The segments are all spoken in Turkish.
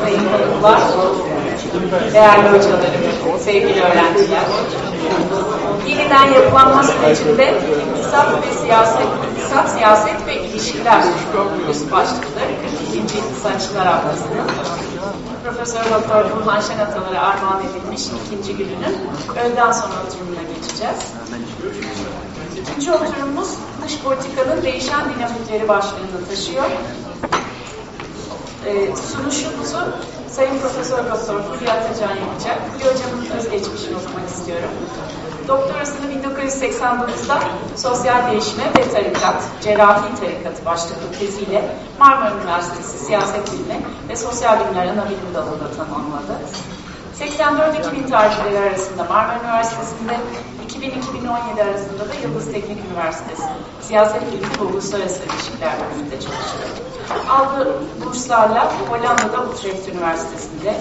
Sayın konuklar, değerli hocalarım, sevgili öğrenciler. Yeniden yapılanma sürecinde iktisat ve siyaset, iktisat, siyaset ve ilişkiler üst başlıkları 42. İktisatçılar Haftası'nın Profesör Doktor Burhan Şenatalar'a armağan edilmiş ikinci gününün öğleden sonra oturumuna geçeceğiz. İkinci oturumumuz dış politikanın değişen dinamikleri başlığını taşıyor. Ee, sunuşumuzu Sayın Profesör Doktor Fulya Atacan yapacak. Fulya Hocamın özgeçmişini okumak istiyorum. Doktorasını 1989'da Sosyal Değişime ve Tarikat, Cerrahi Tarikatı başlıklı teziyle Marmara Üniversitesi Siyaset Bilimi ve Sosyal Bilimler Anabilim dalında tamamladı. 84-2000 tarihleri arasında Marmara Üniversitesi'nde 2000-2017 arasında da Yıldız Teknik Üniversitesi Siyaset Bilimi ve Uluslararası İlişkiler bölümünde çalıştı. Aldığı burslarla Hollanda'da Utrecht Üniversitesi'nde,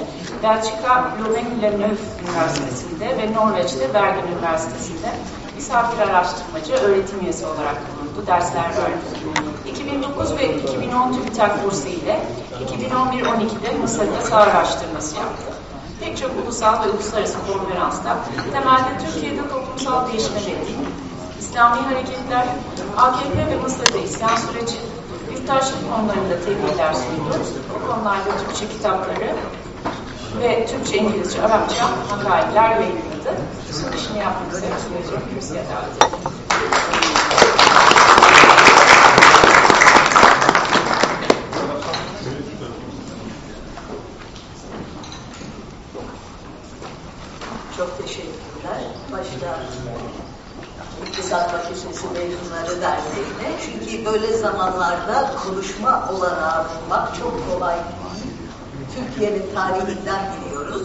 Belçika Louvain-la-Neuve Üniversitesi'nde ve Norveç'te Bergen Üniversitesi'nde misafir araştırmacı, öğretim üyesi olarak bulundu, dersler verdi. 2009 ve 2010 TÜBİTAK bursu ile 2011-12'de Mısır'da sağ araştırması yaptı pek çok ulusal ve uluslararası konferansta temelde Türkiye'de toplumsal değişme dediğim, İslami hareketler, AKP ve Mısır'da isyan süreci, yurttaşlık konularında tebliğler sundu. Bu konularda Türkçe kitapları ve Türkçe, İngilizce, Arapça makaleler yayınladı. Sunuşunu yapmak üzere söyleyeceğim. Kürsüye davet ediyorum. Çok teşekkürler. Başta İktisat Fakültesi Mezunları Derneği'ne. Çünkü böyle zamanlarda konuşma olanağı bulmak çok kolay değil. Türkiye'nin tarihinden biliyoruz.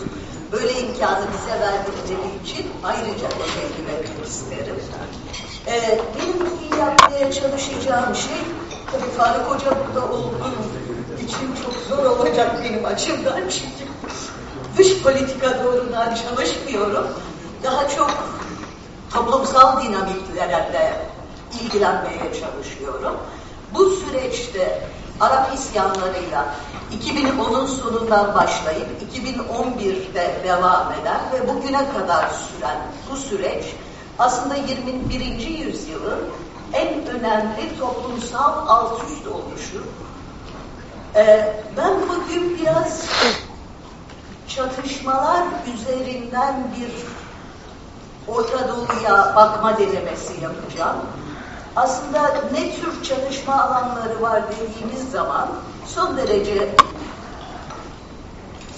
Böyle imkanı bize verdikleri için ayrıca teşekkür etmek isterim. Ee, benim bugün yapmaya çalışacağım şey, tabii Faruk Hoca burada olduğum için çok zor olacak benim açımdan çünkü dış politika doğrudan çalışmıyorum. Daha çok toplumsal dinamiklerle ilgilenmeye çalışıyorum. Bu süreçte Arap isyanlarıyla 2010'un sonundan başlayıp 2011'de devam eden ve bugüne kadar süren bu süreç aslında 21. yüzyılın en önemli toplumsal alt üst oluşu. Ee, ben bugün biraz çatışmalar üzerinden bir Orta Doğu'ya bakma denemesi yapacağım. Aslında ne tür çatışma alanları var dediğimiz zaman son derece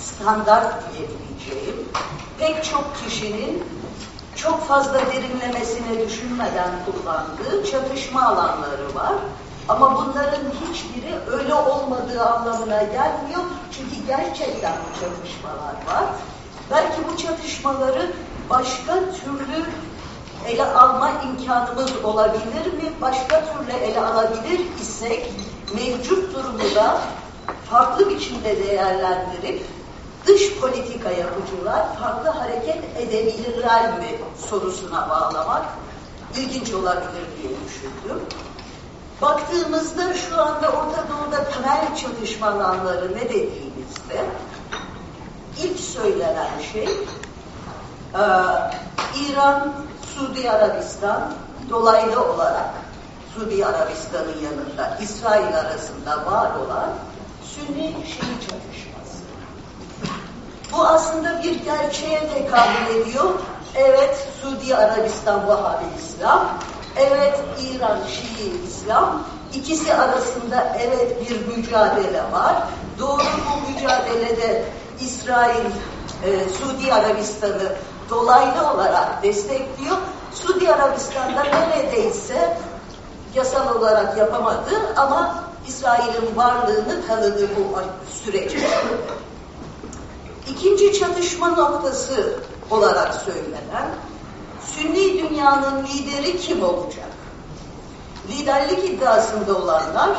standart diyebileceğim pek çok kişinin çok fazla derinlemesine düşünmeden kullandığı çatışma alanları var. Ama bunların hiçbiri öyle olmadığı anlamına gelmiyor. Çünkü gerçekten bu çatışmalar var. Belki bu çatışmaları başka türlü ele alma imkanımız olabilir mi? Başka türlü ele alabilir isek mevcut durumu da farklı biçimde değerlendirip dış politika yapıcılar farklı hareket edebilirler mi sorusuna bağlamak ilginç olabilir diye düşündüm. Baktığımızda şu anda Orta Doğu'da temel çatışma alanları ne dediğimizde ilk söylenen şey e, İran, Suudi Arabistan dolaylı olarak Suudi Arabistan'ın yanında İsrail arasında var olan Sünni-Şii çatışması. Bu aslında bir gerçeğe tekabül ediyor. Evet Suudi Arabistan Vahabi İslam, evet İran Şii İslam, ikisi arasında evet bir mücadele var. Doğru bu mücadelede İsrail, e, Suudi Arabistan'ı dolaylı olarak destekliyor. Suudi Arabistan'da neredeyse yasal olarak yapamadı ama İsrail'in varlığını tanıdı bu sürece. İkinci çatışma noktası olarak söylenen Sünni dünyanın lideri kim olacak? Liderlik iddiasında olanlar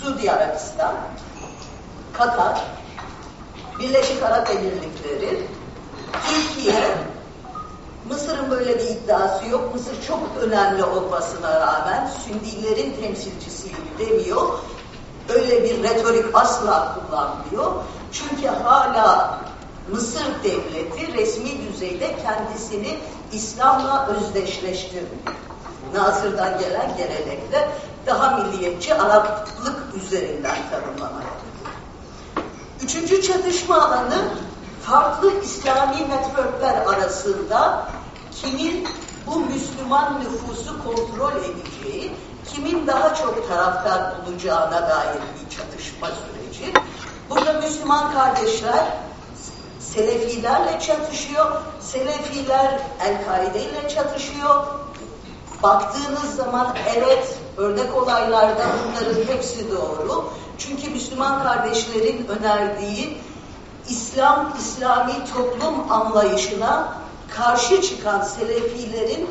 Suudi Arabistan, Katar, Birleşik Arap Emirlikleri, Türkiye Mısır'ın böyle bir iddiası yok. Mısır çok önemli olmasına rağmen Sünnilerin temsilcisiyim demiyor. Öyle bir retorik asla kullanmıyor. Çünkü hala Mısır devleti resmi düzeyde kendisini İslam'la özdeşleştirmiyor. Nasır'dan gelen gelenekle daha milliyetçi Araplık üzerinden tanımlamaya. Üçüncü çatışma alanı farklı İslami networkler arasında kimin bu Müslüman nüfusu kontrol edeceği, kimin daha çok taraftar olacağına dair bir çatışma süreci. Burada Müslüman kardeşler Selefilerle çatışıyor, Selefiler El-Kaide ile çatışıyor. Baktığınız zaman evet örnek olaylarda bunların hepsi doğru. Çünkü Müslüman kardeşlerin önerdiği İslam, İslami toplum anlayışına karşı çıkan Selefilerin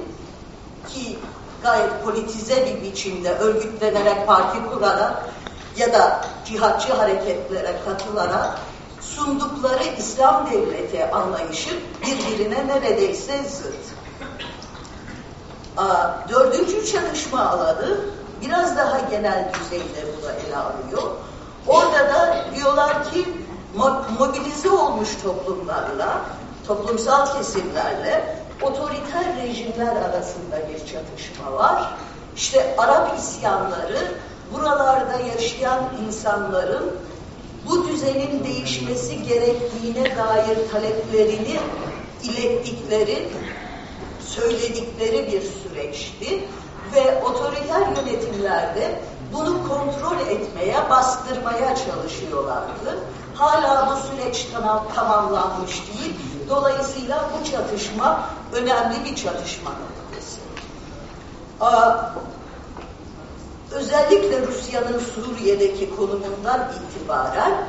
ki gayet politize bir biçimde örgütlenerek parti kurarak ya da cihatçı hareketlere katılarak sundukları İslam devleti anlayışı birbirine neredeyse zıt. Dördüncü çalışma alanı biraz daha genel düzeyde bunu ele alıyor. Orada da diyorlar ki mobilize olmuş toplumlarla, toplumsal kesimlerle otoriter rejimler arasında bir çatışma var. İşte Arap isyanları buralarda yaşayan insanların bu düzenin değişmesi gerektiğine dair taleplerini ilettikleri, söyledikleri bir süreçti ve otoriter yönetimlerde bunu kontrol etmeye, bastırmaya çalışıyorlardı. Hala bu süreç tamam, tamamlanmış değil. Dolayısıyla bu çatışma önemli bir çatışma noktası. özellikle Rusya'nın Suriye'deki konumundan itibaren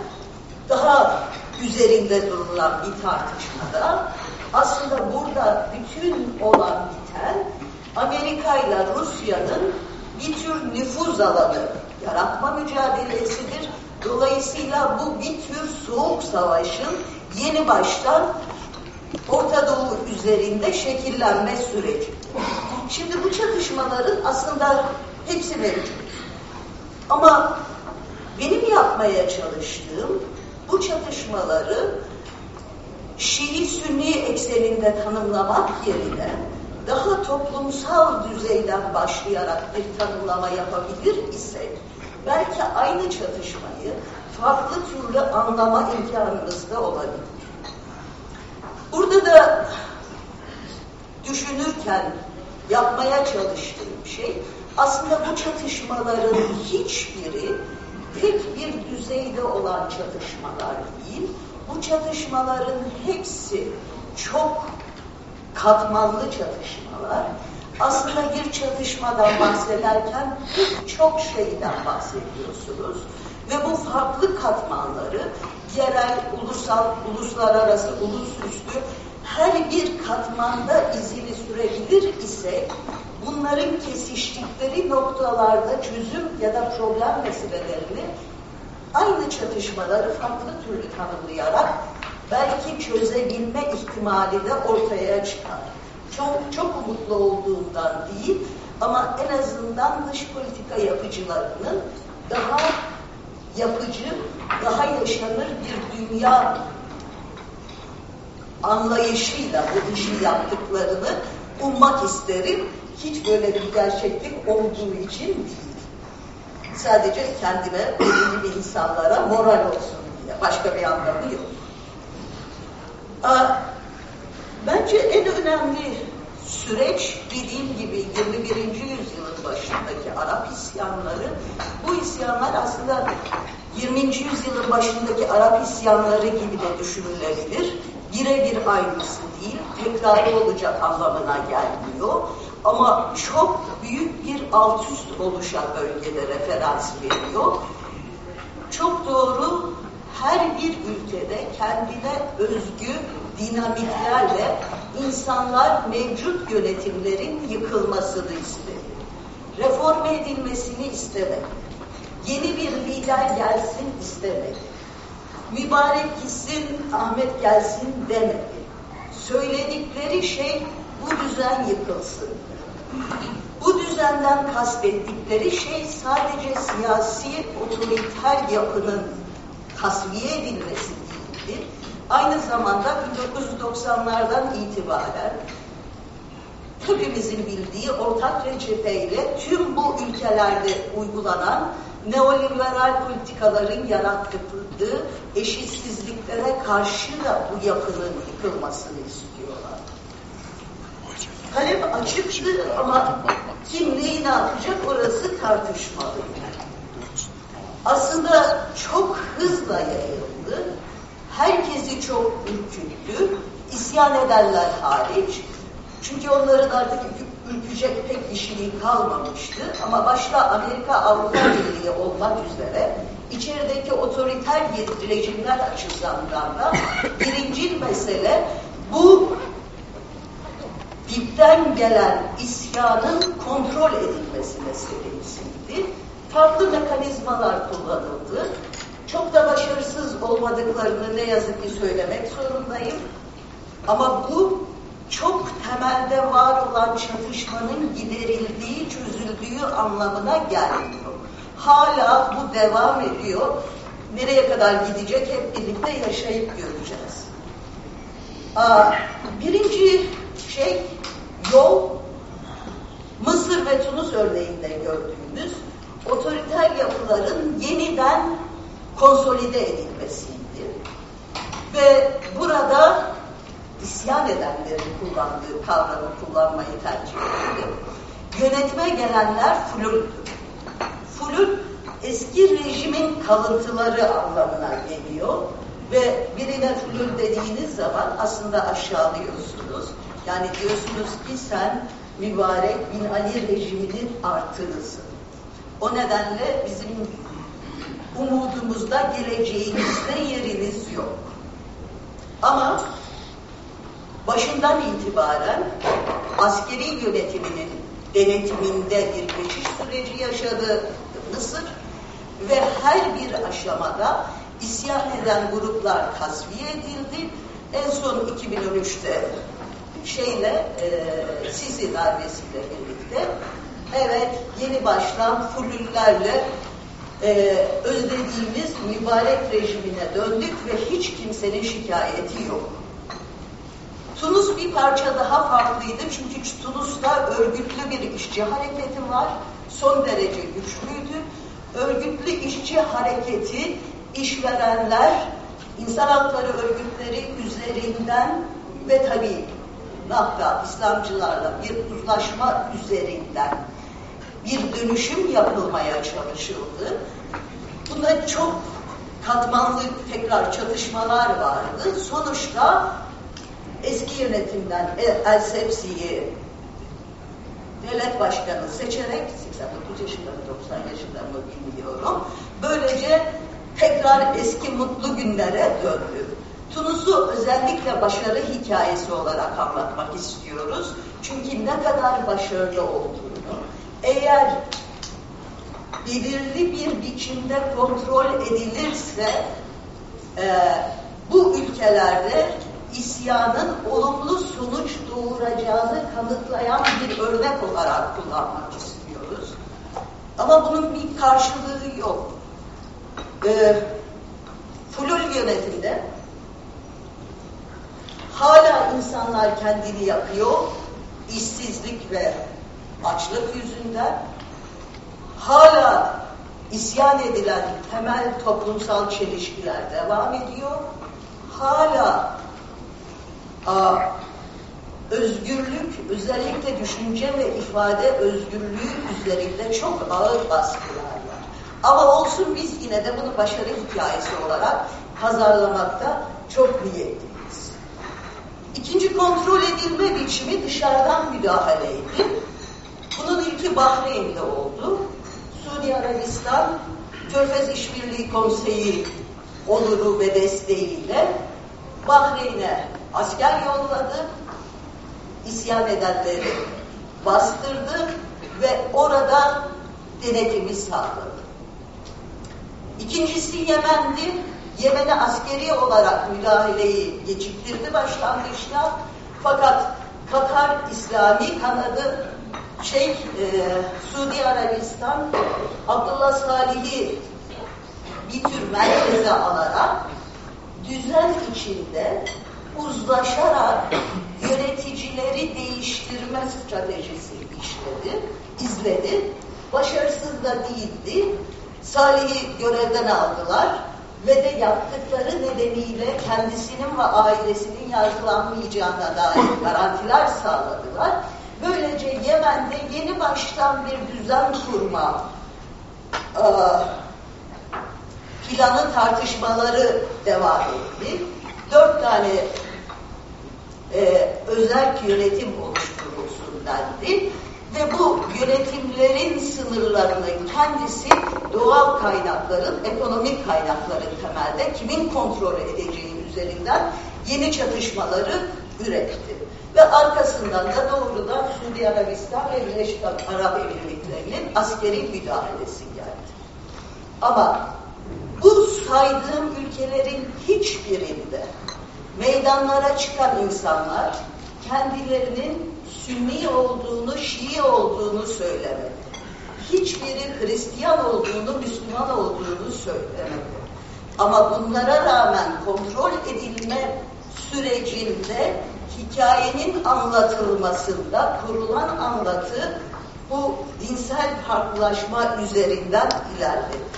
daha üzerinde durulan bir tartışmada aslında burada bütün olan biten Amerika ile Rusya'nın bir tür nüfuz alanı yaratma mücadelesidir. Dolayısıyla bu bir tür soğuk savaşın yeni baştan Orta Doğu üzerinde şekillenme süreci. Şimdi bu çatışmaların aslında hepsi mevcut. Ama benim yapmaya çalıştığım bu çatışmaları Şii-Sünni ekseninde tanımlamak yerine daha toplumsal düzeyden başlayarak bir tanımlama yapabilir isek belki aynı çatışmayı farklı türlü anlama imkanımız da olabilir. Burada da düşünürken yapmaya çalıştığım şey aslında bu çatışmaların hiçbiri tek bir düzeyde olan çatışmalar değil. Bu çatışmaların hepsi çok katmanlı çatışmalar. Aslında bir çatışmadan bahsederken çok şeyden bahsediyorsunuz. Ve bu farklı katmanları yerel, ulusal, uluslararası, ulusüstü her bir katmanda izini sürebilir ise bunların kesiştikleri noktalarda çözüm ya da problem meselelerini aynı çatışmaları farklı türlü tanımlayarak belki çözebilme ihtimali de ortaya çıkar. Çok, çok umutlu olduğundan değil ama en azından dış politika yapıcılarının daha yapıcı, daha yaşanır bir dünya anlayışıyla bu işi yaptıklarını ummak isterim. Hiç böyle bir gerçeklik olduğu için değil. Sadece kendime, bir insanlara moral olsun diye. Başka bir anlamı yok. Aa, bence en önemli süreç dediğim gibi 21. yüzyılın başındaki Arap isyanları. Bu isyanlar aslında 20. yüzyılın başındaki Arap isyanları gibi de düşünülebilir. Birebir aynısı değil, tekrarı olacak anlamına gelmiyor. Ama çok büyük bir alt üst oluşan bölgede referans veriyor. Çok doğru her bir ülkede kendine özgü dinamiklerle insanlar mevcut yönetimlerin yıkılmasını istedi. Reforme edilmesini istemedi. Yeni bir lider gelsin istemedi. Mübarek gitsin, Ahmet gelsin demedi. Söyledikleri şey bu düzen yıkılsın. Bu düzenden kastettikleri şey sadece siyasi otoriter yapının tasfiye edilmesi değildir. Aynı zamanda 1990'lardan itibaren hepimizin bildiği ortak reçeteyle tüm bu ülkelerde uygulanan neoliberal politikaların yarattığı eşitsizliklere karşı da bu yapının yıkılmasını istiyorlar. Talep açıktı ama kim neyi ne yapacak orası tartışmalı. Aslında çok hızla yayıldı. Herkesi çok ürküttü. İsyan edenler hariç. Çünkü onların artık ürkecek pek bir kalmamıştı. Ama başta Amerika Avrupa Birliği olmak üzere içerideki otoriter rejimler açısından da birinci mesele bu dipten gelen isyanın kontrol edilmesi meselesiydi. Farklı mekanizmalar kullanıldı. Çok da başarısız olmadıklarını ne yazık ki söylemek zorundayım. Ama bu çok temelde var olan çatışmanın giderildiği, çözüldüğü anlamına gelmiyor. Hala bu devam ediyor. Nereye kadar gidecek hep birlikte yaşayıp göreceğiz. Birinci şey yol Mısır ve Tunus örneğinde gördüğümüz otoriter yapıların yeniden konsolide edilmesiydi. Ve burada isyan edenlerin kullandığı kavramı kullanmayı tercih etti. Yönetme gelenler flüldü. Flüt eski rejimin kalıntıları anlamına geliyor ve birine flül dediğiniz zaman aslında aşağılıyorsunuz. Yani diyorsunuz ki sen mübarek bin Ali rejiminin artırısın. O nedenle bizim umudumuzda geleceğimizde yeriniz yok. Ama başından itibaren askeri yönetiminin denetiminde bir geçiş süreci yaşadı Mısır ve her bir aşamada isyan eden gruplar tasfiye edildi. En son 2013'te şeyle e, Sisi darbesiyle birlikte evet yeni baştan fullüllerle e, özlediğimiz mübarek rejimine döndük ve hiç kimsenin şikayeti yok. Tunus bir parça daha farklıydı çünkü Tunus'ta örgütlü bir işçi hareketi var. Son derece güçlüydü. Örgütlü işçi hareketi işverenler, insan hakları örgütleri üzerinden ve tabii NAFTA, İslamcılarla bir uzlaşma üzerinden bir dönüşüm yapılmaya çalışıldı. Bunda çok katmanlı tekrar çatışmalar vardı. Sonuçta eski yönetimden El Sepsi'yi devlet başkanı seçerek 89 yaşında mı 90 yaşında mı bilmiyorum. Böylece tekrar eski mutlu günlere döndü. Tunus'u özellikle başarı hikayesi olarak anlatmak istiyoruz. Çünkü ne kadar başarılı olduğunu, eğer belirli bir biçimde kontrol edilirse e, bu ülkelerde isyanın olumlu sonuç doğuracağını kanıtlayan bir örnek olarak kullanmak istiyoruz. Ama bunun bir karşılığı yok. E, Fulul yönetimde hala insanlar kendini yakıyor, işsizlik ve açlık yüzünden hala isyan edilen temel toplumsal çelişkiler devam ediyor. Hala a, özgürlük, özellikle düşünce ve ifade özgürlüğü üzerinde çok ağır baskılar var. Ama olsun biz yine de bunu başarı hikayesi olarak pazarlamakta çok niyetliyiz. İkinci kontrol edilme biçimi dışarıdan müdahaleydi. Bunun ilki Bahreyn'de oldu. Suudi Arabistan Körfez İşbirliği Konseyi onuru ve desteğiyle Bahreyn'e asker yolladı, isyan edenleri bastırdı ve orada denetimi sağladı. İkincisi Yemen'di. Yemen'e askeri olarak müdahaleyi geciktirdi başlangıçta. Fakat Katar İslami kanadı Şeyh e, Suudi Arabistan Abdullah Salih'i bir tür merkeze alarak düzen içinde uzlaşarak yöneticileri değiştirme stratejisi işledi, izledi. Başarısız da değildi. Salih'i görevden aldılar ve de yaptıkları nedeniyle kendisinin ve ailesinin yargılanmayacağına dair garantiler sağladılar. Böylece Yemen'de yeni baştan bir düzen kurma e, planı tartışmaları devam etti. Dört tane e, özel yönetim oluşturulsun dendi. Ve bu yönetimlerin sınırlarını kendisi doğal kaynakların, ekonomik kaynakların temelde kimin kontrol edeceği üzerinden yeni çatışmaları üretti. Ve arkasından da doğrudan Suudi Arabistan ve Birleşik Arap Emirlikleri'nin askeri müdahalesi geldi. Ama bu saydığım ülkelerin hiçbirinde meydanlara çıkan insanlar kendilerinin Sünni olduğunu, Şii olduğunu söylemedi. Hiçbiri Hristiyan olduğunu, Müslüman olduğunu söylemedi. Ama bunlara rağmen kontrol edilme sürecinde hikayenin anlatılmasında kurulan anlatı bu dinsel farklılaşma üzerinden ilerledi.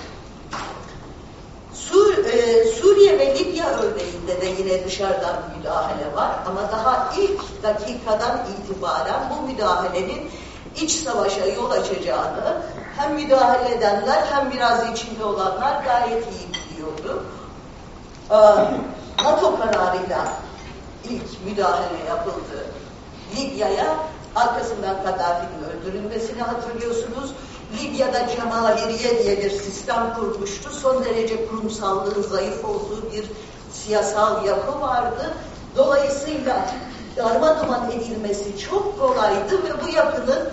Sur, e, Suriye ve Libya örneğinde de yine dışarıdan müdahale var ama daha ilk dakikadan itibaren bu müdahalenin iç savaşa yol açacağını hem müdahale edenler hem biraz içinde olanlar gayet iyi biliyordu. Ee, NATO kararıyla ilk müdahale yapıldı Libya'ya arkasından Kaddafi'nin öldürülmesini hatırlıyorsunuz. Libya'da cemahiriye diye bir sistem kurmuştu. Son derece kurumsallığın zayıf olduğu bir siyasal yapı vardı. Dolayısıyla darma duman edilmesi çok kolaydı ve bu yapının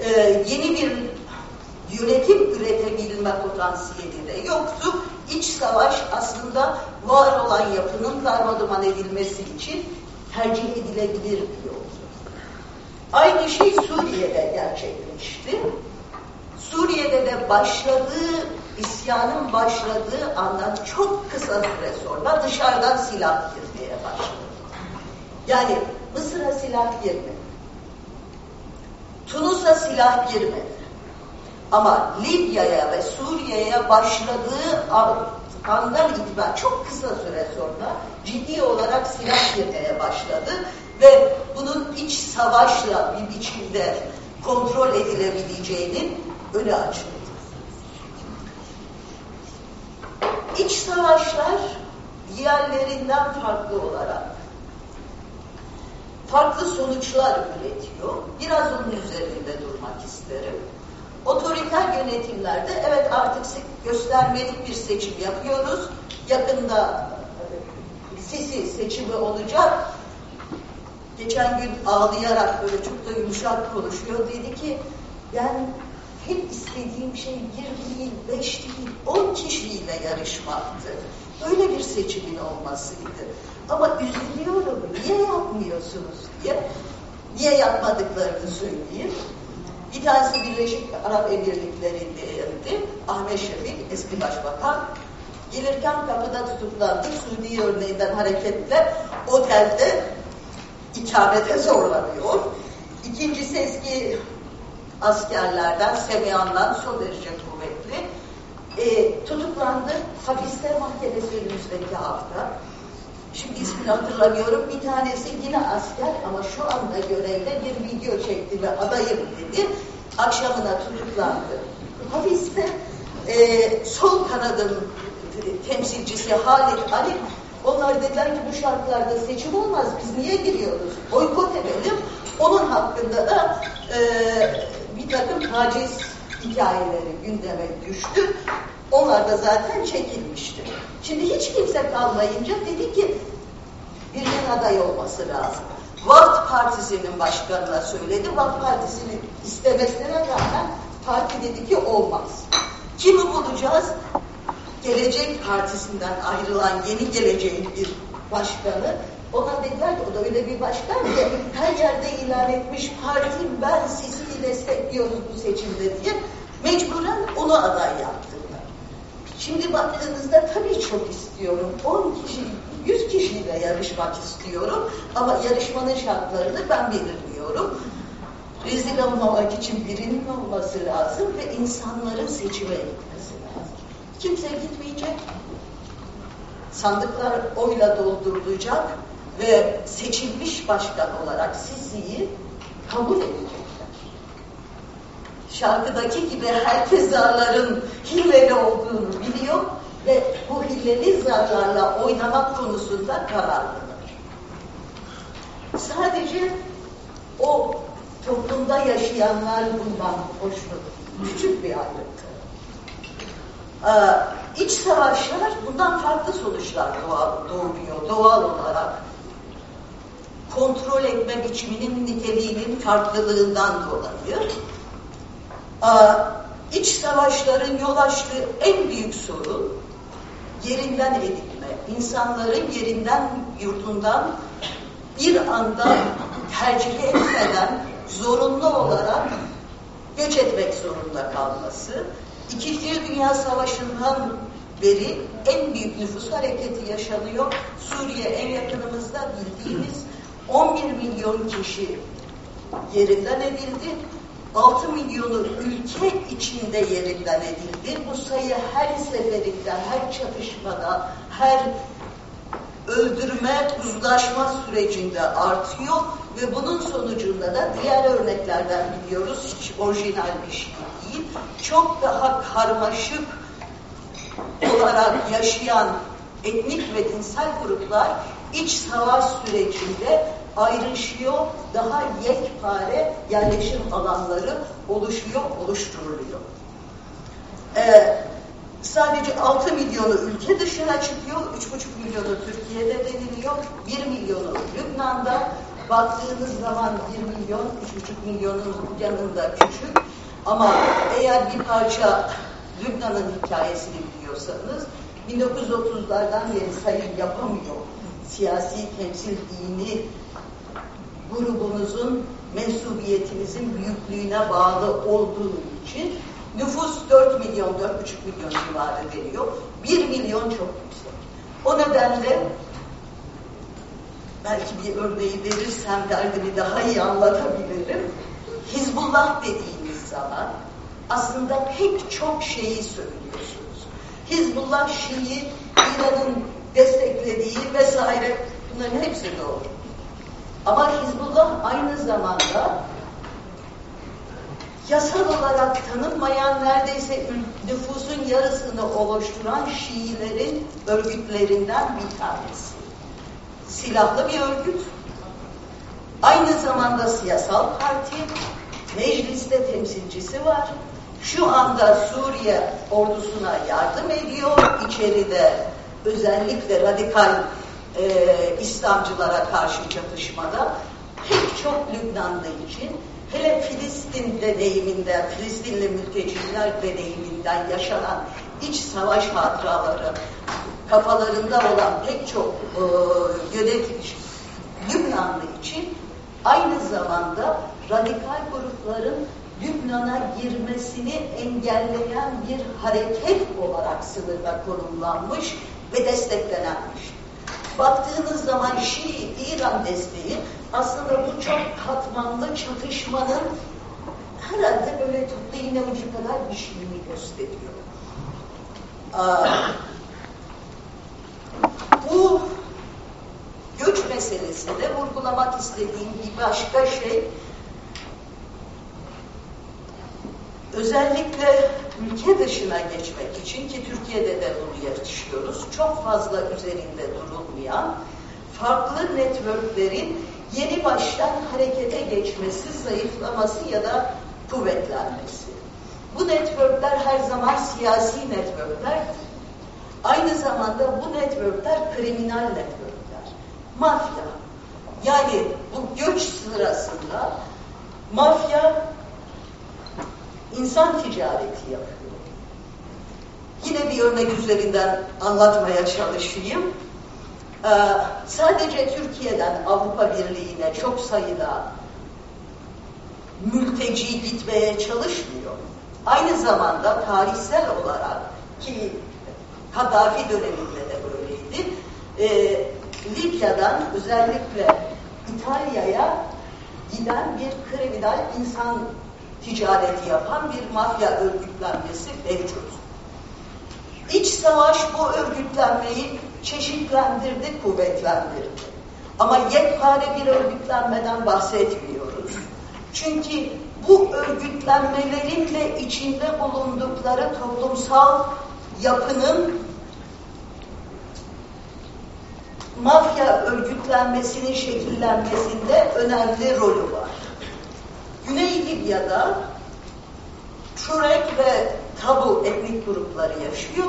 e, yeni bir yönetim üretebilme potansiyeli de yoktu. İç savaş aslında var olan yapının darma duman edilmesi için tercih edilebilir bir. Aynı şey Suriye'de gerçekleşti. Suriye'de de başladığı, isyanın başladığı andan çok kısa süre sonra dışarıdan silah girmeye başladı. Yani Mısır'a silah girmedi. Tunus'a silah girmedi. Ama Libya'ya ve Suriye'ye başladığı andan itibaren çok kısa süre sonra ciddi olarak silah girmeye başladı ve bunun iç savaşla bir biçimde kontrol edilebileceğinin önü açıldı. İç savaşlar diğerlerinden farklı olarak farklı sonuçlar üretiyor. Biraz onun üzerinde durmak isterim. Otoriter yönetimlerde evet artık göstermelik bir seçim yapıyoruz. Yakında Sisi seçimi olacak. Geçen gün ağlayarak böyle çok da yumuşak konuşuyor. Dedi ki ben hep istediğim şey bir değil, beş değil, on kişiyle yarışmaktı. Öyle bir seçimin olmasıydı. Ama üzülüyorum, niye yapmıyorsunuz diye. Niye yapmadıklarını söyleyeyim. Bir tanesi Birleşik Arap Emirlikleri'ndeydi. Ahmet Şefik, eski başbakan. Gelirken kapıda tutuklandı. Suudi örneğinden hareketle otelde ikamete zorlanıyor. İkincisi eski askerlerden, Semihan'dan son derece kuvvetli. E, tutuklandı. Hapiste mahkemesi önümüzdeki hafta. Şimdi ismini hatırlamıyorum. Bir tanesi yine asker ama şu anda görevde bir video çekti ve adayım dedi. Akşamına tutuklandı. Hapiste e, sol kanadın temsilcisi Halit Ali onlar dediler ki bu şartlarda seçim olmaz biz niye giriyoruz? Boykot edelim. Onun hakkında da e, bir takım taciz hikayeleri gündeme düştü. Onlar da zaten çekilmişti. Şimdi hiç kimse kalmayınca dedi ki birinin aday olması lazım. Vakt Partisi'nin başkanına söyledi. Vakt Partisi'nin istemesine rağmen parti dedi ki olmaz. Kimi bulacağız? Gelecek Partisi'nden ayrılan yeni geleceğin bir başkanı Ona dediler ki o da öyle bir başkan ki her yerde ilan etmiş partim ben sizi destekliyoruz bu seçimde diye mecburen onu aday yaptılar. Şimdi baktığınızda tabii çok istiyorum. 10 kişi, 100 kişiyle yarışmak istiyorum ama yarışmanın şartlarını ben belirliyorum. Rezil olmamak için birinin olması lazım ve insanların seçime gitmesi lazım. Kimse gitmeyecek. Sandıklar oyla doldurulacak ve seçilmiş başkan olarak Sisi'yi kabul edecekler. Şarkıdaki gibi herkes zarların hilleli olduğunu biliyor ve bu hilleli zarlarla oynamak konusunda kararlılar. Sadece o toplumda yaşayanlar bundan hoşnut. Küçük bir ayrıntı. Ee, iç savaşlar bundan farklı sonuçlar doğuruyor doğal olarak. Kontrol etme biçiminin niteliğinin farklılığından dolayı. İç savaşların yol açtığı en büyük sorun yerinden edilme. İnsanların yerinden, yurdundan bir anda tercih etmeden zorunlu olarak göç etmek zorunda kalması, İkinci Dünya Savaşı'ndan beri en büyük nüfus hareketi yaşanıyor. Suriye en yakınımızda bildiğimiz 11 milyon kişi yerinden edildi. 6 milyonu ülke içinde yerinden edildi. Bu sayı her seferinde, her çatışmada, her öldürme, uzlaşma sürecinde artıyor. Ve bunun sonucunda da diğer örneklerden biliyoruz, hiç orijinal bir şey değil, çok daha karmaşık olarak yaşayan etnik ve dinsel gruplar iç savaş sürecinde ayrışıyor, daha yekpare yerleşim alanları oluşuyor, oluşturuluyor. Ee, sadece 6 milyonu ülke dışına çıkıyor, 3,5 milyonu Türkiye'de deniliyor, 1 milyonu Lübnan'da, baktığınız zaman 1 milyon, 3,5 milyonun yanında küçük ama eğer bir parça Lübnan'ın hikayesini biliyorsanız 1930'lardan beri sayım yapamıyor. Siyasi temsil dini grubunuzun mensubiyetinizin büyüklüğüne bağlı olduğu için nüfus 4 milyon, 4,5 milyon civarı veriyor. 1 milyon çok yüksek. O nedenle belki bir örneği verirsem derdimi daha iyi anlatabilirim. Hizbullah dediğimiz zaman aslında pek çok şeyi söylüyorsunuz. Hizbullah Şii, İran'ın desteklediği vesaire bunların hepsi doğru. Ama Hizbullah aynı zamanda yasal olarak tanınmayan neredeyse nüfusun yarısını oluşturan Şiilerin örgütlerinden bir tanesi. Silahlı bir örgüt, aynı zamanda siyasal parti, mecliste temsilcisi var. Şu anda Suriye ordusuna yardım ediyor. İçeride özellikle radikal e, İslamcılara karşı çatışmada pek çok Lübnanlı için hele Filistin deneyiminden, Filistinli mülteciler deneyiminden yaşanan iç savaş hatıraları kafalarında olan pek çok e, yönetici Lübnanlı için aynı zamanda radikal grupların Lübnan'a girmesini engelleyen bir hareket olarak sınırda konumlanmış ve desteklenenmiş. Baktığınız zaman Şii İran desteği aslında bu çok katmanlı çatışmanın herhalde böyle tuttu iğne kadar bir şeyini gösteriyor. Bu göç meselesinde vurgulamak istediğim bir başka şey özellikle ülke dışına geçmek için ki Türkiye'de de bunu yarışıyoruz, çok fazla üzerinde durulmayan farklı networklerin yeni baştan harekete geçmesi, zayıflaması ya da kuvvetlenmesi. Bu networkler her zaman siyasi networkler. Aynı zamanda bu networkler kriminal networkler. Mafya. Yani bu göç sırasında mafya insan ticareti yapıyor. Yine bir örnek üzerinden anlatmaya çalışayım. Ee, sadece Türkiye'den Avrupa Birliği'ne çok sayıda mülteci gitmeye çalışmıyor. Aynı zamanda tarihsel olarak ki Kaddafi döneminde de böyleydi. E, Libya'dan özellikle İtalya'ya giden bir kriminal insan ticareti yapan bir mafya örgütlenmesi mevcut. İç savaş bu örgütlenmeyi çeşitlendirdi, kuvvetlendirdi. Ama yekpare bir örgütlenmeden bahsetmiyoruz. Çünkü bu örgütlenmelerin de içinde bulundukları toplumsal yapının mafya örgütlenmesinin şekillenmesinde önemli rolü var. Güney Libya'da Şurek ve Tabu etnik grupları yaşıyor.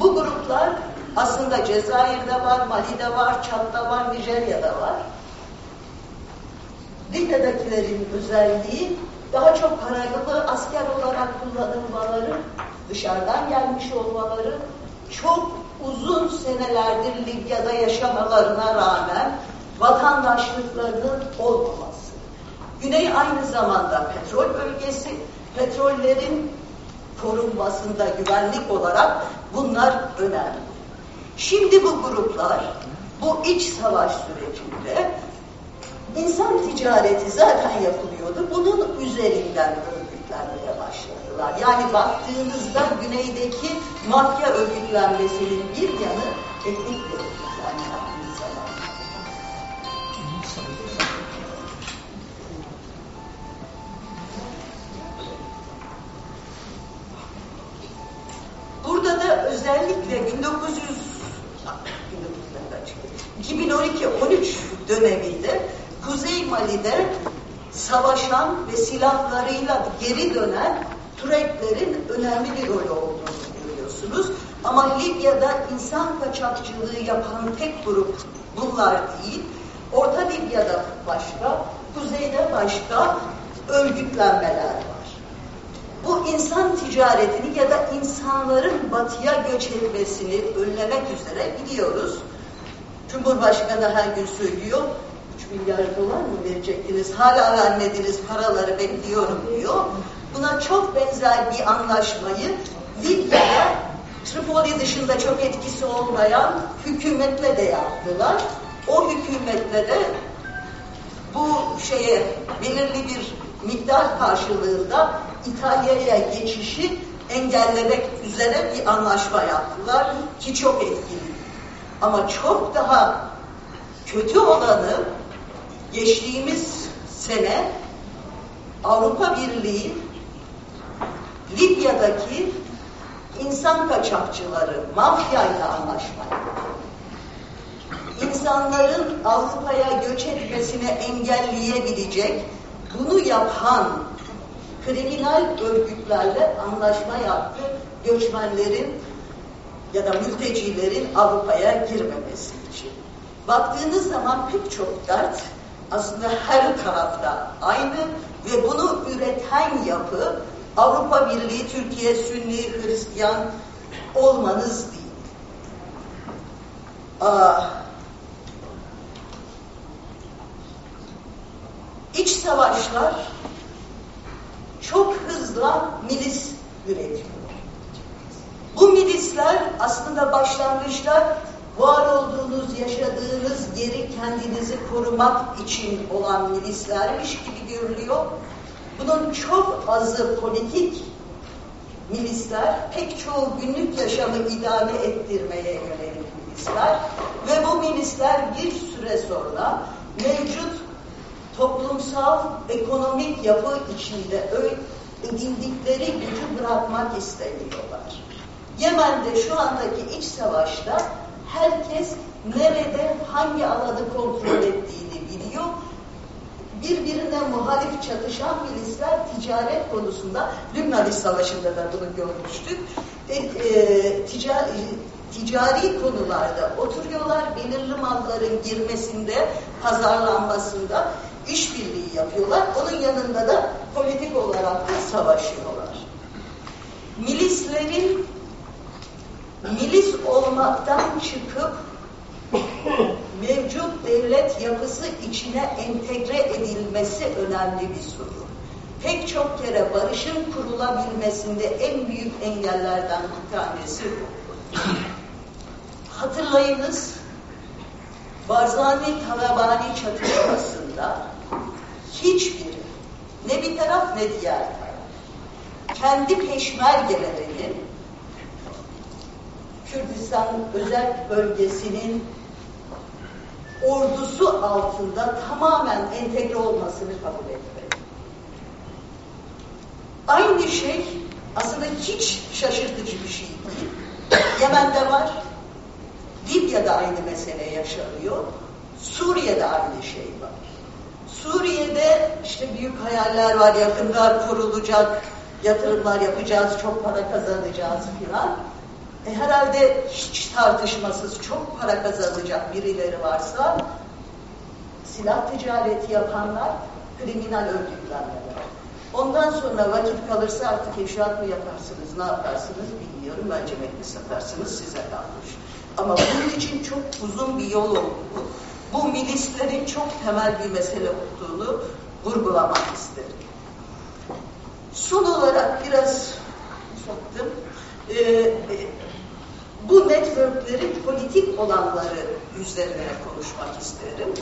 Bu gruplar aslında Cezayir'de var, Mali'de var, Çat'ta var, Nijerya'da var. Libya'dakilerin özelliği daha çok paralı asker olarak kullanılmaları, dışarıdan gelmiş olmaları, çok uzun senelerdir Libya'da yaşamalarına rağmen vatandaşlıklarının olmaması. Güney aynı zamanda petrol bölgesi, petrollerin korunmasında güvenlik olarak bunlar önemli. Şimdi bu gruplar bu iç savaş sürecinde insan ticareti zaten yapılıyordu. Bunun üzerinden örgütlenmeye başladılar. Yani baktığınızda güneydeki mafya örgütlenmesinin bir yanı etnik örgütlenme 1900 2012-13 döneminde Kuzey Mali'de savaşan ve silahlarıyla geri dönen Tureklerin önemli bir rol olduğunu görüyorsunuz. Ama Libya'da insan kaçakçılığı yapan tek grup bunlar değil. Orta Libya'da başka, kuzeyde başka örgütlenmeler var. Bu insan ticaretini ya da insanların batıya göç etmesini önlemek üzere biliyoruz. Cumhurbaşkanı her gün söylüyor, 3 milyar dolar mı verecektiniz, hala vermediniz paraları bekliyorum diyor. Buna çok benzer bir anlaşmayı Libya'da Tripoli dışında çok etkisi olmayan hükümetle de yaptılar. O hükümetle de bu şeye belirli bir miktar karşılığında İtalya'ya geçişi engellemek üzere bir anlaşma yaptılar ki çok etkili. Ama çok daha kötü olanı geçtiğimiz sene Avrupa Birliği Libya'daki insan kaçakçıları mafyayla anlaşma. İnsanların Avrupa'ya göç etmesini engelleyebilecek bunu yapan kriminal örgütlerle anlaşma yaptı. Göçmenlerin ya da mültecilerin Avrupa'ya girmemesi için. Baktığınız zaman pek çok dert aslında her tarafta aynı ve bunu üreten yapı Avrupa Birliği, Türkiye, Sünni, Hristiyan olmanız değil. Aa, iç savaşlar çok hızla milis üretiyor. Bu milisler aslında başlangıçta var olduğunuz, yaşadığınız yeri kendinizi korumak için olan milislermiş gibi görülüyor. Bunun çok azı politik milisler, pek çoğu günlük yaşamı idame ettirmeye yönelik milisler ve bu milisler bir süre sonra mevcut toplumsal, ekonomik yapı içinde edindikleri gücü bırakmak istemiyorlar. Yemen'de şu andaki iç savaşta herkes nerede hangi alanı kontrol ettiğini biliyor. Birbirine muhalif çatışan milisler ticaret konusunda Lübnan İç Savaşı'nda da bunu görmüştük. E, e, ticari, ticari konularda oturuyorlar, belirli malların girmesinde, pazarlanmasında işbirliği yapıyorlar. Onun yanında da politik olarak da savaşıyorlar. Milislerin milis olmaktan çıkıp mevcut devlet yapısı içine entegre edilmesi önemli bir soru. Pek çok kere barışın kurulabilmesinde en büyük engellerden bir tanesi bu. Hatırlayınız, Barzani Talabani çatışmasında hiçbiri, ne bir taraf ne diğer kendi peşmergelerinin Kürdistan özel bölgesinin ordusu altında tamamen entegre olmasını kabul etmedi. Aynı şey aslında hiç şaşırtıcı bir şey değil. Yemen'de var, Libya'da aynı mesele yaşanıyor, Suriye'de aynı şey var. Suriye'de işte büyük hayaller var, yakında kurulacak, yatırımlar yapacağız, çok para kazanacağız filan. E herhalde hiç tartışmasız çok para kazanacak birileri varsa silah ticareti yapanlar kriminal örgütlenmeler. Ondan sonra vakit kalırsa artık inşaat mı yaparsınız, ne yaparsınız bilmiyorum. Bence metni satarsınız size kalmış. Ama bunun için çok uzun bir yol oldu. Bu milislerin çok temel bir mesele olduğunu vurgulamak isterim. Son olarak biraz uzattım. Ee, bu networklerin politik olanları üzerine konuşmak isterim.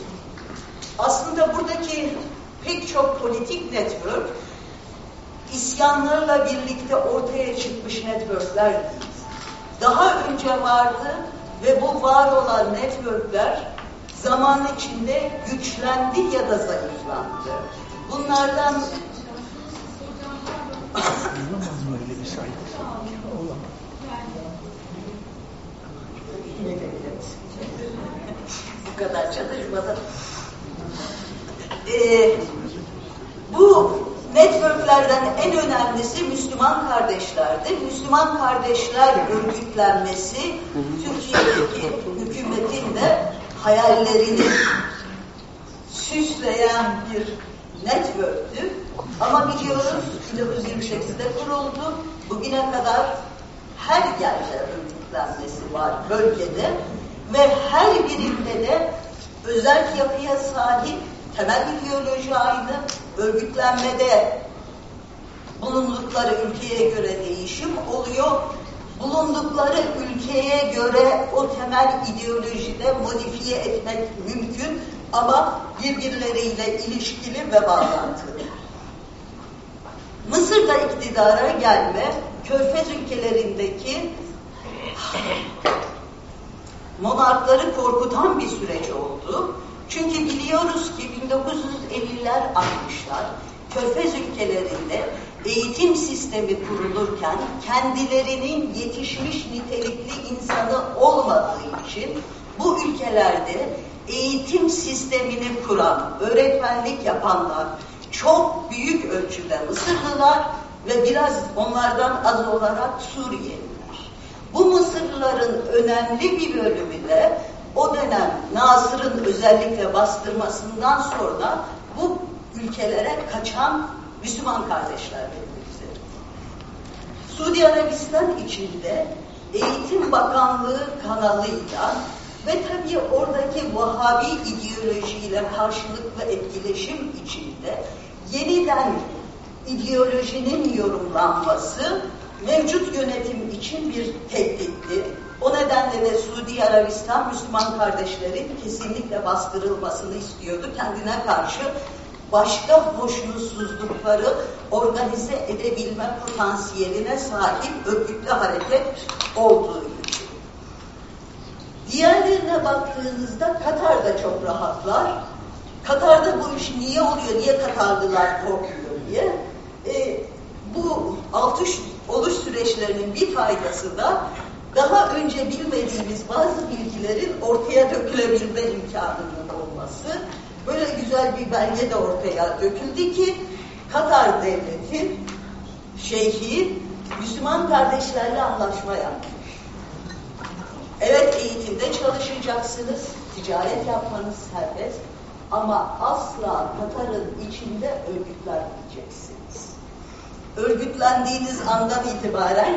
Aslında buradaki pek çok politik network isyanlarla birlikte ortaya çıkmış networkler değil. Daha önce vardı ve bu var olan networkler zaman içinde güçlendi ya da zayıflandı. Bunlardan Olamaz mı öyle bir saygı? Olamaz. Bu kadar çatışmadan. Ee, bu networklerden en önemlisi Müslüman kardeşlerdi. Müslüman kardeşler örgütlenmesi Türkiye'deki hükümetin de hayallerini süsleyen bir networktü. Ama biliyoruz 1928'de kuruldu. Bugüne kadar her yerde örgütlenmesi var bölgede ve her birinde de özel yapıya sahip temel ideoloji aynı, örgütlenmede bulundukları ülkeye göre değişim oluyor. Bulundukları ülkeye göre o temel ideolojide modifiye etmek mümkün ama birbirleriyle ilişkili ve bağlantılı. Mısır'da iktidara gelme, Körfez ülkelerindeki monarkları korkutan bir süreç oldu. Çünkü biliyoruz ki 1950'ler 60'lar Körfez ülkelerinde eğitim sistemi kurulurken kendilerinin yetişmiş nitelikli insanı olmadığı için bu ülkelerde eğitim sistemini kuran, öğretmenlik yapanlar çok büyük ölçüde Mısırlılar ve biraz onlardan az olarak Suriyeliler. Bu Mısırlıların önemli bir bölümü de o dönem Nasır'ın özellikle bastırmasından sonra bu ülkelere kaçan Müslüman kardeşler üzere. Suudi Arabistan içinde Eğitim Bakanlığı kanalıyla ve tabii oradaki Vahabi ideolojiyle karşılıklı etkileşim içinde yeniden ideolojinin yorumlanması mevcut yönetim için bir tehditti. O nedenle de Suudi Arabistan Müslüman kardeşlerin kesinlikle bastırılmasını istiyordu. Kendine karşı başka hoşnutsuzlukları organize edebilme potansiyeline sahip örgütlü hareket olduğu için. Diğerlerine baktığınızda Katar da çok rahatlar. Katar'da bu iş niye oluyor, niye Katarlılar korkuyor diye. E, bu altı oluş süreçlerinin bir faydası da daha önce bilmediğimiz bazı bilgilerin ortaya dökülebilme imkanının olması. Böyle güzel bir belge de ortaya döküldü ki Katar devleti, şeyhi Müslüman kardeşlerle anlaşma yapmış. Evet eğitimde çalışacaksınız, ticaret yapmanız serbest ama asla Katar'ın içinde örgütlenmeyeceksiniz. Örgütlendiğiniz andan itibaren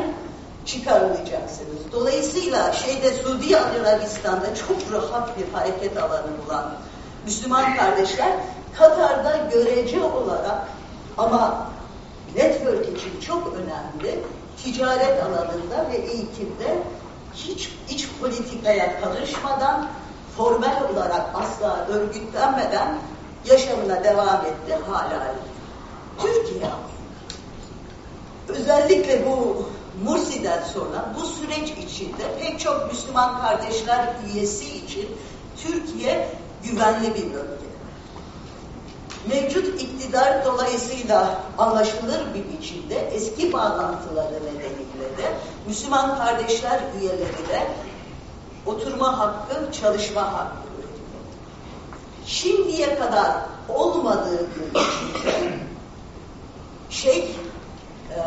çıkarılacaksınız. Dolayısıyla şeyde Suudi Arabistan'da çok rahat bir hareket alanı bulan Müslüman kardeşler Katar'da görece olarak ama network için çok önemli ticaret alanında ve eğitimde hiç iç politikaya karışmadan formel olarak asla örgütlenmeden yaşamına devam etti hala. Türkiye özellikle bu Mursi'den sonra bu süreç içinde pek çok Müslüman kardeşler üyesi için Türkiye güvenli bir bölge. Mevcut iktidar dolayısıyla anlaşılır bir biçimde eski bağlantıları nedeniyle de Müslüman kardeşler üyeleri de oturma hakkı, çalışma hakkı Şimdiye kadar olmadığı bir biçimde şey e,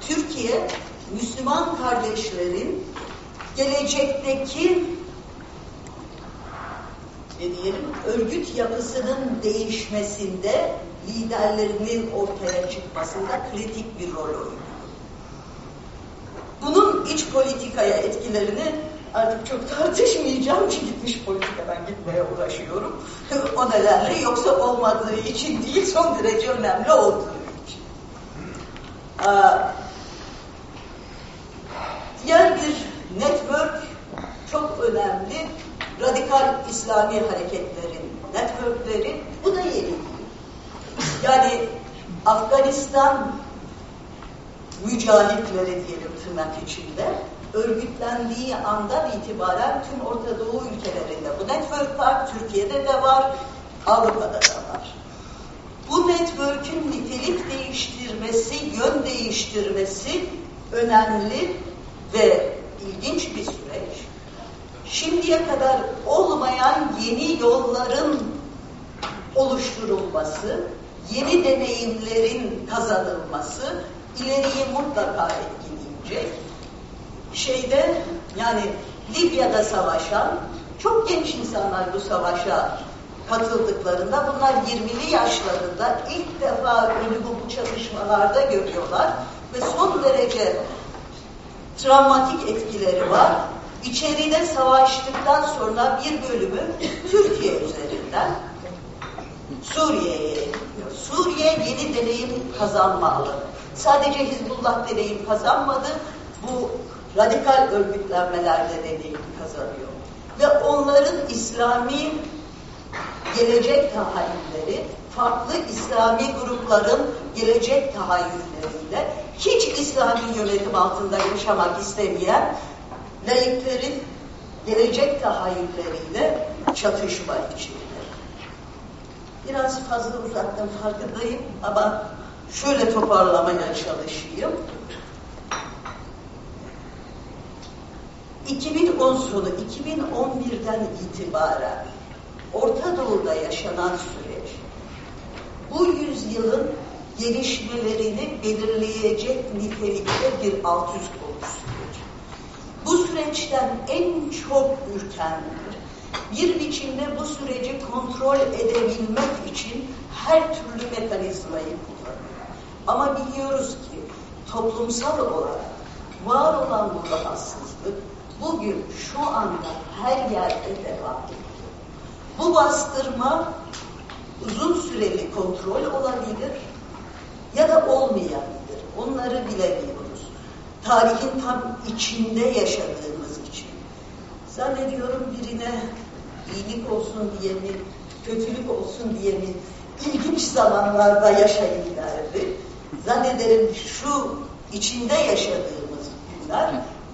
Türkiye Müslüman kardeşlerin gelecekteki diyelim örgüt yapısının değişmesinde liderlerinin ortaya çıkmasında kritik bir rol oynuyor. Bunun iç politikaya etkilerini artık çok tartışmayacağım ki gitmiş politikadan gitmeye uğraşıyorum. o nedenle yoksa olmadığı için değil son derece önemli olduğu için. Diğer bir network çok önemli. Radikal İslami hareketlerin networkleri. Bu da yeni değil. Yani Afganistan mücahitleri diyelim tırnak içinde örgütlendiği andan itibaren tüm Orta Doğu ülkelerinde bu network var, Türkiye'de de var, Avrupa'da da var. Bu network'ün nitelik değiştirmesi, yön değiştirmesi önemli ve ilginç bir süreç. Şimdiye kadar olmayan yeni yolların oluşturulması, yeni deneyimlerin kazanılması ileriyi mutlaka etkileyecek. Şeyde yani Libya'da savaşan çok genç insanlar bu savaşa katıldıklarında bunlar 20'li yaşlarında ilk defa ölümü bu çalışmalarda görüyorlar ve son derece travmatik etkileri var. İçeride savaştıktan sonra bir bölümü Türkiye üzerinden Suriye'ye. Suriye yeni deneyim kazanmalı. Sadece Hizbullah deneyim kazanmadı, bu radikal örgütlenmelerde deneyim kazanıyor. Ve onların İslami gelecek tahayyülleri, farklı İslami grupların gelecek tahayyülleriyle hiç İslami yönetim altında yaşamak istemeyen laiklerin gelecek tahayyülleriyle çatışma içinde. Biraz fazla uzattım farkındayım ama şöyle toparlamaya çalışayım. 2010 sonu, 2011'den itibaren Orta Doğu'da yaşanan süreç, bu yüzyılın gelişmelerini belirleyecek nitelikte bir alt üst. Bu süreçten en çok ürkendir. Bir biçimde bu süreci kontrol edebilmek için her türlü mekanizmayı kullanıyor. Ama biliyoruz ki toplumsal olarak var olan bu rahatsızlık bugün şu anda her yerde devam ediyor. Bu bastırma uzun süreli kontrol olabilir ya da olmayabilir. Onları bilemiyoruz. Tarihin tam içinde yaşadığımız için. Zannediyorum birine iyilik olsun diye mi, kötülük olsun diye mi ilginç zamanlarda yaşayın derdi. Zannederim şu içinde yaşadığımız günler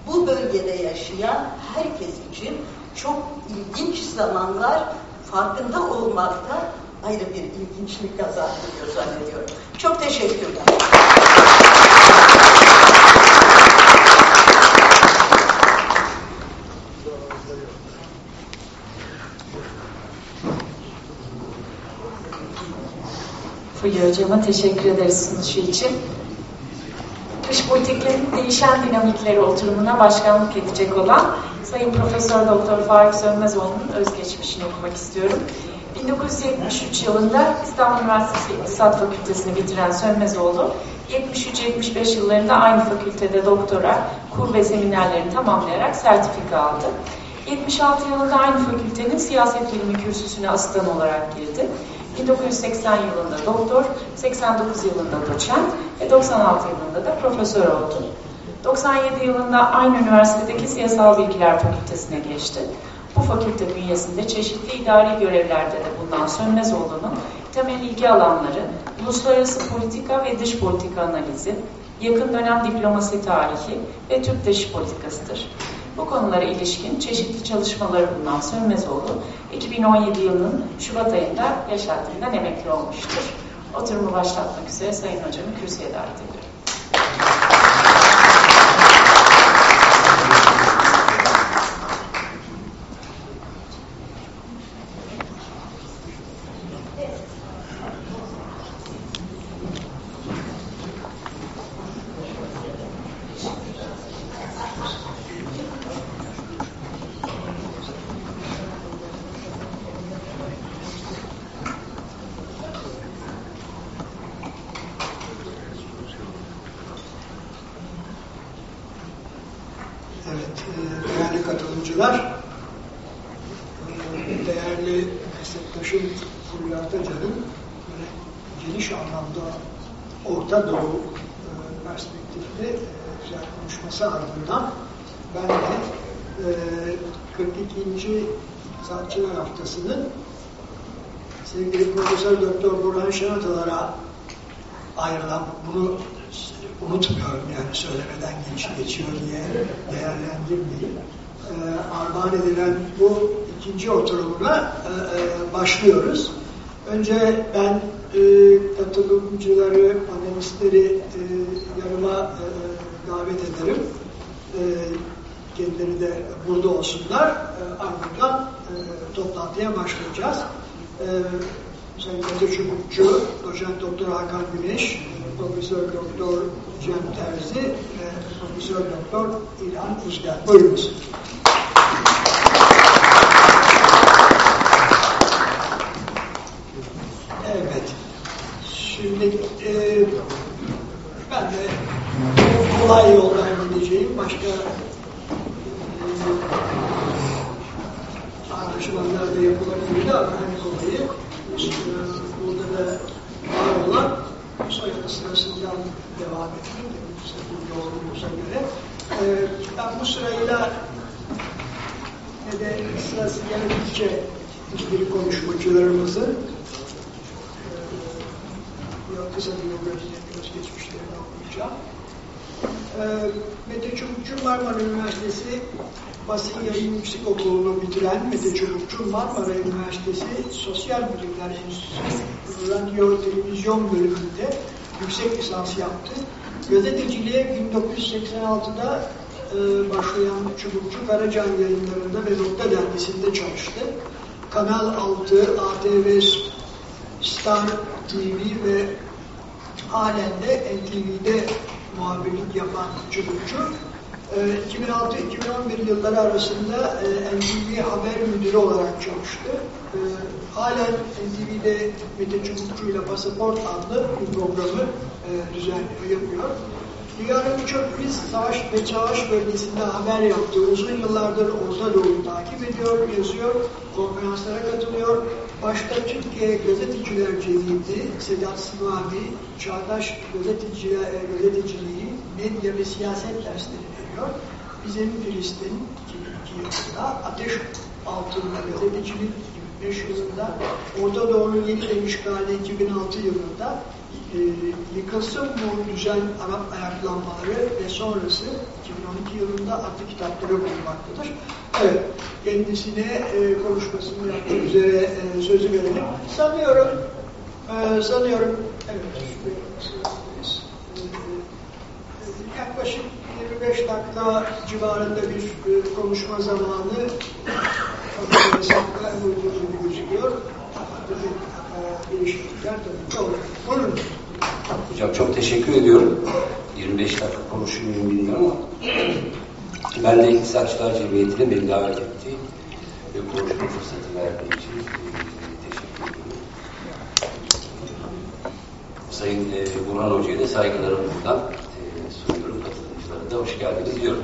bu bölgede yaşayan herkes için çok ilginç zamanlar farkında olmakta ayrı bir ilginçlik kazandırıyor zannediyorum. Çok teşekkürler. Fulya Hocam'a teşekkür ederiz sunuşu için. Dış politiklerin değişen dinamikleri oturumuna başkanlık edecek olan Sayın Profesör Doktor Faruk Sönmezoğlu'nun özgeçmişini okumak istiyorum. 1973 yılında İstanbul Üniversitesi İktisat Fakültesini bitiren Sönmezoğlu, 73-75 yıllarında aynı fakültede doktora, kur ve seminerlerini tamamlayarak sertifika aldı. 76 yılında aynı fakültenin siyaset bilimi kürsüsüne asistan olarak girdi. 1980 yılında doktor, 89 yılında doçent ve 96 yılında da profesör oldu. 97 yılında aynı üniversitedeki Siyasal Bilgiler Fakültesine geçti. Bu fakülte bünyesinde çeşitli idari görevlerde de bulunan Sönmezoğlu'nun temel ilgi alanları uluslararası politika ve dış politika analizi, yakın dönem diplomasi tarihi ve Türk dış politikasıdır. Bu konulara ilişkin çeşitli çalışmaları bulunan Sönmezoğlu, 2017 yılının Şubat ayında yaş emekli olmuştur. Oturumu başlatmak üzere Sayın Hocamı kürsüye davet ediyorum. Evet, e, değerli katılımcılar, e, değerli meslektaşım Fulya Atacan'ın böyle geniş anlamda Orta Doğu e, perspektifli e, güzel konuşması ardından ben de e, 42. Saatçılar Haftası'nın sevgili Profesör Doktor Burhan Şenatalar'a ayrılan bunu unutmuyorum yani söylemeden geç, geçiyor diye değerlendirmeyin. Ee, armağan edilen bu ikinci oturumuna e, e, başlıyoruz. Önce ben e, katılımcıları, panelistleri e, yanıma e, davet ederim. E, kendileri de burada olsunlar. E, ardından e, toplantıya başlayacağız. E, Sayın Mete Çubukçu, Doçent Doktor Hakan Güneş, Profesör Doktor Cem Terzi ve Profesör Doktor İlhan Uzger. Buyurunuz. Evet. Şimdi e, ben de kolay yoldan gideceğim. Başka e, anlaşmalar da yapılabilir ama en kolayı burada da var olan soyadı sırasından devam ettim. Bu yoğunluğumuza göre. Ee, ben bu sırayla ne de sırası geldikçe ilgili konuşmacılarımızı e, kısa biyografilerini, özgeçmişlerini okuyacağım. E, Mete Çubukçu Marmara Üniversitesi Basın Yayın Yüksek Okulu'nu bitiren Mete Çubukçu Marmara Üniversitesi Sosyal Bilimler Enstitüsü Radyo Televizyon bölümünde yüksek lisans yaptı. Gazeteciliğe 1986'da e, başlayan Çubukçu Karacan yayınlarında ve Nokta Dergisi'nde çalıştı. Kanal 6, ATV, Star TV ve halen de NTV'de muhabirlik yapan Çubukçu 2006-2011 yılları arasında NTV Haber Müdürü olarak çalıştı. E, halen NTV'de Mete Çubukçu ile Pasaport adlı bir programı e, düzenliyor, yapıyor. Dünyanın birçok kriz, savaş ve çağış bölgesinde haber yaptığı uzun yıllardır Orta Doğu'yu takip ediyor, yazıyor, konferanslara katılıyor. Başta Türkiye Gazeteciler Cemiyeti, Sedat Sivavi, Çağdaş Gazeteciler, Gazeteciliği, Medya ve Siyaset dersleri veriyor. Bizim Filistin 2002 yılında Ateş Altında Gazetecilik 2005 yılında, Orta Doğu'nun yeniden işgali 2006 yılında e, yıkılsın bu düzen Arap ayaklanmaları ve sonrası 2012 yılında adlı kitapları bulunmaktadır. Evet, kendisine e, konuşmasını yapmak üzere e, sözü verelim. Sanıyorum, e, sanıyorum, evet, e, yaklaşık 25 dakika civarında bir e, konuşma zamanı hesapla uygun gözüküyor değişiklikler olur. Hocam çok teşekkür ediyorum. 25 dakika konuşuyor muyum bilmiyorum ama ben de İktisatçılar Cemiyeti'ne beni davet etti ve konuşma fırsatı verdiği için e, teşekkür ediyorum. Sayın e, Burhan Hoca'ya da saygılarımı buradan e, sunuyorum. Katılımcılara da hoş geldiniz diyorum.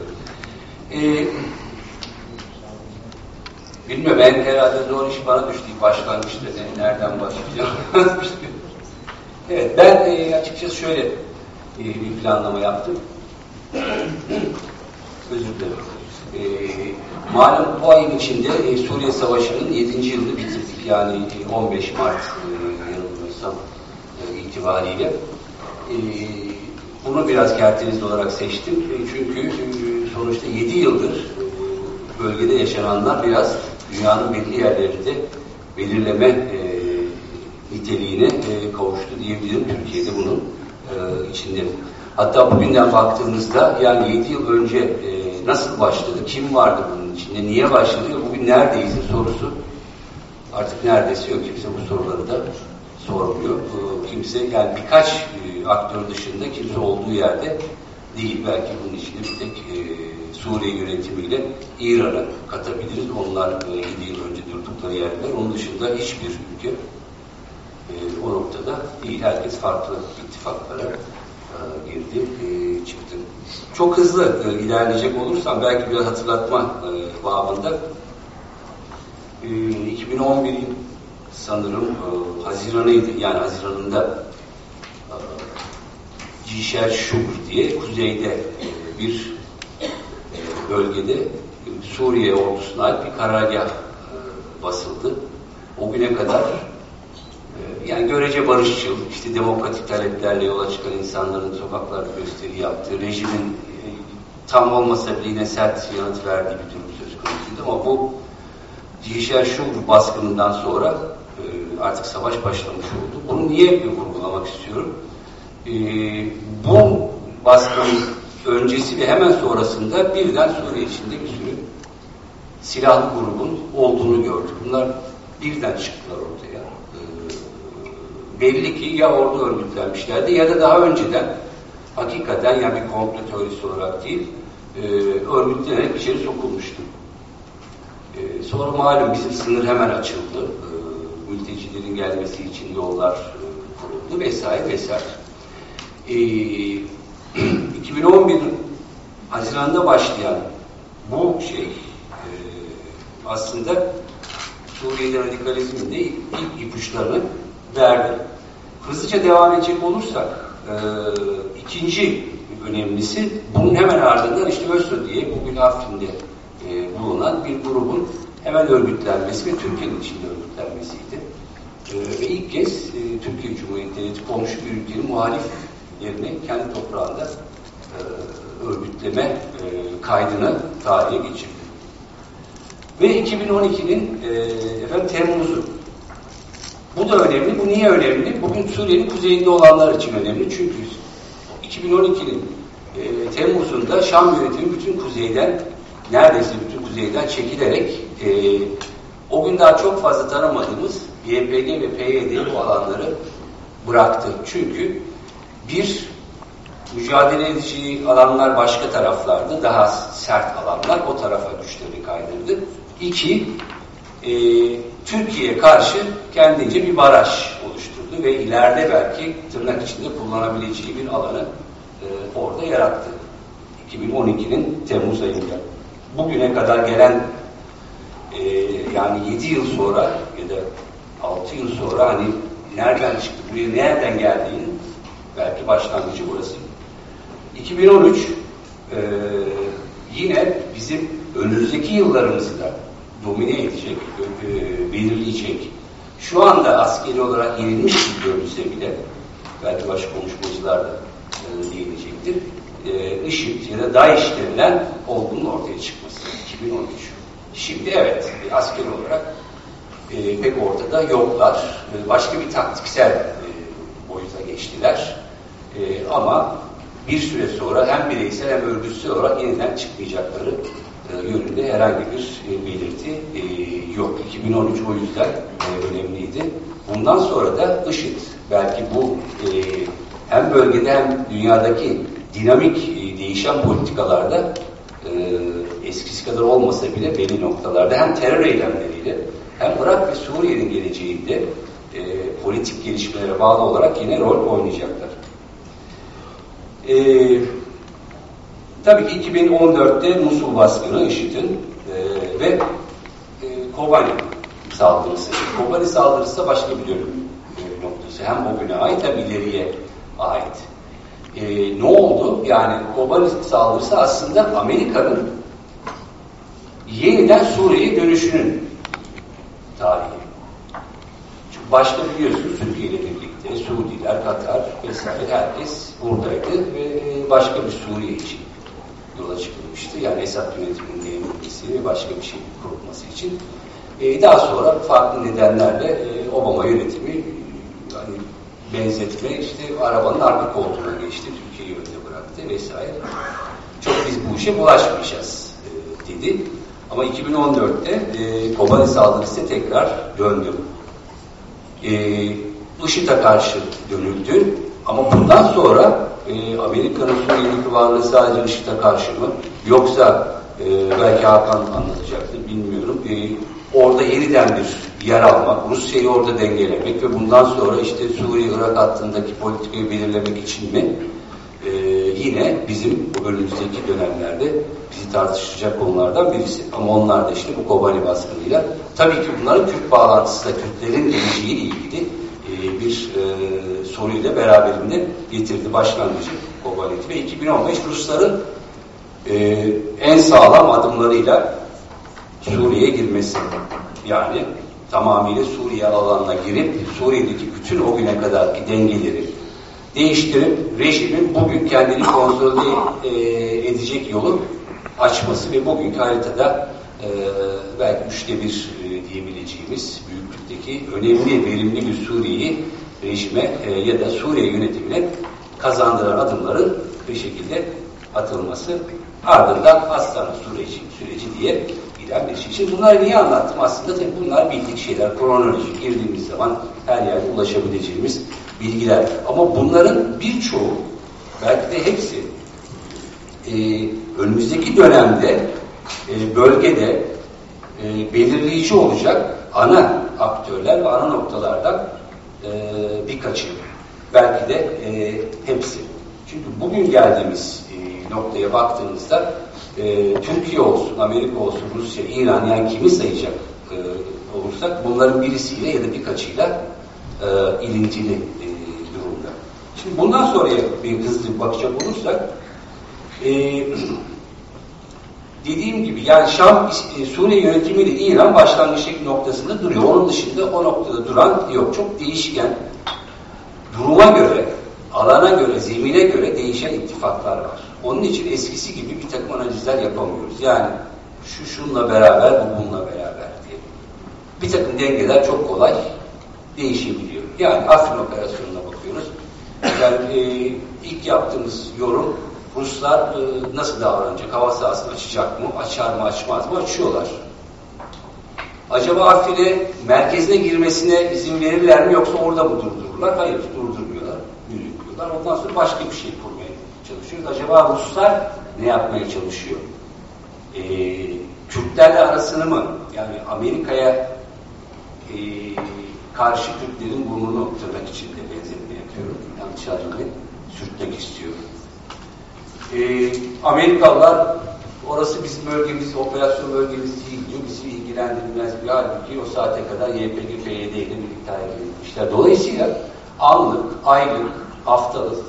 E, bilmiyorum ben herhalde zor iş bana düştü başlangıçta. Ne, nereden başlayacağım? evet ben e, açıkçası şöyle e, bir planlama yaptım. Özür dilerim. E, malum bu ayın içinde e, Suriye Savaşı'nın 7. yılını bitirdik. Yani e, 15 Mart e, yanılmıyorsam e, itibariyle. E, bunu biraz kerteniz olarak seçtim. E, çünkü e, sonuçta 7 yıldır e, bölgede yaşananlar biraz dünyanın belli yerlerinde belirleme e, niteliğine e, kavuştu diyebilirim. Türkiye'de bunun e, içinde. Hatta bugünden baktığımızda yani 7 yıl önce e, nasıl başladı, kim vardı bunun içinde, niye başladı, bugün neredeyiz sorusu artık neredeyse yok. Kimse bu soruları da sormuyor. E, kimse yani birkaç e, aktör dışında kimse olduğu yerde değil. Belki bunun içinde bir tek e, Suriye yönetimiyle İran'ı katabiliriz. Onlar e, 7 yıl önce durdukları yerler. Onun dışında hiçbir ülke e, o noktada değil. Herkes farklı ittifaklara e, girdi, e, çıktı. Çok hızlı e, ilerleyecek olursam belki biraz hatırlatma e, babında e, 2011'in sanırım e, Haziran'ıydı. Yani Haziran'ında e, Cişer Şubr diye kuzeyde e, bir e, bölgede Suriye ordusuna ait bir karargah e, basıldı. O güne kadar e, yani görece barışçıl, işte demokratik taleplerle yola çıkan insanların sokaklarda gösteri yaptığı, rejimin e, tam olmasa bile yine sert yanıt verdiği bir durum söz konusuydu ama bu Cişer Şubr baskınından sonra artık savaş başlamış oldu. Bunu niye vurgulamak istiyorum? Bu baskının öncesi ve hemen sonrasında birden Suriye içinde bir sürü silahlı grubun olduğunu gördük. Bunlar birden çıktılar ortaya. E, belli ki ya orada örgütlenmişlerdi ya da daha önceden hakikaten yani bir komplo teorisi olarak değil e, örgütlenerek içeri sokulmuştu. E, sonra malum bizim sınır hemen açıldı. E, mültecilerin gelmesi için yollar e, kuruldu vesaire vesaire. E, 2011 Haziran'da başlayan bu şey e, aslında Suriye'de radikalizmin de ilk ipuçlarını verdi. Hızlıca devam edecek olursak e, ikinci önemlisi bunun hemen ardından işte ÖSO diye bugün Afrin'de e, bulunan bir grubun hemen örgütlenmesi ve Türkiye'nin içinde örgütlenmesiydi. E, ve ilk kez e, Türkiye Cumhuriyeti komşu bir ülkenin muhaliflerini kendi toprağında e, örgütleme e, kaydını tarihe geçirdi. Ve 2012'nin e, Temmuz'u. Bu da önemli. Bu niye önemli? Bugün Suriye'nin kuzeyinde olanlar için önemli. Çünkü 2012'nin e, Temmuz'unda Şam yönetimi bütün kuzeyden neredeyse bütün kuzeyden çekilerek e, o gün daha çok fazla tanımadığımız YPG ve PYD bu alanları bıraktı. Çünkü bir mücadele edici alanlar başka taraflarda, daha sert alanlar o tarafa güçleri kaydırdı. İki, e, Türkiye'ye karşı kendince bir baraj oluşturdu ve ileride belki tırnak içinde kullanabileceği bir alanı e, orada yarattı. 2012'nin Temmuz ayında. Bugüne kadar gelen e, yani 7 yıl sonra ya da 6 yıl sonra hani nereden çıktı, buraya nereden geldiğinin belki başlangıcı burası. 2013 e, yine bizim önümüzdeki yıllarımızı da domine edecek, e, belirleyecek. Şu anda askeri olarak yenilmiş gibi görünse bile, belki başka konuşmacılar da e, değinecektir, e, IŞİD ya da DAEŞ denilen olgunun ortaya çıkması 2013. Şimdi evet, e, askeri olarak e, pek ortada yoklar. E, başka bir taktiksel e, boyuta geçtiler. E, ama bir süre sonra hem bireysel hem örgütsel olarak yeniden çıkmayacakları e, yönünde herhangi bir e, belirti e, yok. 2013 o yüzden e, önemliydi. Bundan sonra da IŞİD belki bu e, hem bölgede hem dünyadaki dinamik e, değişen politikalarda e, eskisi kadar olmasa bile belli noktalarda hem terör eylemleriyle hem Irak ve Suriye'nin geleceğinde e, politik gelişmelere bağlı olarak yine rol oynayacaklar. E, tabii ki 2014'te Musul baskını IŞİD'in e, ve e, Kobani saldırısı. Kobani saldırısı da başka bir dönüm e, noktası. Hem o güne ait hem ileriye ait. E, ne oldu? Yani Kobani saldırısı aslında Amerika'nın yeniden Suriye'ye dönüşünün tarihi. Çünkü başta biliyorsunuz Türkiye ile Suudiler, Katar vesaire herkes buradaydı ve başka bir Suriye için yola çıkılmıştı. Yani Esad yönetiminin devrilmesi ve başka bir şey kurulması için. Ee, daha sonra farklı nedenlerle e, Obama yönetimi hani benzetme işte arabanın arka koltuğuna geçti, Türkiye'yi önde bıraktı vesaire. Çok biz bu işe bulaşmayacağız e, dedi. Ama 2014'te e, Kobani saldırısı tekrar döndü. E, IŞİD'e karşı dönüldü. Ama bundan sonra e, Amerika'nın Suriye'deki varlığı sadece IŞİD'e karşı mı? Yoksa e, belki Hakan anlatacaktır bilmiyorum. E, orada yeniden bir yer almak, Rusya'yı orada dengelemek ve bundan sonra işte Suriye-Irak hattındaki politikayı belirlemek için mi? Ee, yine bizim bu önümüzdeki dönemlerde bizi tartışacak konulardan birisi. Ama onlar da işte bu Kobani baskınıyla tabii ki bunların Kürt bağlantısı da Kürtlerin geleceğiyle ilgili e, bir e, soruyu da beraberinde getirdi. Başlangıcı Kobani'di ve 2015 Rusların e, en sağlam adımlarıyla Suriye'ye girmesi. Yani tamamıyla Suriye alanına girip Suriye'deki bütün o güne kadarki dengeleri değiştirip rejimin bugün kendini kontrol e, edecek yolu açması ve bugünkü haritada e, belki üçte bir e, diyebileceğimiz büyüklükteki önemli, verimli bir Suriye'yi rejime e, ya da Suriye yönetimine kazandıran adımların bir şekilde atılması ardından hastane süreci, süreci diye giden bir şey. Şimdi bunları niye anlattım? Aslında tabii bunlar bildik şeyler. Kronoloji girdiğimiz zaman her yerde ulaşabileceğimiz bilgiler. Ama bunların birçoğu, belki de hepsi e, önümüzdeki dönemde e, bölgede e, belirleyici olacak ana aktörler ve ana noktalardan e, birkaçı. Belki de e, hepsi. Çünkü bugün geldiğimiz e, noktaya baktığımızda e, Türkiye olsun, Amerika olsun, Rusya, İran yani kimi sayacak e, olursak bunların birisiyle ya da birkaçıyla e, ilintili e, durumda. Şimdi bundan sonraya bir hızlı bakacak olursak e, dediğim gibi yani Şam e, Suriye yönetimiyle İran başlangıçtaki noktasında duruyor. Onun dışında o noktada duran yok. Çok değişken duruma göre, alana göre, zemine göre değişen ittifaklar var. Onun için eskisi gibi bir takım analizler yapamıyoruz. Yani şu şunla beraber, bu bununla beraber diye. Bir takım dengeler çok kolay değişebiliyor. Yani Afrin operasyonuna bakıyoruz. Yani e, ilk yaptığımız yorum Ruslar e, nasıl davranacak? Hava sahasını açacak mı? Açar mı? Açmaz mı? Açıyorlar. Acaba Afrin'e merkezine girmesine izin verirler mi yoksa orada mı durdururlar? Hayır, durdurmuyorlar. Yürüyorlar. Ondan sonra başka bir şey kurmaya çalışıyoruz. Acaba Ruslar ne yapmaya çalışıyor? Ee, Türklerle arasını mı? Yani Amerika'ya e, karşı Türklerin burnunu tırnak içinde benzetme yapıyorum. Yanlış anlamayın. Sürtmek istiyorum. Ee, Amerikalılar orası bizim bölgemiz, operasyon bölgemiz değil diyor. Bizi ilgilendirmez bir halbuki o saate kadar YPG, PYD ile birlikte ayrılmışlar. Dolayısıyla anlık, aylık, haftalık,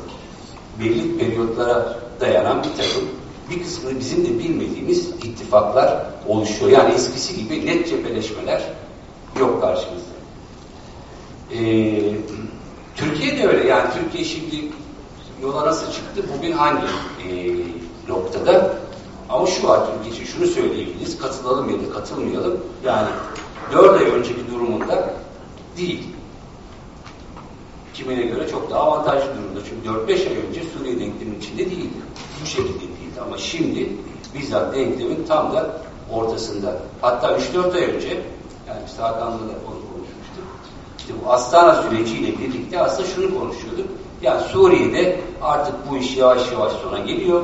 belli periyotlara dayanan bir takım bir kısmını bizim de bilmediğimiz ittifaklar oluşuyor. Yani eskisi gibi net cepheleşmeler yok karşımızda. Ee, Türkiye de öyle. Yani Türkiye şimdi yola nasıl çıktı? Bugün hangi e, noktada? Ama şu var Türkiye için şunu söyleyebiliriz. Katılalım ya da katılmayalım. Yani dört ay önceki durumunda değil. Kimine göre çok daha avantajlı durumda. Çünkü 4-5 ay önce Suriye denklemin içinde değildi. Bu şekilde değildi. Ama şimdi bizzat denklemin tam da ortasında. Hatta 3-4 ay önce yani biz Hakan'la da konuşmuştuk. İşte bu Astana süreciyle birlikte aslında şunu konuşuyorduk. Yani Suriye'de artık bu iş yavaş yavaş sona geliyor.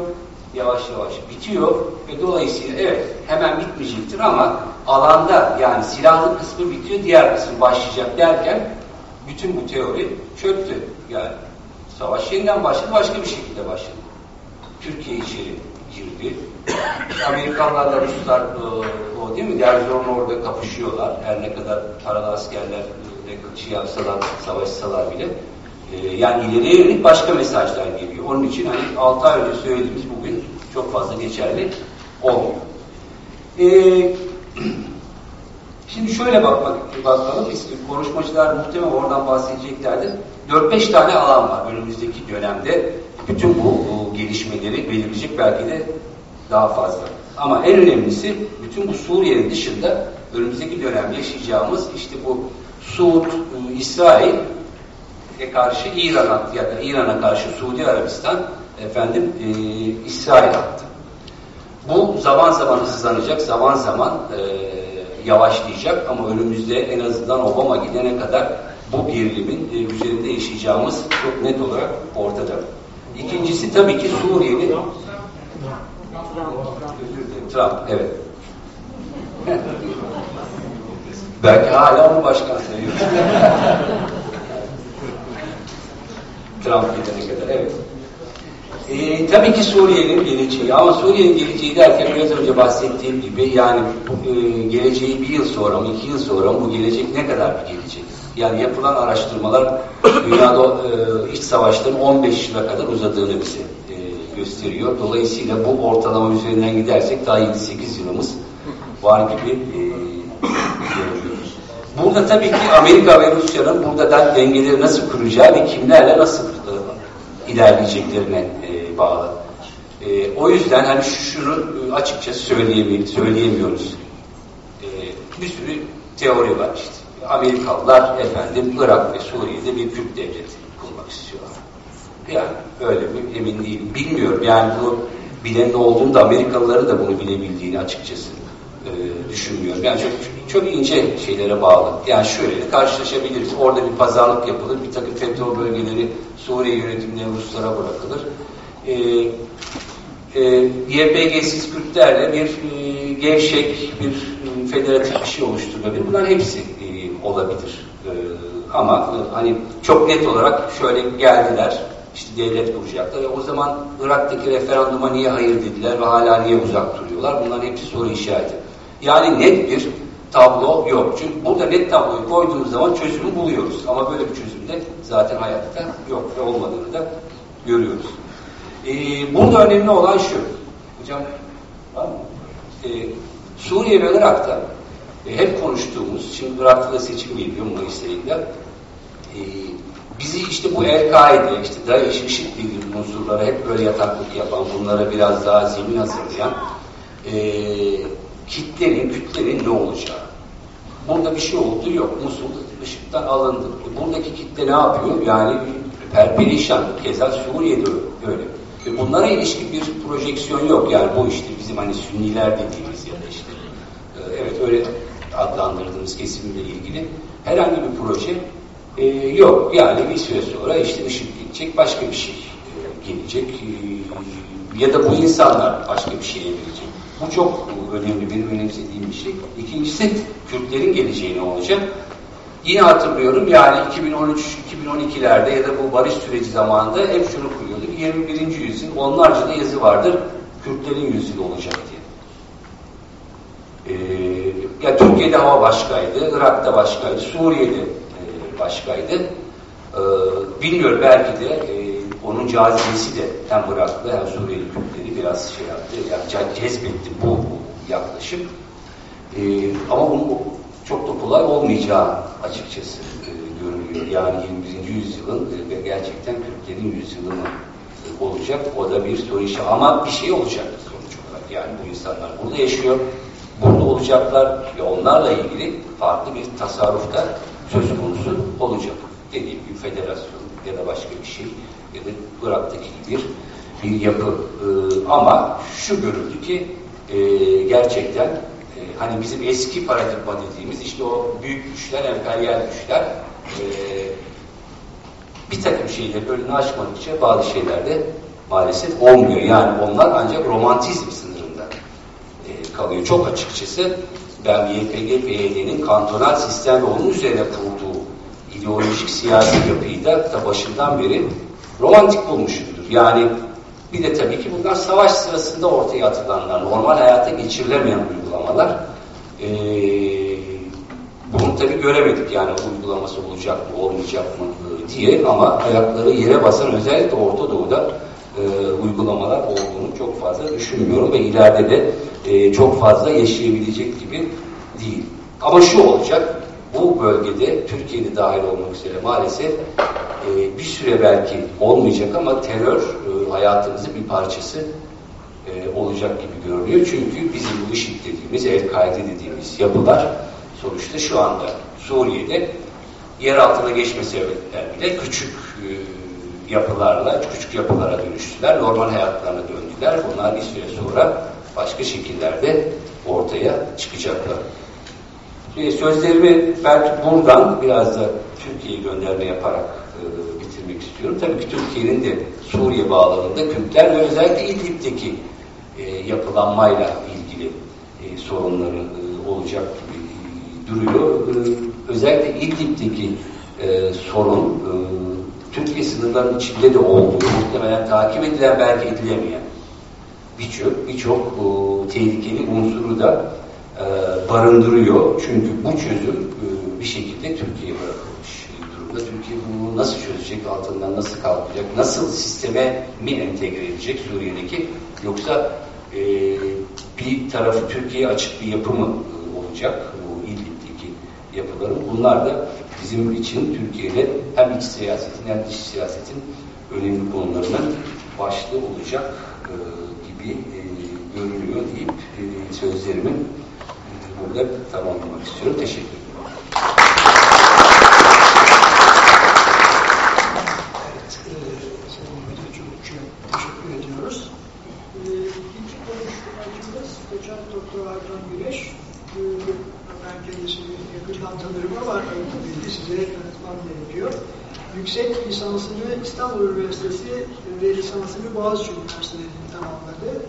Yavaş yavaş bitiyor ve dolayısıyla evet hemen bitmeyecektir ama alanda yani silahlı kısmı bitiyor diğer kısmı başlayacak derken bütün bu teori çöktü. Yani savaş yeniden başladı, başka bir şekilde başladı. Türkiye içeri girdi. Amerikanlarla Ruslar o değil mi? Derzor'un orada kapışıyorlar. Her ne kadar paralı askerler şey yapsalar, savaşsalar bile. E, yani ileriye yönelik başka mesajlar geliyor. Onun için hani 6 ay önce söylediğimiz bugün çok fazla geçerli olmuyor. E, şimdi şöyle bakmak, bakalım. Konuşmacılar muhtemelen oradan bahsedeceklerdir. 4-5 tane alan var önümüzdeki dönemde. Bütün bu, bu gelişmeleri belirleyecek belki de daha fazla. Ama en önemlisi bütün bu Suriye'nin dışında önümüzdeki dönem yaşayacağımız işte bu Suud, ıı, İsrail karşı İran'a ya da İran'a karşı Suudi Arabistan efendim e, İsrail attı. Bu zaman zaman hızlanacak, zaman zaman e, yavaşlayacak ama önümüzde en azından Obama gidene kadar bu gerilimin e, üzerinde yaşayacağımız çok net olarak ortada. İkincisi tabii ki Suriye'nin Trump, evet. Belki hala onu başkan sayıyor. Trump gidene kadar, evet. Ee, tabii ki Suriye'nin geleceği ama Suriye'nin geleceği derken biraz önce bahsettiğim gibi yani e, geleceği bir yıl sonra mı iki yıl sonra mı bu gelecek ne kadar bir gelecek? Yani yapılan araştırmalar dünyada e, iç savaşların 15 yıla kadar uzadığını bize e, gösteriyor. Dolayısıyla bu ortalama üzerinden gidersek daha 7-8 yılımız var gibi e. Burada tabii ki Amerika ve Rusya'nın burada da dengeleri nasıl kuracağı ve kimlerle nasıl ilerleyeceklerine e, bağlı. E, o yüzden hani şunu e, açıkça söyleyemi söyleyemiyoruz. E, bir sürü teori var işte. Amerikalılar efendim Irak ve Suriye'de bir Kürt devleti kurmak istiyorlar. Yani öyle mi emin değilim. Bilmiyorum yani bu bilenin olduğunu da Amerikalıların da bunu bilebildiğini açıkçası e, düşünmüyorum. Yani çok, çok ince şeylere bağlı. Yani şöyle karşılaşabiliriz. Orada bir pazarlık yapılır. Bir takım petrol bölgeleri Suriye yönetimine Ruslara bırakılır. E, e, YPG'siz Kürtlerle bir e, gevşek bir e, federatif bir şey oluşturulabilir. Bunlar hepsi e, olabilir. E, ama e, hani çok net olarak şöyle geldiler işte devlet kuracaklar ve o zaman Irak'taki referanduma niye hayır dediler ve hala niye uzak duruyorlar? Bunların hepsi soru işareti. Yani net bir tablo yok. Çünkü burada net tabloyu koyduğumuz zaman çözümü buluyoruz. Ama böyle bir çözüm de zaten hayatta yok ve olmadığını da görüyoruz. Ee, burada önemli olan şu. Hocam var mı? Ee, Suriye ve Irak'ta e, hep konuştuğumuz, şimdi Irak'ta seçim geliyor Mayıs ayında. E, bizi işte bu El-Kaide, işte DAEŞ, IŞİD dediğim unsurlara hep böyle yataklık yapan, bunlara biraz daha zemin hazırlayan e, kitlenin, kütlenin ne olacağı. Burada bir şey oldu yok. Musul ışıktan alındı. Buradaki kitle ne yapıyor? Yani perperişan. Keza Suriye'de öyle. Ve bunlara ilişkin bir projeksiyon yok. Yani bu işte bizim hani Sünniler dediğimiz ya da işte e, evet öyle adlandırdığımız kesimle ilgili herhangi bir proje e, yok. Yani bir süre sonra işte ışık gidecek, başka bir şey e, gelecek. E, ya da bu insanlar başka bir şeye gelecek. Bu çok önemli, benim önemsediğim bir şey. İkincisi Kürtlerin geleceği ne olacak? Yine hatırlıyorum yani 2013-2012'lerde ya da bu barış süreci zamanında hep şunu kuruyorduk. 21. yüzyıl onlarca da yazı vardır. Kürtlerin yüzyılı olacak diye. Ee, ya Türkiye'de hava başkaydı, Irak'ta başkaydı, Suriye'de e, başkaydı. Ee, bilmiyorum belki de e, onun cazibesi de hem Iraklı hem Suriyeli Kürtleri biraz şey yaptı, yani cezbetti bu, yaklaşım. Ee, ama bunu çok da kolay olmayacağı açıkçası e, görülüyor. Yani 21. yüzyılın e, gerçekten Kürtlerin yüzyılı mı e, olacak? O da bir soru işi. Ama bir şey olacak sonuç olarak. Yani bu insanlar burada yaşıyor. Burada olacaklar ve onlarla ilgili farklı bir tasarrufta söz konusu olacak. Dediğim gibi federasyon ya da başka bir şey ya da Irak'taki bir bir yapı. Ee, ama şu görüldü ki e, gerçekten e, hani bizim eski paradigma dediğimiz işte o büyük güçler, emperyal güçler e, bir takım şeyleri önünü açmadıkça bazı şeylerde maalesef olmuyor. Yani onlar ancak romantizm sınırında e, kalıyor. Çok açıkçası ben YPG, PYD'nin kantonal sistem ve onun üzerine kurduğu ideolojik siyasi yapıyı da, da başından beri romantik bulmuşumdur. Yani bir de tabii ki bunlar savaş sırasında ortaya atılanlar, normal hayata geçirilemeyen uygulamalar. Ee, bunu tabii göremedik yani uygulaması olacak mı, olmayacak mı diye ama ayakları yere basan özellikle Orta Doğu'da e, uygulamalar olduğunu çok fazla düşünmüyorum ve ileride de e, çok fazla yaşayabilecek gibi değil. Ama şu olacak, bu bölgede Türkiye'de dahil olmak üzere maalesef e, bir süre belki olmayacak ama terör e, hayatımızın bir parçası e, olacak gibi görünüyor. Çünkü bizim bu IŞİD dediğimiz, El-Kaide dediğimiz yapılar sonuçta şu anda Suriye'de yer altına geçme sebepler bile küçük e, yapılarla, küçük yapılara dönüştüler. Normal hayatlarına döndüler. Bunlar bir süre sonra başka şekillerde ortaya çıkacaklar. Sözlerimi belki buradan biraz da Türkiye'ye gönderme yaparak e, bitirmek istiyorum. Tabii ki Türkiye'nin de Suriye bağlamında Kürtler ve özellikle İdlib'deki e, yapılanmayla ilgili e, sorunları e, olacak gibi e, duruyor. Özellikle İdlib'deki e, sorun Türkiye sınırlarının içinde de olduğu, muhtemelen takip edilen belki edilemeyen birçok birçok tehlikeli unsuru da barındırıyor. Çünkü bu çözüm e, bir şekilde Türkiye'ye bırakılmış durumda. Türkiye bunu nasıl çözecek, altından nasıl kalkacak, nasıl sisteme mi entegre edecek Suriye'deki yoksa e, bir tarafı Türkiye'ye açık bir yapı mı e, olacak bu İdlib'deki yapıların? Bunlar da bizim için Türkiye'de hem iç siyasetin hem dış siyasetin önemli konularının başlı olacak e, gibi e, görünüyor deyip e, sözlerimi e, burada tamamlamak istiyorum. Teşekkür ederim. Yüksek lisansını İstanbul Üniversitesi ve lisansını Boğaziçi Üniversitesi'nde tamamladı.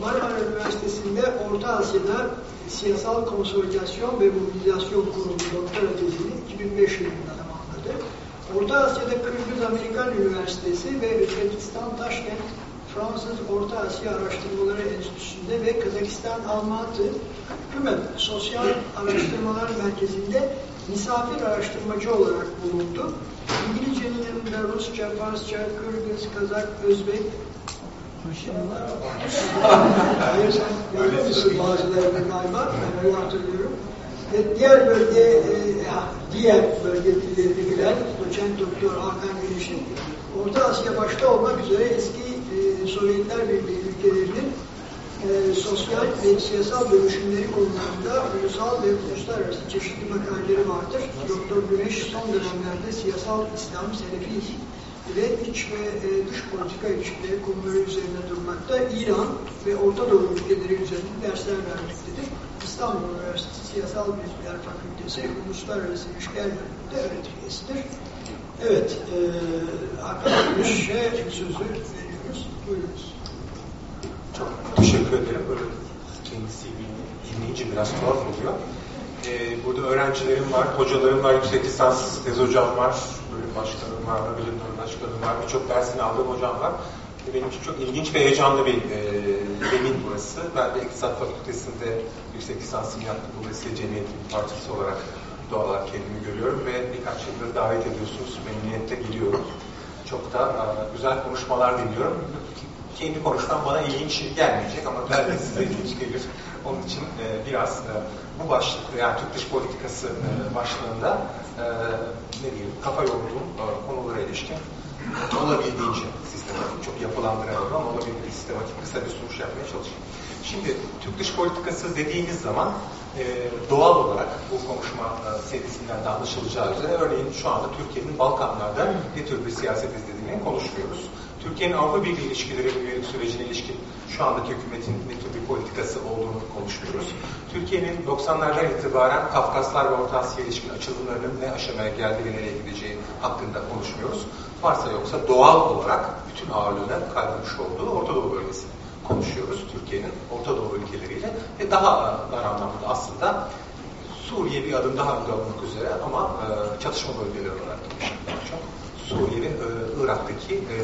Marmara Üniversitesi'nde Orta Asya'da Siyasal Konsolidasyon ve Mobilizasyon Kurulu doktora tezini 2005 yılında tamamladı. Orta Asya'da Kırgız Amerikan Üniversitesi ve Özbekistan Taşkent Fransız Orta Asya Araştırmaları Enstitüsü'nde ve Kazakistan Almatı Hükümet Sosyal Araştırmalar Merkezi'nde misafir araştırmacı olarak bulundu. İngilizcenin yanında Rusça, Farsça, Kırgız, Kazak, Özbek, Hayır sen öyle misin bazılarında galiba? Ben öyle hatırlıyorum. Ve diğer bölge, e, diğer bölge dillerini bilen doçent doktor Hakan Güneş'in Orta Asya başta olmak üzere eski e, Sovyetler Birliği ülkelerinin e, sosyal ve siyasal dönüşümleri konularında ulusal ve uluslararası çeşitli makaleleri vardır. Doktor Güneş son dönemlerde siyasal İslam, Selefi ve iç ve e, dış politika ilişkileri konuları üzerine durmakta İran ve Orta Doğu ülkeleri üzerinde dersler vermektedir. İstanbul Üniversitesi Siyasal Bilgiler Fakültesi Uluslararası İlişkiler Bölümünde öğretim üyesidir. Evet, e, Gümüş'e sözü veriyoruz. Buyurunuz. Çok teşekkür ederim. Böyle kendisi dinleyince biraz tuhaf oluyor. Ee, burada öğrencilerim var, hocalarım var, yüksek lisans tez hocam var, bölüm başkanım var, bilim dalı başkanım var, birçok dersini aldığım hocam var. Ve benim için çok ilginç ve heyecanlı bir e, zemin burası. Ben de İktisat Fakültesi'nde yüksek lisansımı yaptım. Dolayısıyla cemiyetin parçası olarak doğal olarak kendimi görüyorum ve birkaç yıldır davet ediyorsunuz. Memnuniyetle geliyorum. Çok da e, güzel konuşmalar dinliyorum kendi konuşmam bana ilginç gelmeyecek ama belki size ilginç gelir. Onun için e, biraz e, bu başlık yani Türk dış politikası e, başlığında e, ne diyeyim kafa yorduğum e, konulara ilişkin olabildiğince sistematik, çok yapılandıramıyorum ama olabildiğince sistematik kısa bir sunuş yapmaya çalışayım. Şimdi Türk dış politikası dediğimiz zaman e, doğal olarak bu konuşma e, serisinden de anlaşılacağı üzere örneğin şu anda Türkiye'nin Balkanlarda ne tür bir siyaset izlediğini konuşmuyoruz. Türkiye'nin Avrupa Birliği ilişkileri üyelik sürecine ilişkin şu andaki hükümetin ne tür bir politikası olduğunu konuşmuyoruz. Türkiye'nin 90'lardan itibaren Kafkaslar ve Orta Asya ilişkin açılımlarının ne aşamaya geldiği ve nereye gideceği hakkında konuşmuyoruz. Varsa yoksa doğal olarak bütün ağırlığına kaybolmuş olduğu Orta Doğu bölgesi konuşuyoruz Türkiye'nin Orta Doğu ülkeleriyle ve daha dar anlamda aslında Suriye bir adım daha önde olmak üzere ama e, çatışma bölgeleri olarak çok Suriye ve Irak'taki e,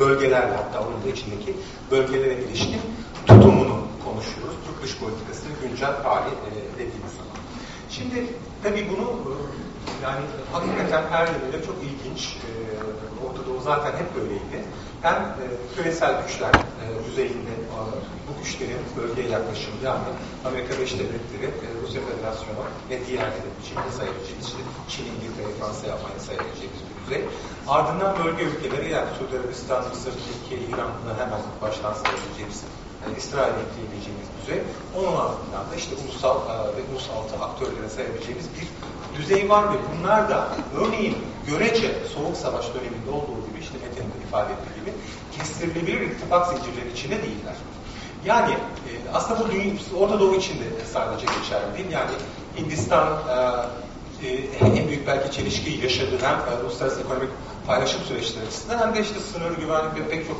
bölgelerle hatta onun da içindeki bölgelere ilişkin tutumunu konuşuyoruz. Türk dış politikasının güncel hali e, dediğimiz zaman. Şimdi tabii bunu e, yani hakikaten her yönüyle çok ilginç. Orta Doğu zaten hep böyleydi. Hem küresel güçler düzeyinde bu güçlerin bölgeye yaklaşımı yani Amerika Birleşik Devletleri, Rusya Federasyonu ve diğerleri Çin'i sayabileceğimiz, Çin, İngiltere, Fransa yapmayı sayabileceğimiz bir düzey. Ardından bölge ülkeleri yani Suudi Arabistan, Mısır, Türkiye, İran'ı hemen baştan sayabileceğimiz yani İsrail ekleyebileceğimiz düzey. Onun ardından da işte ulusal e, ve ulusal aktörlere sayabileceğimiz bir düzey var ve bunlar da örneğin görece Soğuk Savaş döneminde olduğu gibi işte Metin'in ifade ettiği gibi kestirilebilir ittifak zincirleri içinde değiller. Yani e, aslında bu dünya, Orta Doğu için de sadece geçerli değil. Yani Hindistan e, e, en büyük belki çelişkiyi yaşadığı hem uluslararası ekonomik paylaşım süreçleri açısından hem de işte sınır güvenlik ve pek çok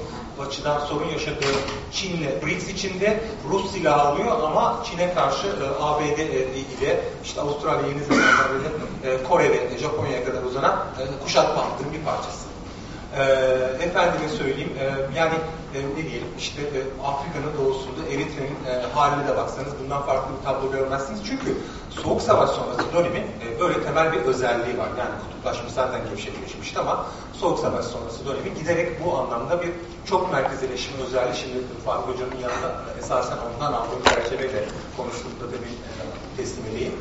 açıdan sorun yaşadığı Çin'le BRICS içinde Rus silahı alıyor ama Çin'e karşı e, ABD e, ile işte Avustralya, Yeni Zelanda ve e, Kore ve Japonya'ya kadar uzanan e, kuşatma hattının bir parçası. E, efendime söyleyeyim, e, yani e, ne diyelim, işte e, Afrika'nın doğusunda Eritre'nin e, haline de baksanız bundan farklı bir tablo görmezsiniz. Çünkü Soğuk Savaş sonrası dönemin e, böyle temel bir özelliği var. Yani kutuplaşma zaten gevşekleşmişti ama Soğuk Savaş sonrası dönemi giderek bu anlamda bir çok merkezileşme özelliği. Şimdi Faruk Hoca'nın yanında esasen ondan aldığım çerçeveyle konuştuğumda tabii e, teslim edeyim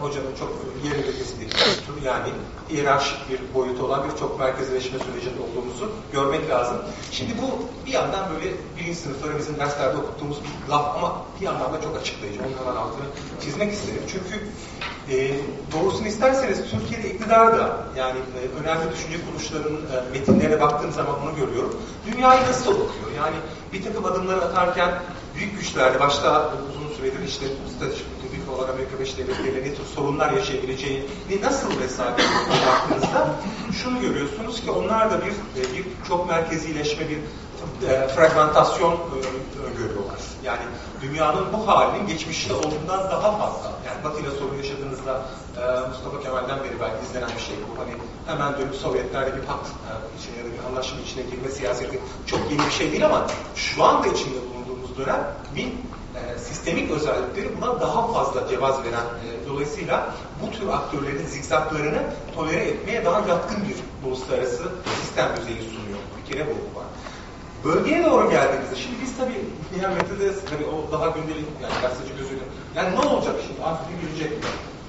hocanın çok yerinde kesinlikle yani hiyerarşik bir boyutu olan bir çok merkezileşme sürecinde olduğumuzu görmek lazım. Şimdi bu bir yandan böyle birinci sınıfları bizim derslerde okuttuğumuz bir laf ama bir yandan da çok açıklayıcı. Onun hemen altını çizmek isterim. Çünkü e, doğrusunu isterseniz Türkiye'de iktidar da yani e, önemli düşünce kuruluşlarının e, metinlerine baktığım zaman bunu görüyorum. Dünyayı nasıl okuyor? Yani bir takım adımları atarken büyük güçlerle başta uzun süredir işte stratejik olan Amerika Birleşik Devletleri ne tür sorunlar yaşayabileceğini nasıl vesaire baktığınızda şunu görüyorsunuz ki onlar da bir, bir çok merkezileşme, bir e, fragmentasyon e, görüyorlar. Yani dünyanın bu halinin geçmişte olduğundan daha fazla. Yani Batı ile sorun yaşadığınızda e, Mustafa Kemal'den beri belki izlenen bir şey bu. Hani hemen dönüp Sovyetlerle bir pakt e, içine ya da bir anlaşma içine girme siyaseti çok yeni bir şey değil ama şu anda içinde bulunduğumuz dönem bir e, sistemik özellikleri buna daha fazla cevaz veren e, dolayısıyla bu tür aktörlerin zikzaklarını tolere etmeye daha yatkın bir uluslararası sistem düzeyi sunuyor. Bir kere bu var. Bölgeye doğru geldiğimizde, şimdi biz tabii nihayetinde de tabii o daha gündelik yani gazeteci gözüyle, yani ne olacak şimdi? Afrika girecek mi?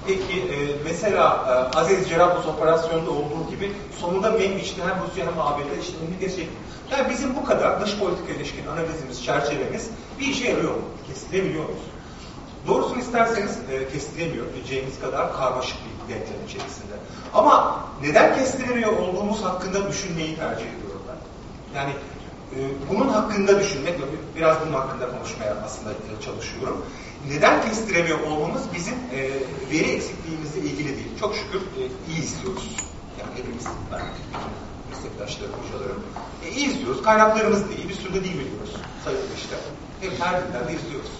Peki e, mesela e, Aziz Cerablos operasyonunda olduğu gibi sonunda Membiç'te hem Rusya hem ABD işte önünü geçecek. Yani bizim bu kadar dış politika ilişkin analizimiz, çerçevemiz bir işe yarıyor mu? Kestirebiliyor muyuz? Doğrusunu isterseniz e, kestiremiyor diyeceğimiz kadar karmaşık bir denklem içerisinde. Ama neden kestiremiyor olduğumuz hakkında düşünmeyi tercih ediyorum ben. Yani e, bunun hakkında düşünmek, biraz bunun hakkında konuşmaya aslında e, çalışıyorum. Neden kestiremiyor olmamız bizim e, veri eksikliğimizle ilgili değil. Çok şükür e, iyi izliyoruz. Yani hepimiz, ben, meslektaşlarım, hocalarım. E, iyi izliyoruz. Kaynaklarımız da iyi. Bir sürü de değil biliyoruz. Sayılı işte. Hep her dinden de izliyoruz.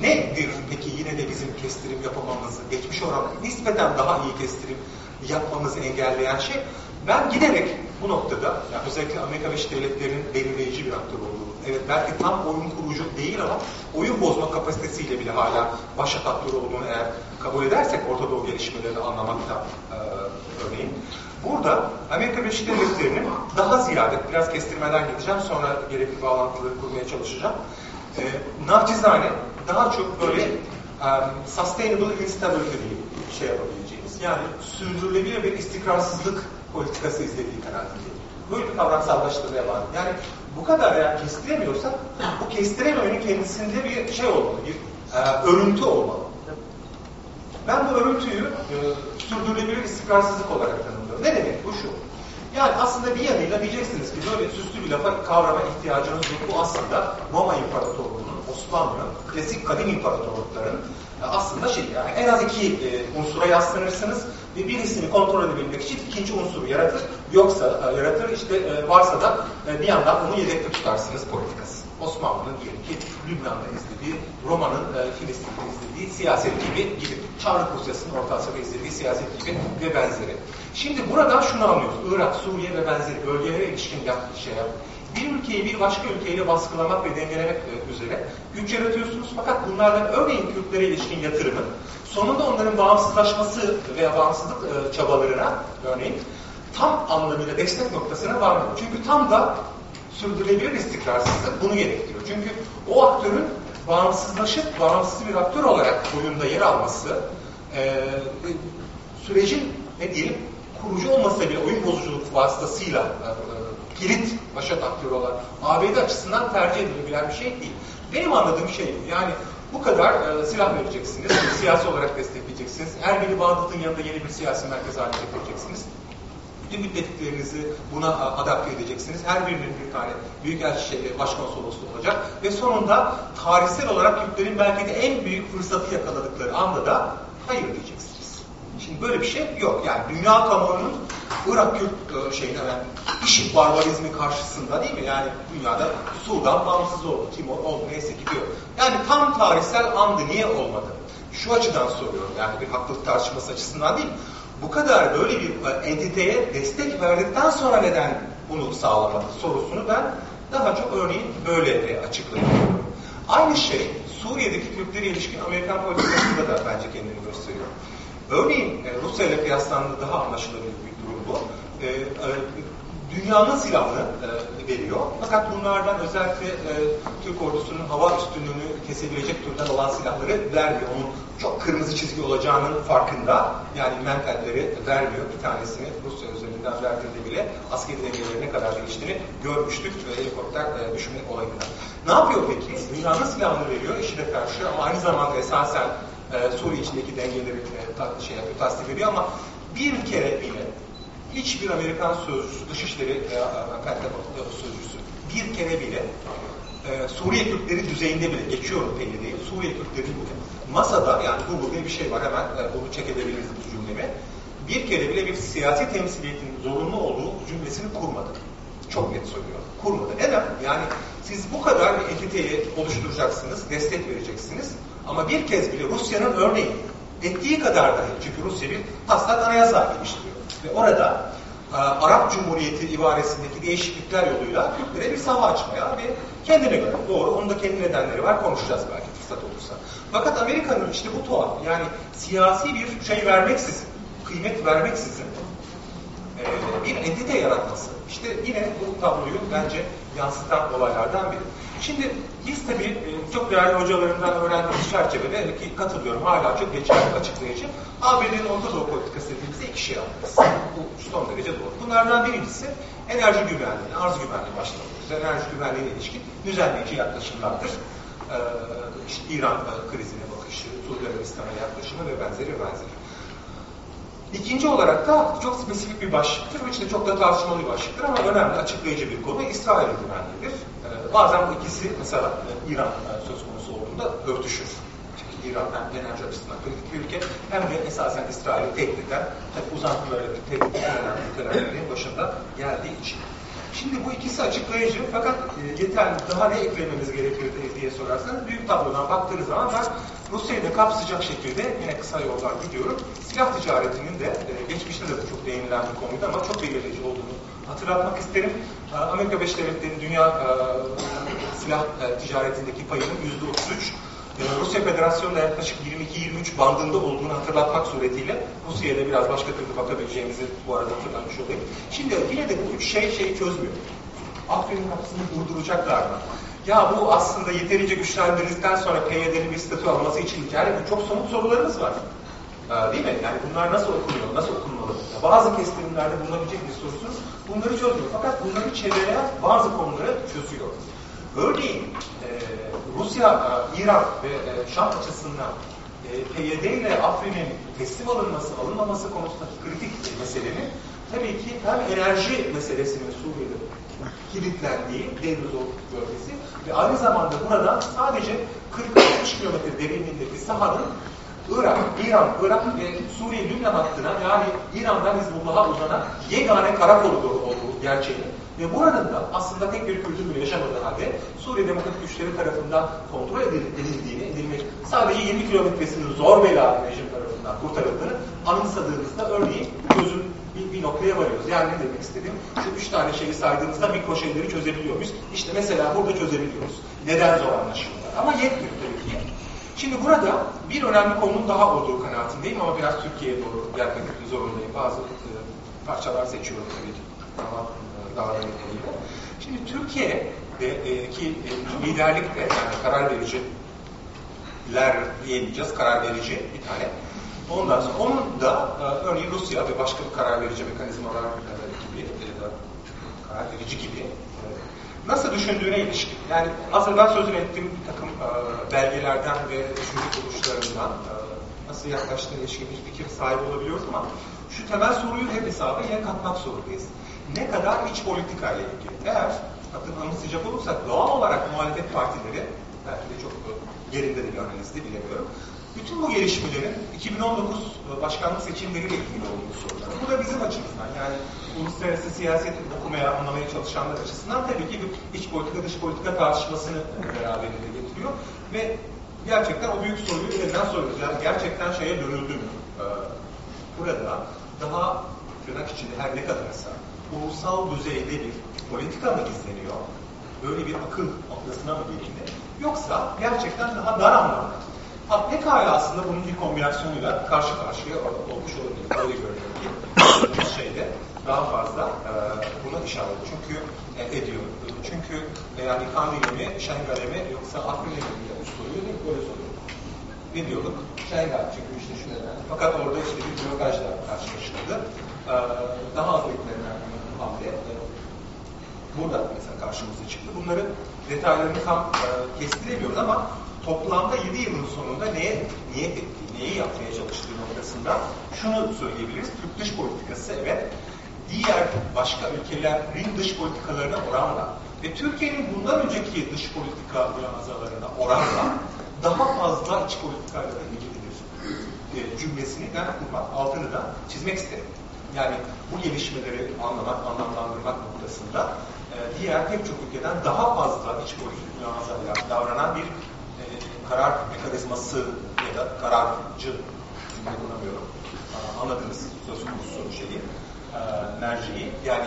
Nedir peki yine de bizim kestirim yapamamızı, geçmiş oran nispeten daha iyi kestirim yapmamızı engelleyen şey? Ben giderek bu noktada, yani özellikle Amerika Birleşik Devletleri'nin belirleyici bir aktör olduğunu, evet belki tam oyun kurucu değil ama oyun bozma kapasitesiyle bile hala başat aktörü olduğunu eğer kabul edersek Orta Doğu gelişmelerini anlamakta e, örneğin. Burada Amerika Birleşik Devletleri'nin daha ziyade, biraz kestirmeden gideceğim, sonra gerekli bağlantıları kurmaya çalışacağım. E, nacizane daha çok böyle um, sustainable instability şey yapabileceğimiz, yani sürdürülebilir bir istikrarsızlık politikası izlediği kanaatindeyim. Böyle bir kavramsallaştırmaya var. Yani bu kadar eğer kestiremiyorsak, bu kestirememenin kendisinde bir şey olmalı, bir e, örüntü olmalı. Ben bu örüntüyü e, sürdürülebilir istikrarsızlık olarak tanımlıyorum. Ne demek bu şu? Yani aslında bir yanıyla diyeceksiniz ki böyle süslü bir lafa kavrama ihtiyacınız yok. Bu aslında Roma İmparatorluğu'nun, Osmanlı'nın, klasik kadim imparatorlukların e, aslında şey yani en az iki e, unsura yaslanırsınız ve birisini kontrol edebilmek için ikinci unsuru yaratır. Yoksa e, yaratır işte e, varsa da e, bir yandan onu yedekte tutarsınız politikası. Osmanlı'nın diyelim ki Lübnan'da izlediği, Roma'nın e, Filistin'de izlediği siyaset gibi gibi, Çarlık Rusyası'nın Orta Asya'da izlediği siyaset gibi ve benzeri. Şimdi buradan şunu anlıyoruz. Irak, Suriye ve benzeri bölgelere ilişkin yaptığı şey yap. Bir ülkeyi bir başka ülkeyle baskılamak ve dengelemek e, üzere güç yaratıyorsunuz. Fakat bunlardan örneğin Kürtlere ilişkin yatırımın sonunda onların bağımsızlaşması veya bağımsızlık e, çabalarına örneğin tam anlamıyla destek noktasına varmadı. Çünkü tam da sürdürülebilir istikrarsızlık bunu gerektiriyor. Çünkü o aktörün bağımsızlaşıp bağımsız bir aktör olarak oyunda yer alması e, sürecin ne diyelim kurucu olmasa bile oyun bozuculuk vasıtasıyla e, e, kilit başat aktörü olan ABD açısından tercih edilebilen bir şey değil. Benim anladığım şey yani bu kadar e, silah vereceksiniz, siyasi olarak destekleyeceksiniz. Biri Bağdat'ın yanında yeni bir siyasi merkez haline getireceksiniz. Bütün müttefiklerinizi buna adapte edeceksiniz. Her birinin bir tane büyükelçi şey, başkonsolosluğu olacak. Ve sonunda tarihsel olarak Kürtlerin belki de en büyük fırsatı yakaladıkları anda da hayır diyeceksiniz. Şimdi böyle bir şey yok. Yani dünya kamuoyunun Irak Kürt e, şeyine yani işit barbarizmi karşısında değil mi? Yani dünyada Sudan bağımsız oldu, Timor oldu neyse gidiyor. Yani tam tarihsel andı niye olmadı? Şu açıdan soruyorum yani bir haklılık tartışması açısından değil Bu kadar böyle bir e, entiteye destek verdikten sonra neden bunu sağlamadı sorusunu ben daha çok örneğin böyle e, açıklayabiliyorum. Aynı şey Suriye'deki Kürtlere ilişkin Amerikan politikasında da bence kendini gösteriyor. Örneğin e, Rusya ile kıyaslandığında daha anlaşılabilir bir durum bu. Dünyanın silahını e, veriyor. Fakat bunlardan özellikle e, Türk ordusunun hava üstünlüğünü kesebilecek türden olan silahları vermiyor. Onun çok kırmızı çizgi olacağının farkında. Yani mentalleri vermiyor. Bir tanesini Rusya üzerinden verdiğinde bile askeri dengelerine kadar değiştiğini görmüştük. Ve helikopter e, düşme olayında. Ne yapıyor peki? Dünyanın silahını veriyor IŞİD'e karşı ama aynı zamanda esasen e, Suriye içindeki dengeleri e, şey yapıyor, tasdik ediyor ama bir kere bile hiçbir Amerikan sözcüsü, Dışişleri Pentagon sözcüsü bir kere bile e, Suriye Kürtleri düzeyinde bile, geçiyorum değil, Suriye Kürtleri bile masada yani Google'da bir şey var hemen e, bunu çek bu cümlemi. Bir kere bile bir siyasi temsiliyetin zorunlu olduğu cümlesini kurmadı. Çok net söylüyorum. Kurmadı. Neden? Yani siz bu kadar bir entiteyi oluşturacaksınız, destek vereceksiniz ama bir kez bile Rusya'nın örneğin ettiği kadar dahi çünkü Rusya bir taslak anayasa geliştiriyor. Ve orada e, Arap Cumhuriyeti ibaresindeki değişiklikler yoluyla Kürtlere bir saha açmaya ve kendine göre doğru onun da kendi nedenleri var konuşacağız belki fırsat olursa. Fakat Amerika'nın işte bu tuhaf yani siyasi bir şey vermeksizin, kıymet vermeksizin e, bir entite yaratması. İşte yine bu tabloyu bence yansıtan olaylardan biri. Şimdi biz tabii e, çok değerli hocalarımdan öğrendiğimiz çerçevede ki katılıyorum hala çok geçerli açıklayıcı. ABD'nin Orta Doğu politikası dediğimizde iki şey alırız. Bu son derece doğru. Bunlardan birincisi enerji güvenliği, arz güvenliği başta Enerji güvenliğine ilişkin düzenleyici yaklaşımlardır. Ee, işte İran krizine bakışı, Suudi Arabistan'a yaklaşımı ve benzeri benzeri. İkinci olarak da çok spesifik bir başlıktır. Bu işte çok da tartışmalı bir başlıktır ama önemli, açıklayıcı bir konu. İsrail güvenliğidir. Ee, bazen bu ikisi mesela e, İran e, söz konusu olduğunda örtüşür. Çünkü İran hem enerji açısından kritik bir ülke hem de esasen İsrail'i tehditten tabi uzantıları tehdit en önemli ülkelerinin başında geldiği için. Şimdi bu ikisi açıklayıcı fakat e, yeterli daha ne eklememiz gerekir diye sorarsanız büyük tablodan baktığınız zaman ben Rusya'yı da kapsayacak şekilde yine kısa yollar gidiyorum. Silah ticaretinin de e, geçmişte de çok değinilen bir konuydu ama çok belirleyici olduğunu hatırlatmak isterim. E, Amerika Birleşik Devletleri'nin dünya e, silah ticaretindeki payının yüzde 33 e, Rusya Federasyonu'nda yaklaşık 22-23 bandında olduğunu hatırlatmak suretiyle Rusya'ya da biraz başka türlü bakabileceğimizi bu arada hatırlamış olayım. Şimdi yine de bu üç şey şeyi çözmüyor. Afrin'in kapısını durduracaklar mı? Ya bu aslında yeterince güçlendirdikten sonra PYD'nin bir statü alması için yani bu çok somut sorularımız var. Ee, değil mi? Yani bunlar nasıl okunuyor, nasıl okunmalı? Ya bazı kestirimlerde bulunabilecek bir sorusunuz bunları çözmüyor. Fakat bunları çevreleyen bazı konuları çözüyor. Örneğin e, Rusya, e, İran ve e, Şam açısından e, PYD ile Afrin'in teslim alınması, alınmaması konusundaki kritik meselenin tabii ki hem enerji meselesinin Suriye'de kilitlendiği Devruzor bölgesi ve aynı zamanda burada sadece 40-60 kilometre derinliğindeki sahanın Irak, İran, Irak ve Suriye Lübnan hattına yani İran'dan Hizbullah'a uzanan yegane kara koridoru olduğu gerçeğini Ve burada da aslında tek bir kültür bile yaşamadığı halde Suriye Demokratik Güçleri tarafından kontrol edildiğini, edilmek sadece 20 kilometresinin zor bela rejim tarafından kurtarıldığını anımsadığımızda örneğin bir noktaya varıyoruz. Yani ne demek istedim? Şu üç tane şeyi saydığımızda mikro şeyleri çözebiliyor muyuz? İşte mesela burada çözebiliyoruz. Neden zor anlaşılıyor? Ama yetmiyor tabii ki. Şimdi burada bir önemli konunun daha olduğu kanaatindeyim ama biraz Türkiye'ye doğru gelmek zorundayım. Bazı e, parçalar seçiyorum tabii ki. Ama e, daha da. Şimdi Türkiye'deki e, liderlik de yani karar vericiler diyemeyeceğiz, karar verici bir tane. Ondan sonra onun da e, örneğin Rusya ve başka bir karar verici mekanizmalar e, gibi e, karar verici gibi e, nasıl düşündüğüne ilişkin. Yani aslında ben sözünü ettiğim bir takım e, belgelerden ve düşünce kuruluşlarından e, nasıl yaklaştığına ilişkin bir fikir sahibi olabiliyoruz ama şu temel soruyu hep hesaba yine katmak zorundayız. Ne kadar iç politika ile ilgili. Eğer bakın anımsayacak olursak doğal olarak muhalefet partileri belki de çok yerinde de bir analizde bilemiyorum. Bütün bu gelişmelerin 2019 başkanlık seçimleriyle ilgili olduğunu sorular. Bu da bizim açımızdan yani uluslararası siyaset okumaya, anlamaya çalışanlar açısından tabii ki bir iç politika, dış politika tartışmasını beraberinde getiriyor. Ve gerçekten o büyük soruyu neden soruyoruz? Yani gerçekten şeye dönüldü mü? Ee, burada daha tırnak içinde her ne kadarsa ulusal düzeyde bir politika mı izleniyor? Böyle bir akıl noktasına mı gelindi? Yoksa gerçekten daha dar anlamda Ha, pekala aslında bunun bir kombinasyonuyla karşı karşıya olmuş olabilir. Görünüyor ki şeyde daha fazla e, buna işaret çünkü e, ediyor. Çünkü e, yani Kandil'i mi, Şengal'e mi yoksa Afrin'e mi soruyor değil mi? Böyle soruyor. Ne diyorduk? Şengal çünkü işte şu neden. Fakat orada işte bir blokajla karşılaşıldı. E, daha az beklenen hamle e, burada mesela karşımıza çıktı. Bunların detaylarını tam e, kestiremiyoruz ama toplamda 7 yılın sonunda neye ettiği, neyi yapmaya çalıştığı noktasında şunu söyleyebiliriz. Türk dış politikası evet diğer başka ülkelerin dış politikalarına oranla ve Türkiye'nin bundan önceki dış politika mülazalarına oranla daha fazla iç politikayla ilgilidir e, cümlesini ben kurmak, altını da çizmek isterim. Yani bu gelişmeleri anlamak, anlamlandırmak noktasında e, diğer pek çok ülkeden daha fazla iç politik mülazalarla davranan bir karar mekanizması ya da kararcı cümle kullanamıyorum. Anladınız söz konusu şeyi, enerjiyi. Yani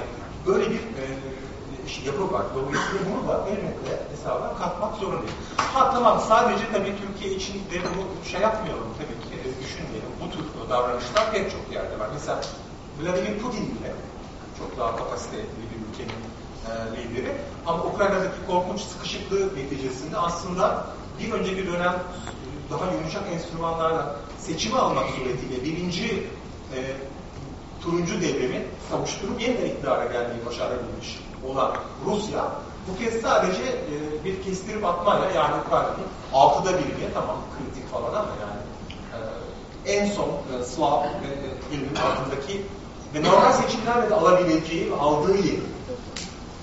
böyle bir e, yapı var. Dolayısıyla bunu da elbette hesaba katmak zorundayız. Ha tamam sadece tabii Türkiye için de bunu şey yapmayalım tabii ki e, düşünmeyelim. Bu tür davranışlar pek çok yerde var. Mesela Vladimir Putin bile çok daha kapasiteli bir ülkenin e, lideri. Ama Ukrayna'daki korkunç sıkışıklığı neticesinde aslında bir önceki dönem daha yumuşak enstrümanlarla seçimi almak suretiyle birinci e, turuncu devrimi savuşturup yeniden iktidara gelmeyi başarabilmiş olan Rusya bu kez sadece e, bir kestirip atmayla yani Ukrayna'nın altıda birini tamam kritik falan ama yani e, en son e, Slav e, ilmin altındaki ve normal seçimlerle de alabileceği aldığı yeri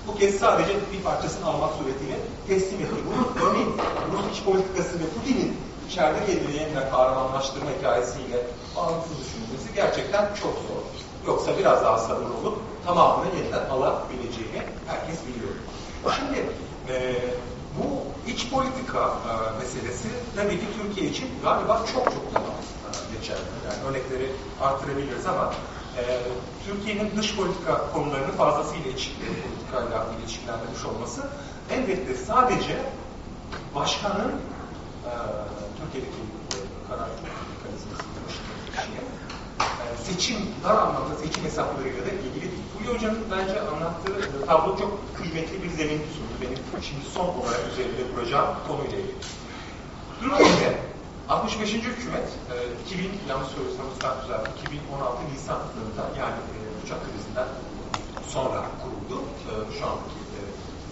bu kez sadece bir parçasını almak suretiyle teslim ediyor. Bunun örneğin Rus iç politikası ve Putin'in içeride yeniden kahramanlaştırma hikayesiyle bağlantısı düşünülmesi gerçekten çok zor. Yoksa biraz daha sabır olup tamamını yeniden alabileceğini herkes biliyor. Şimdi e, bu iç politika e, meselesi tabii ki Türkiye için galiba çok çok daha e, geçerli. Yani örnekleri artırabiliriz ama e, Türkiye'nin dış politika konularını fazlasıyla iç politikayla ilişkilendirmiş olması elbette sadece başkanın e, Türkiye'deki e, karar mekanizmasını kişiye e, seçim, dar anlamda seçim hesaplarıyla da ilgili değil. Fulya Hoca'nın bence anlattığı tablo çok kıymetli bir zemin sundu. Benim şimdi son olarak üzerinde duracağım konuyla ilgili. Türkiye'de 65. hükümet 2000 yanlış söylüyorsam ıslah güzel 2016 Nisan yılında yani e, uçak krizinden sonra kuruldu. E, şu andaki e,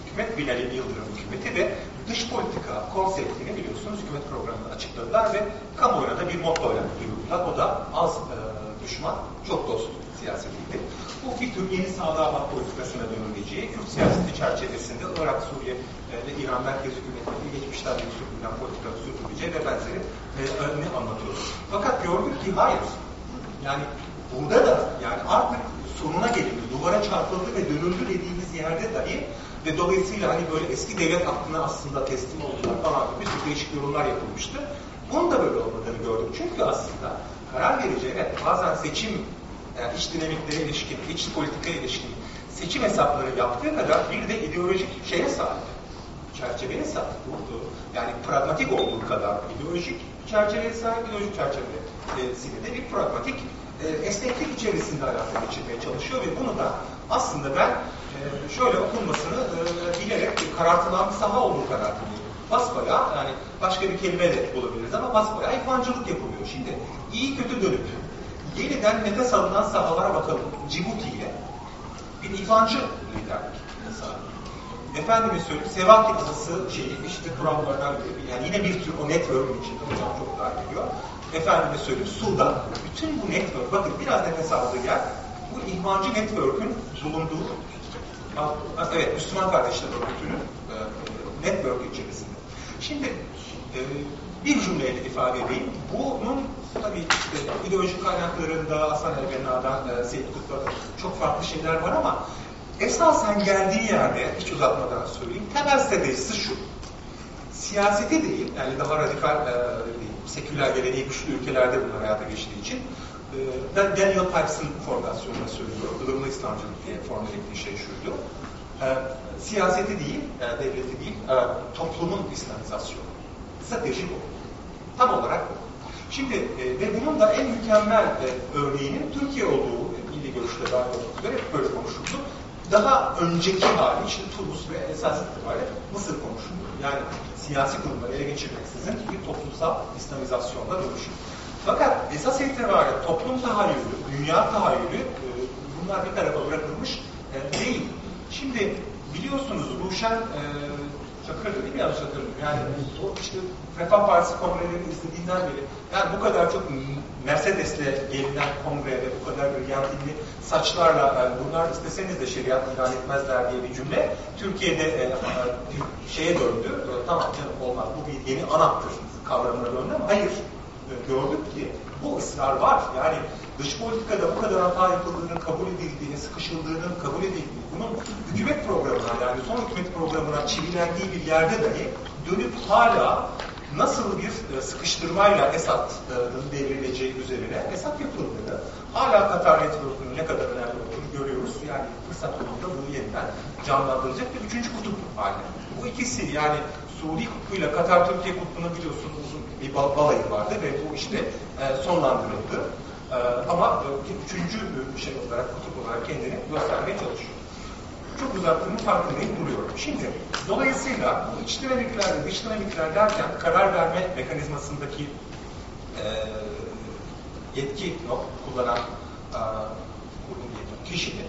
hükümet Binali Yıldırım hükümeti ve dış politika konseptini biliyorsunuz hükümet programında açıkladılar ve kamuoyuna da bir mottoyla duyurdular. O da az e, düşman, çok dost siyasetiydi. Bu bir tür yeni sağlığa politikasına dönüleceği, Kürt siyaseti çerçevesinde Irak, Suriye e, ve İran merkez hükümetleri geçmişten beri sürdürülen politika sürdürüleceği ve benzeri e, ne anlatıyoruz. Fakat gördük ki hayır. Yani burada da yani artık sonuna gelindi, duvara çarpıldı ve dönüldü dediğimiz yerde dahi ve dolayısıyla hani böyle eski devlet aklına aslında teslim oldular falan gibi bir değişik yorumlar yapılmıştı. Bunun da böyle olmadığını gördük. Çünkü aslında karar verici evet bazen seçim yani iç dinamiklere ilişkin, iç politikaya ilişkin seçim hesapları yaptığı kadar bir de ideolojik şeye sahip. Çerçeveye sahip olduğu, yani pragmatik olduğu kadar ideolojik çerçeveye sahip, ideolojik çerçevesinde de bir pragmatik e, esneklik içerisinde hayata geçirmeye çalışıyor ve bunu da aslında ben e, şöyle okunmasını e, bilerek karartılan bir saha olduğu kanaatindeyim. Basbayağı yani başka bir kelime de bulabiliriz ama basbayağı ikmancılık yapılıyor. Şimdi iyi kötü dönüp yeniden nefes alınan sahalara bakalım. Cibuti ile bir ifancı liderlik mesela. Efendime söyleyeyim, Sevaki Adası şeyi işte kuramlardan biri. Yani yine bir tür o network'ün içinde hocam çok daha geliyor. Efendime söyleyeyim, Sudan. Bütün bu network, bakın biraz nefes aldığı yer, bu ihmancı network'ün bulunduğu, evet Müslüman Kardeşler Örgütü'nün e, network içerisinde. Şimdi e, bir cümleyle ifade edeyim. Bunun tabii işte ideolojik kaynaklarında Hasan el-Benna'dan e, Seyyid Kutlu'da çok farklı şeyler var ama esasen geldiği yerde, hiç uzatmadan söyleyeyim, temel stratejisi şu. Siyaseti değil, yani daha radikal, e, seküler geleneği güçlü ülkelerde bunlar hayata geçtiği için e, ben Daniel Pipes'ın formasyonuna söylüyorum. Ilımlı İslamcılık diye formüle ettiği şey şuydu. E, siyaseti değil, e, devleti değil, e, toplumun İslamizasyonu. Strateji bu. Tam olarak bu. Şimdi e, ve bunun da en mükemmel e, örneğinin Türkiye olduğu e, milli görüşte dahil olmak üzere hep böyle konuşuldu. Daha önceki hali işte Tunus ve esas itibariyle Mısır konuşuldu. Yani siyasi kurumları ele geçirmeksizin bir toplumsal İslamizasyonda dönüşüm. Fakat esas itibariyle toplum tahayyülü, dünya tahayyülü e, bunlar bir tarafa bırakılmış e, değil. Şimdi biliyorsunuz Ruşen e, Değil mi yanlış hatırlıyorum? Yani o işte Refah Partisi kongrelerini izlediğinden beri yani bu kadar çok Mercedes'le gelinen kongre ve bu kadar bir yantinli saçlarla yani bunlar isteseniz de şeriat ilan etmezler diye bir cümle Türkiye'de e, e, şeye döndü. Tamam canım olmaz bu bir yeni anattır kavramına döndü ama hayır e, gördük ki bu ısrar var. Yani dış politikada bu kadar hata yapıldığının kabul edildiğini, sıkışıldığının kabul edildiğini, bunun hükümet programına yani son hükümet programına çivilendiği bir yerde dahi dönüp hala nasıl bir e, sıkıştırmayla Esad'ın devrileceği üzerine Esad yapıldığını, hala Katar Network'ünün ne kadar önemli olduğunu görüyoruz. Yani fırsat bulduğunda bunu yeniden canlandıracak bir üçüncü kutup haline. Bu ikisi yani Suudi kutbuyla Katar Türkiye kutbunu biliyorsunuz uzun bir balayı vardı ve bu işte e, sonlandırıldı. E, ama üçüncü şey olarak, kutup olarak kendini göstermeye çalışıyor çok uzattığımın farkındayım duruyorum. Şimdi dolayısıyla bu iç dinamikler ve dış dinamikler derken karar verme mekanizmasındaki e, yetki kullanan e, kişinin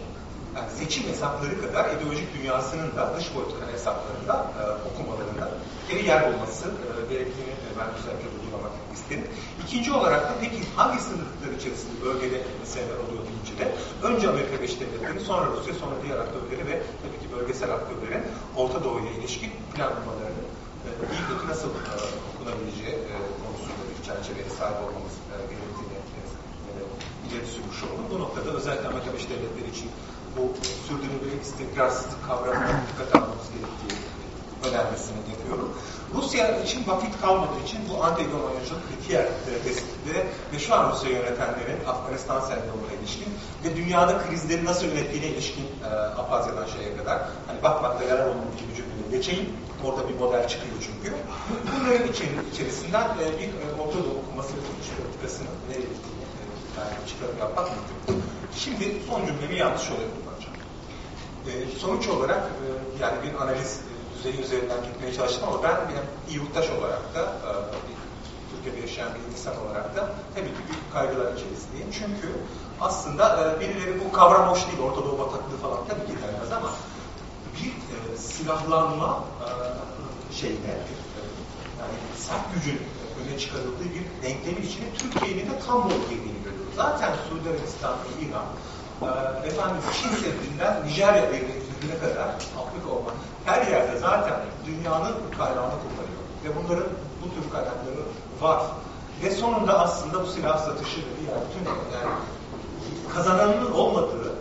yani seçim hesapları kadar ideolojik dünyasının da dış politika hesaplarında e, okumalarında geri yer olması e, gerektiğini e, ben özellikle vurgulamak isterim. İkinci olarak da peki hangi sınırlıklar içerisinde bölgede meseleler oluyor deyince de önce Amerika Birleşik Devletleri, sonra Rusya, sonra diğer aktörleri ve tabii ki bölgesel aktörlerin Orta Doğu'ya ilişkin planlamalarını e, iyi kötü nasıl e, okunabileceği e, konusunda bir çerçeveye sahip olmamız e, gerektiğini e, e, ileri sürmüş oldum. Bu noktada özellikle Amerika Birleşik Devletleri için bu sürdürülebilir istikrarsızlık kavramına dikkat almamız gerektiği önermesini yapıyorum. Rusya için vakit kalmadığı için bu anti-hegemonyacılık ve diğer tespitleri ve şu an Rusya yönetenlerin Afganistan sendromuna ilişkin ve dünyada krizleri nasıl yönettiğine ilişkin e, Apazya'dan şeye kadar hani bakmakta yarar olmadığı gibi cümleye geçeyim. Orada bir model çıkıyor çünkü. Bunların içerisinden e, bir e, Orta Doğu okuması politikasının nereye e, yani çıkarım yapmak mümkün. Şimdi son cümlemi yanlış şöyle kullanacağım. E, sonuç olarak e, yani bir analiz e, düzeyi üzerinden gitmeye çalıştım ama ben bir yurttaş olarak da e, bir Türkiye'de yaşayan bir insan olarak da tabii ki büyük kaygılar içerisindeyim. Çünkü aslında e, birileri bu kavram hoş değil, Orta Doğu bataklığı falan tabii ki denmez ama bir e, silahlanma e, şeyine, e, yani sert gücün öne çıkarıldığı bir denklemin içine Türkiye'nin de tam bol girdiğini görüyoruz. Zaten Suudi Arabistan İran e, efendim Çin seddinden Nijerya devletine kadar Afrika olmak her yerde zaten dünyanın kaynağını kullanıyor. Ve bunların bu tür kaynakları var. Ve sonunda aslında bu silah satışı yani bütün yani kazananın olmadığı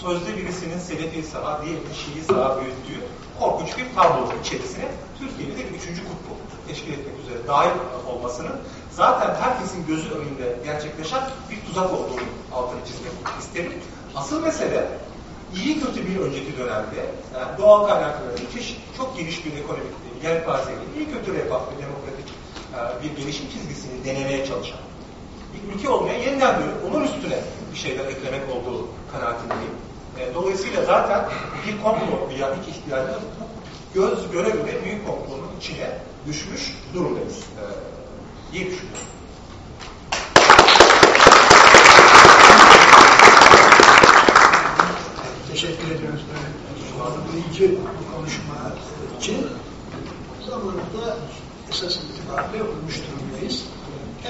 sözde birisinin Selefi sağa, diğerinin Şii sağa büyüttüğü korkunç bir tablo içerisine Türkiye'de bir üçüncü kutbu teşkil etmek üzere dahil olmasının zaten herkesin gözü önünde gerçekleşen bir tuzak olduğunu altını çizmek isterim. Asıl mesele iyi kötü bir önceki dönemde yani doğal kaynakların çeşit, çok geniş bir ekonomik yelpazeyle iyi kötü refah ve demokratik e, bir gelişim çizgisini denemeye çalışan bir ülke olmaya yeniden dönüp onun üstüne bir şeyler eklemek olduğu kanaatindeyim. E, dolayısıyla zaten bir komplo bir ihtiyacı bu göz göre göre büyük komplonun içine düşmüş durumdayız e, diye düşünüyorum. Teşekkür ediyoruz böyle zorlayıcı konuşma için. Zamanında esas itibariyle olmuş durumdayız.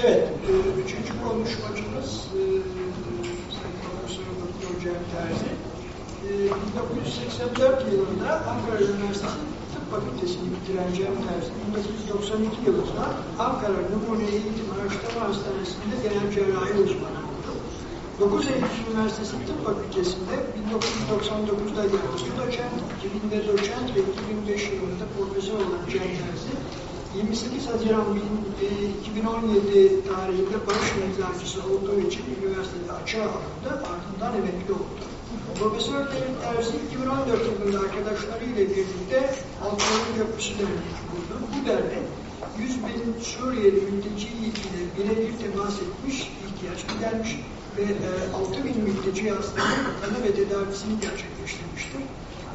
Evet, e, üçüncü konuşmacımız e, Profesör Doktor Cem Terzi. E, 1984 yılında Ankara Üniversitesi Tıp Fakültesini bitiren Cem Terzi, 1992 yılında Ankara Numune Eğitim Araştırma Hastanesi'nde genel cerrahi uzmanı. 9 Eylül Üniversitesi Tıp Fakültesi'nde 1999'da yardımcı doçent, 2000'de doçent ve 2005 yılında profesör olan Terzi, 28 Haziran 2017 tarihinde barış meczacısı olduğu için üniversitede açığa alındı, ardından emekli oldu. Profesör Derin Terzi 2014 yılında arkadaşlarıyla birlikte Altınoluk Köprüsü Derneği kurdu. Bu dernek 100 bin Suriyeli mülteci ile birebir temas etmiş, ihtiyaç gidermiş ve e, 6 bin mülteci hastanın tanı ve tedavisini gerçekleştirmiştir.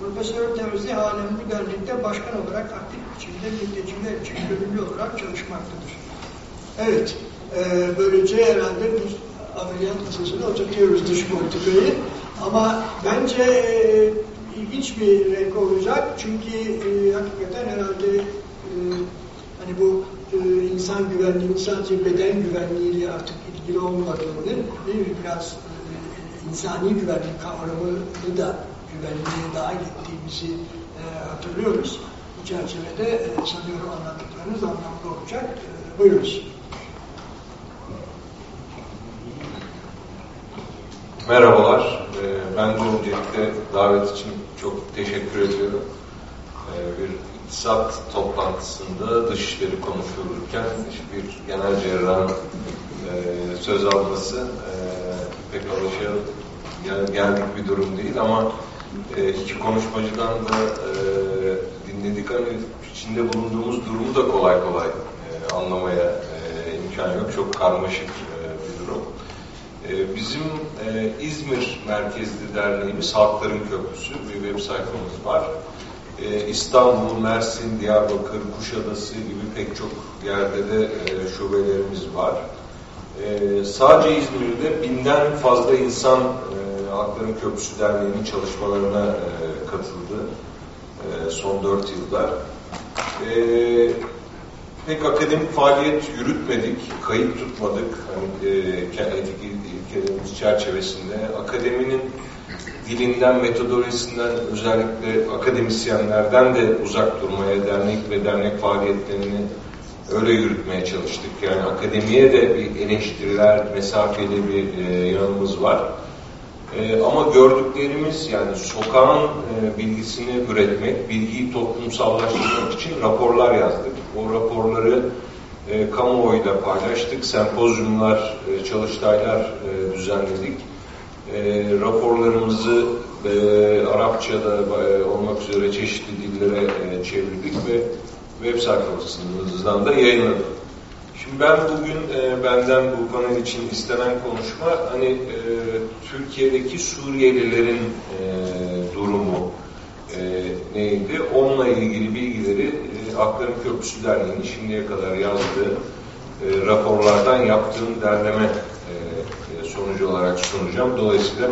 Profesör Terzi halen bu dernekte başkan olarak aktif biçimde mülteciler için gönüllü olarak çalışmaktadır. Evet, e, böylece herhalde biz ameliyat masasına oturtuyoruz dış politikayı. Ama bence e, ilginç bir renk olacak çünkü e, hakikaten herhalde e, hani bu insan güvenliği sadece beden güvenliğiyle artık ilgili olmadığını biraz e, insani güvenlik kavramını da güvenliğe dahil ettiğimizi e, hatırlıyoruz. Bu çerçevede e, sanıyorum anlattıklarınız anlamlı olacak. Buyurunuz. Merhabalar. Ben de öncelikle davet için çok teşekkür ediyorum. Bir iktisat toplantısında dışişleri konuşulurken bir genel cerrahın e, söz alması e, pek alışa gel- geldik bir durum değil ama e, iki konuşmacıdan da e, dinledik hani içinde bulunduğumuz durumu da kolay kolay e, anlamaya e, imkan yok. Çok karmaşık e, bir durum. Ee, Bizim e, İzmir merkezli derneğimiz Halkların Köprüsü bir web sayfamız var. Ee, İstanbul, Mersin, Diyarbakır, Kuşadası gibi pek çok yerde de e, şubelerimiz var. Ee, sadece İzmir'de binden fazla insan e, Halkların Köprüsü Derneği'nin çalışmalarına e, katıldı e, son dört yılda. E, pek akademik faaliyet yürütmedik, kayıt tutmadık. Hani e, etik ilkelerimiz çerçevesinde akademinin dilinden, metodolojisinden özellikle akademisyenlerden de uzak durmaya, dernek ve dernek faaliyetlerini öyle yürütmeye çalıştık. Yani akademiye de bir eleştiriler, mesafeli bir e, yanımız var. E, ama gördüklerimiz yani sokağın e, bilgisini üretmek, bilgiyi toplumsallaştırmak için raporlar yazdık. O raporları e, kamuoyuyla paylaştık, sempozyumlar, e, çalıştaylar e, düzenledik. E, raporlarımızı e, Arapçada e, olmak üzere çeşitli dillere e, çevirdik ve web sayfamızdan da yayınladık. Şimdi ben bugün e, benden bu panel için istenen konuşma hani e, Türkiye'deki Suriyelilerin e, durumu e, neydi? Onunla ilgili bilgileri e, Akların Köprüsü Derneği'nin şimdiye kadar yazdığı e, raporlardan yaptığım derleme sonucu olarak sunacağım. Dolayısıyla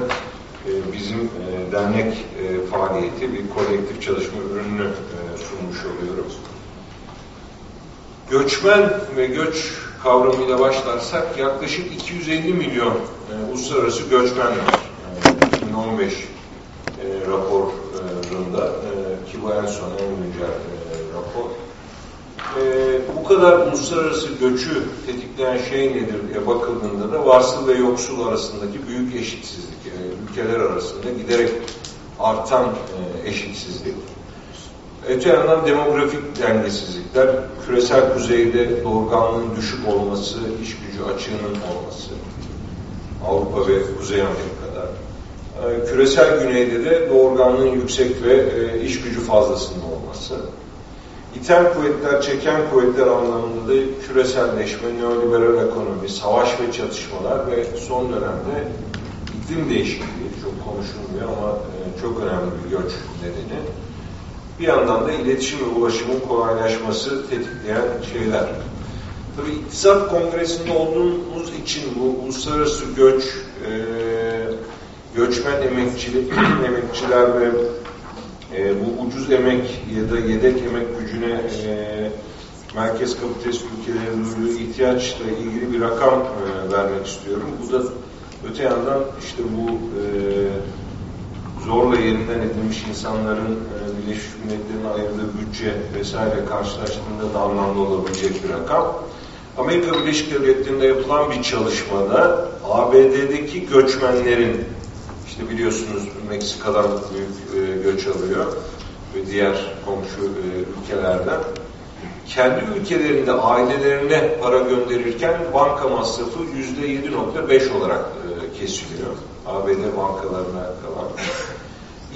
e, bizim e, dernek e, faaliyeti bir kolektif çalışma ürününü sunmuş oluyoruz. Göçmen ve göç kavramıyla başlarsak yaklaşık 250 milyon uluslararası göçmen var. E, 2015 e, raporunda e, ki bu en son en güncel. E, bu kadar uluslararası göçü tetikleyen şey nedir diye bakıldığında da varsıl ve yoksul arasındaki büyük eşitsizlik, yani ülkeler arasında giderek artan e, eşitsizlik. Öte yandan demografik dengesizlikler, küresel kuzeyde doğurganlığın düşük olması, iş gücü açığının olması, Avrupa ve Kuzey Amerika'da. E, küresel güneyde de doğurganlığın yüksek ve e, iş gücü fazlasının olması. İten kuvvetler, çeken kuvvetler anlamında da küreselleşme, neoliberal ekonomi, savaş ve çatışmalar ve son dönemde iklim değişikliği çok konuşulmuyor ama e, çok önemli bir göç nedeni. Bir yandan da iletişim ve ulaşımın kolaylaşması tetikleyen şeyler. Tabii İktisat Kongresi'nde olduğumuz için bu uluslararası göç, e, göçmen emekçilik, emekçiler ve e, bu ucuz emek ya da yedek emek gücüne e, merkez kapitalist ülkelerin duyduğu ihtiyaçla ilgili bir rakam e, vermek istiyorum. Bu da öte yandan işte bu e, zorla yerinden edilmiş insanların e, Birleşmiş Milletler'in ayırdığı bütçe vesaire karşılaştığında da anlamlı olabilecek bir rakam. Amerika Birleşik Devletleri'nde yapılan bir çalışmada ABD'deki göçmenlerin işte biliyorsunuz Meksika'dan büyük e, göç alıyor ve diğer komşu e, ülkelerden. Kendi ülkelerinde ailelerine para gönderirken banka masrafı yüzde 7.5 olarak e, kesiliyor. ABD bankalarına kalan.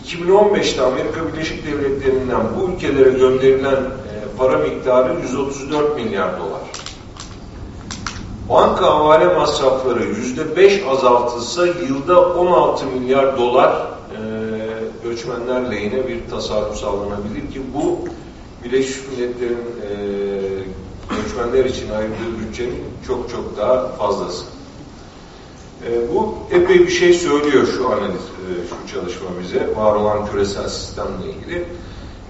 2015'te Amerika Birleşik Devletleri'nden bu ülkelere gönderilen e, para miktarı 134 milyar dolar. Banka havale masrafları yüzde beş azaltılsa yılda 16 milyar dolar göçmenler lehine bir tasarruf sağlanabilir ki bu Birleşmiş Milletler'in e, göçmenler için ayırdığı bütçenin çok çok daha fazlası. E, bu epey bir şey söylüyor şu analiz, e, şu çalışma bize, var olan küresel sistemle ilgili.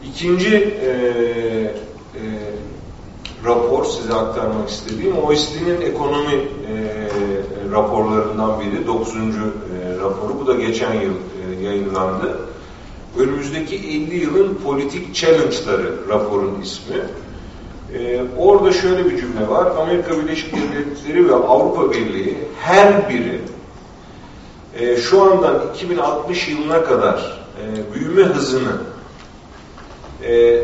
İkinci e, e, rapor size aktarmak istediğim OECD'nin ekonomi e, raporlarından biri, 9. E, raporu. Bu da geçen yıl e, yayınlandı. Önümüzdeki 50 yılın politik challenge'ları raporun ismi. E, orada şöyle bir cümle var. Amerika Birleşik Devletleri ve Avrupa Birliği her biri e, şu andan 2060 yılına kadar e, büyüme hızını e,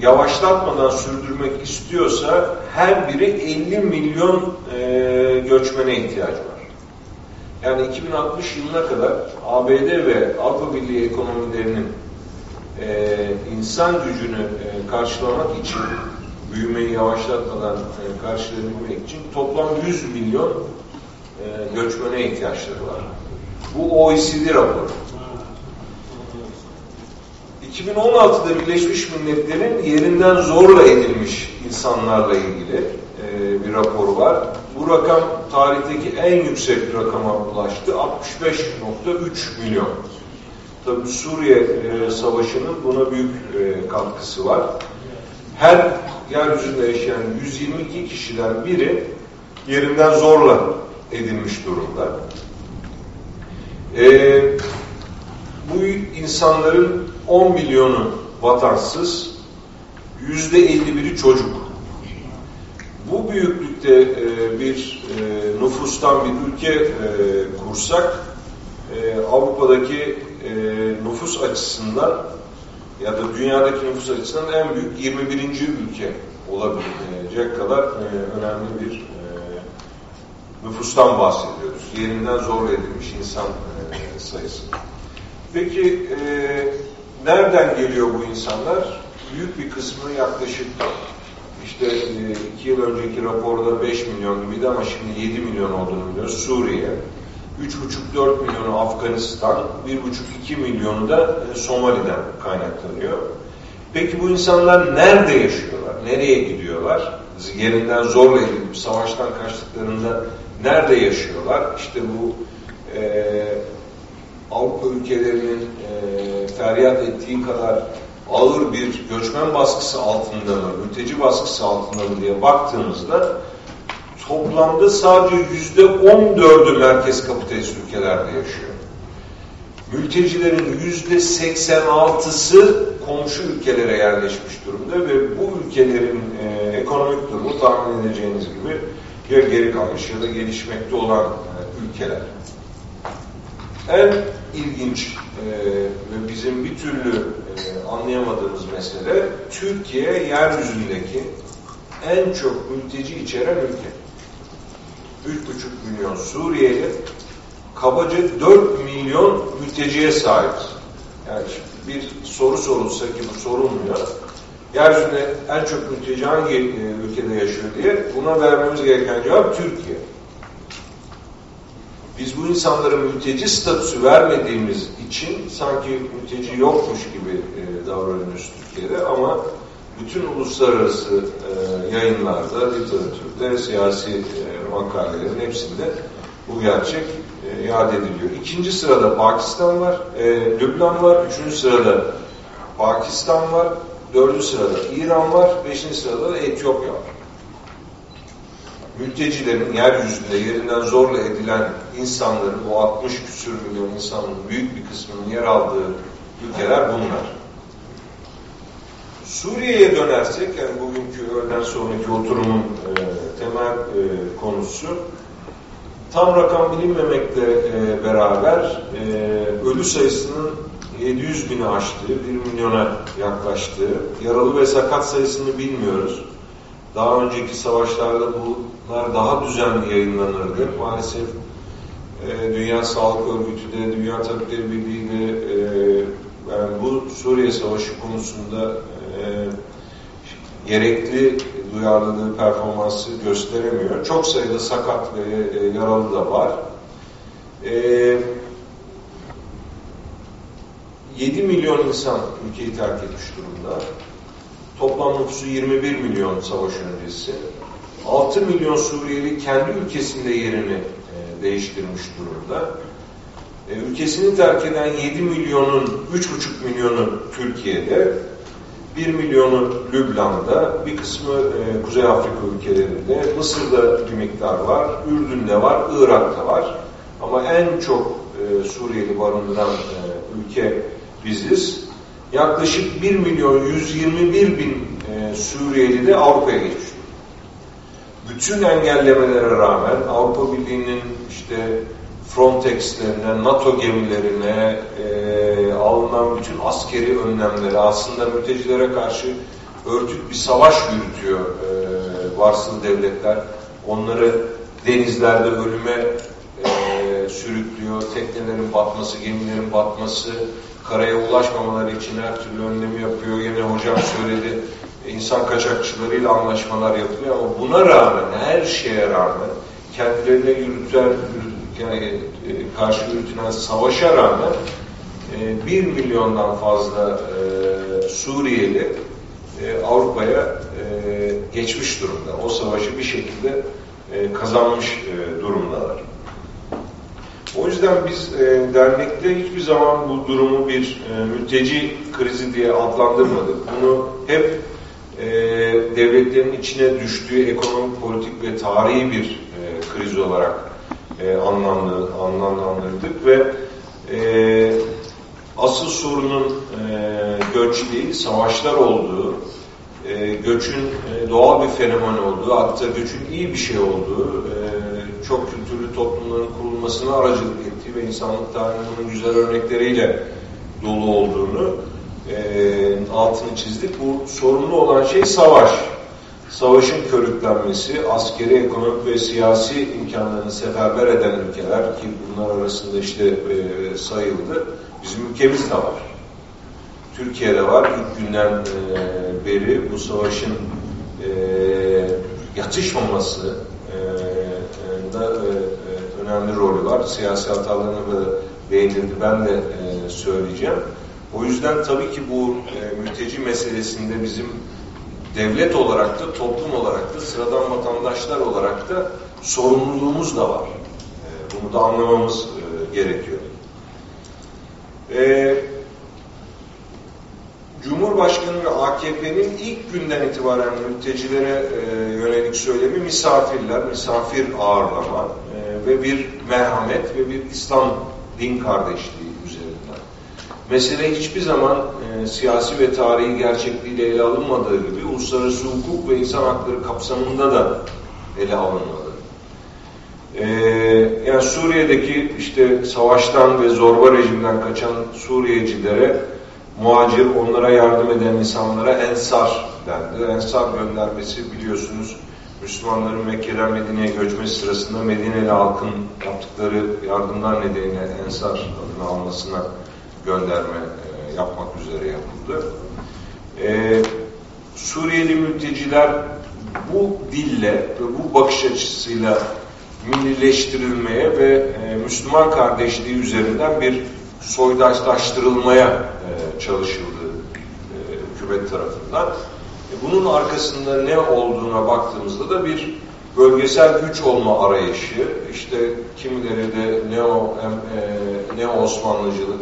yavaşlatmadan sürdürmek istiyorsa her biri 50 milyon e, göçmene ihtiyacı var. Yani 2060 yılına kadar ABD ve Avrupa Birliği ekonomilerinin e, insan gücünü e, karşılamak için büyümeyi yavaşlatmadan e, karşılayabilmek için toplam 100 milyon e, göçmene ihtiyaçları var. Bu OECD raporu. 2016'da Birleşmiş Milletler'in yerinden zorla edilmiş insanlarla ilgili bir raporu var. Bu rakam tarihteki en yüksek rakama ulaştı. 65.3 milyon. Tabi Suriye e, Savaşı'nın buna büyük e, katkısı var. Her yeryüzünde yaşayan 122 kişiden biri yerinden zorla edilmiş durumda. E, bu insanların 10 milyonu vatansız, yüzde 51'i çocuk. Bu büyüklükte e, bir e, nüfustan bir ülke e, kursak, e, Avrupa'daki e, nüfus açısından ya da dünyadaki nüfus açısından en büyük 21. ülke olabilecek kadar e, önemli bir e, nüfustan bahsediyoruz. Yerinden zor edilmiş insan e, sayısı. Peki e, nereden geliyor bu insanlar? Büyük bir kısmı yaklaşık işte e, iki yıl önceki raporda 5 milyon gibiydi ama şimdi 7 milyon olduğunu biliyoruz. Suriye, 3,5-4 milyonu Afganistan, 1,5-2 milyonu da e, Somali'den kaynaklanıyor. Peki bu insanlar nerede yaşıyorlar? Nereye gidiyorlar? Yerinden zorla edilip savaştan kaçtıklarında nerede yaşıyorlar? İşte bu e, Avrupa ülkelerinin e, feryat ettiği kadar ağır bir göçmen baskısı altında mı, mülteci baskısı altında mı diye baktığımızda toplamda sadece yüzde on dördü merkez kapitalist ülkelerde yaşıyor. Mültecilerin yüzde seksen altısı komşu ülkelere yerleşmiş durumda ve bu ülkelerin e, ekonomik durumu tahmin edeceğiniz gibi ya geri kalmış ya da gelişmekte olan e, ülkeler. En ilginç e, ve bizim bir türlü e, anlayamadığımız mesele Türkiye yeryüzündeki en çok mülteci içeren ülke. 3,5 milyon Suriyeli, kabaca 4 milyon mülteciye sahip. Yani bir soru sorulsa ki bu sorulmuyor. Yeryüzünde en çok mülteci hangi e, ülkede yaşıyor diye buna vermemiz gereken cevap Türkiye. Biz bu insanlara mülteci statüsü vermediğimiz için sanki mülteci yokmuş gibi e, davranıyoruz Türkiye'de ama bütün uluslararası e, yayınlarda, literatürde, siyasi e, makalelerin hepsinde bu gerçek e, iade ediliyor. İkinci sırada Pakistan var, e, Lübnan var, üçüncü sırada Pakistan var, dördüncü sırada İran var, beşinci sırada da Etiyopya var. Mültecilerin yeryüzünde yerinden zorla edilen insanların, bu 60 küsür milyon insanın büyük bir kısmının yer aldığı ülkeler bunlar. Suriye'ye dönersek, yani bugünkü öğleden sonraki oturumun e, temel e, konusu, tam rakam bilinmemekle e, beraber e, ölü sayısının 700 bini aştığı, 1 milyona yaklaştığı, yaralı ve sakat sayısını bilmiyoruz. Daha önceki savaşlarda bunlar daha düzenli yayınlanırdı. Maalesef e, Dünya Sağlık Örgütü de, Dünya Tabipleri Birliği de e, yani bu Suriye Savaşı konusunda e, gerekli duyarlılığı, performansı gösteremiyor. Çok sayıda sakat ve e, yaralı da var. E, 7 milyon insan ülkeyi terk etmiş durumda. Toplam nüfusu 21 milyon savaş öncesi. 6 milyon Suriyeli kendi ülkesinde yerini değiştirmiş durumda. E, ülkesini terk eden 7 milyonun 3,5 milyonu Türkiye'de, 1 milyonu Lübnan'da, bir kısmı e, Kuzey Afrika ülkelerinde, Mısır'da bir miktar var, Ürdün'de var, Irak'ta var. Ama en çok e, Suriyeli barındıran e, ülke biziz. Yaklaşık 1 milyon 121 bin e, Suriyeli de Avrupa'ya geçmiş. Bütün engellemelere rağmen Avrupa Birliği'nin işte Frontex'lerine, NATO gemilerine e, alınan bütün askeri önlemleri aslında mültecilere karşı örtük bir savaş yürütüyor e, varsıl devletler. Onları denizlerde ölüme e, sürüklüyor, teknelerin batması, gemilerin batması, karaya ulaşmamaları için her türlü önlemi yapıyor. Yine hocam söyledi, insan kaçakçılarıyla anlaşmalar yapıyor ama buna rağmen, her şeye rağmen kendilerine yürüten, yani e, karşı yürütülen savaşa rağmen e, bir milyondan fazla e, Suriyeli e, Avrupa'ya geçmiş durumda. O savaşı bir şekilde kazanmış durumdalar. O yüzden biz dernekte hiçbir zaman bu durumu bir e, mülteci krizi diye adlandırmadık. Bunu hep e, devletlerin içine düştüğü ekonomik, politik ve tarihi bir e, kriz olarak e, anlamlı, anlamlandırdık ve e, asıl sorunun e, göç değil, savaşlar olduğu, e, göçün e, doğal bir fenomen olduğu, hatta göçün iyi bir şey olduğu, e, çok kültürlü toplumların kurulmasına aracılık ettiği ve insanlık tarihinin güzel örnekleriyle dolu olduğunu e, altını çizdik. Bu sorumlu olan şey savaş. Savaşın körüklenmesi, askeri, ekonomik ve siyasi imkanlarını seferber eden ülkeler ki bunlar arasında işte e, sayıldı. Bizim ülkemiz de var. Türkiye'de var. İlk günden e, beri bu savaşın e, yatışmaması e, da e, e, önemli rolü var. Siyasi hatalarını da değindirdi. Ben de e, söyleyeceğim. O yüzden tabii ki bu e, mülteci meselesinde bizim devlet olarak da, toplum olarak da, sıradan vatandaşlar olarak da sorumluluğumuz da var. E, bunu da anlamamız e, gerekiyor. E, Cumhurbaşkanı ve AKP'nin ilk günden itibaren mültecilere e, yönelik söylemi misafirler, misafir ağırlama e, ve bir merhamet ve bir İslam din kardeşliği. Mesele hiçbir zaman e, e, siyasi ve tarihi gerçekliğiyle ele alınmadığı gibi uluslararası hukuk ve insan hakları kapsamında da ele alınmalı. Ee, yani Suriye'deki işte savaştan ve zorba rejimden kaçan Suriyecilere muhacir, onlara yardım eden insanlara ensar dendi. Ensar göndermesi biliyorsunuz Müslümanların Mekke'den Medine'ye göçmesi sırasında Medine'li halkın yaptıkları yardımlar nedeniyle ensar adını almasına gönderme e, yapmak üzere yapıldı. E, Suriyeli mülteciler bu dille ve bu bakış açısıyla millileştirilmeye ve e, Müslüman kardeşliği üzerinden bir soydaşlaştırılmaya çalışıldı hükümet tarafından. Bunun arkasında ne olduğuna baktığımızda da bir bölgesel güç olma arayışı, işte kimileri de neo, e, neo Osmanlıcılık,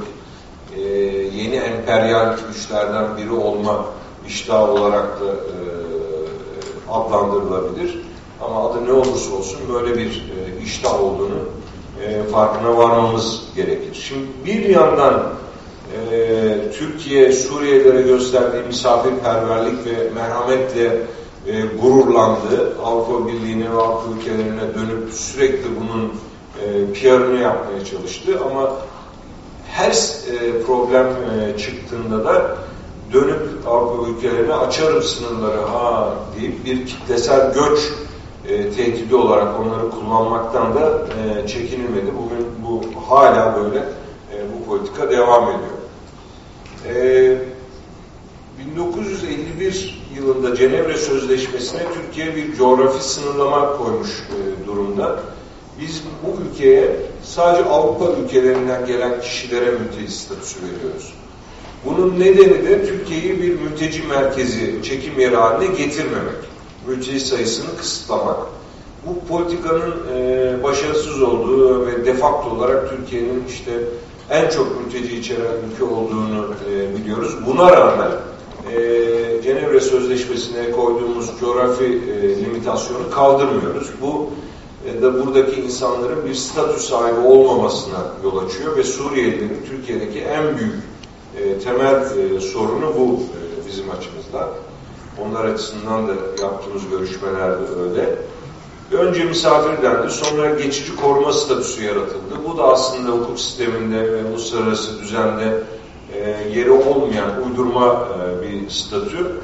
e, yeni emperyal güçlerden biri olma iştahı olarak da e, adlandırılabilir. Ama adı ne olursa olsun böyle bir e, iştah olduğunu e, farkına varmamız gerekir. Şimdi bir yandan e, Türkiye Suriyelilere gösterdiği misafirperverlik ve merhametle e, gururlandı. Avrupa Birliği'ne ve Avrupa ülkelerine dönüp sürekli bunun e, PR'ını yapmaya çalıştı ama her e, problem e, çıktığında da dönüp Avrupa ülkelerine açarım sınırları ha deyip bir kitlesel göç e, tehdidi olarak onları kullanmaktan da e, çekinilmedi. Bugün bu hala böyle e, bu politika devam ediyor. E, 1951 yılında Cenevre Sözleşmesi'ne Türkiye bir coğrafi sınırlama koymuş e, durumda. Biz bu ülkeye sadece Avrupa ülkelerinden gelen kişilere mülteci statüsü veriyoruz. Bunun nedeni de Türkiye'yi bir mülteci merkezi, çekim yeri haline getirmemek. Mülteci sayısını kısıtlamak. Bu politikanın e, başarısız olduğu ve defakto olarak Türkiye'nin işte en çok mülteci içeren ülke olduğunu e, biliyoruz. Buna rağmen e, Cenevre Sözleşmesi'ne koyduğumuz coğrafi e, limitasyonu kaldırmıyoruz. Bu da buradaki insanların bir statü sahibi olmamasına yol açıyor ve Suriyelilerin Türkiye'deki en büyük e, temel e, sorunu bu e, bizim açımızda. Onlar açısından da yaptığımız görüşmelerde öyle. Önce misafir dendi, sonra geçici koruma statüsü yaratıldı. Bu da aslında hukuk sisteminde ve uluslararası düzende e, yeri olmayan uydurma e, bir statü.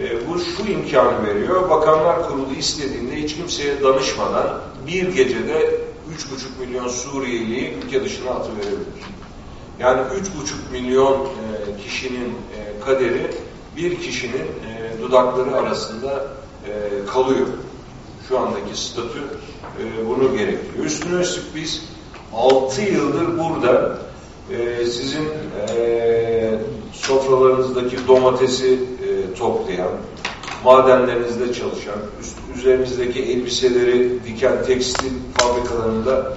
E, bu şu imkanı veriyor, Bakanlar Kurulu istediğinde hiç kimseye danışmadan bir gecede 3,5 milyon Suriyeli'yi ülke dışına atıverebilir. Yani 3,5 milyon e, kişinin e, kaderi bir kişinin dudakları arasında kalıyor. Şu andaki statü bunu gerektiriyor. Üstüne üstlük biz 6 yıldır burada e, sizin e, sofralarınızdaki domatesi e, toplayan, madenlerinizde çalışan, üst, üzerinizdeki elbiseleri diken tekstil fabrikalarında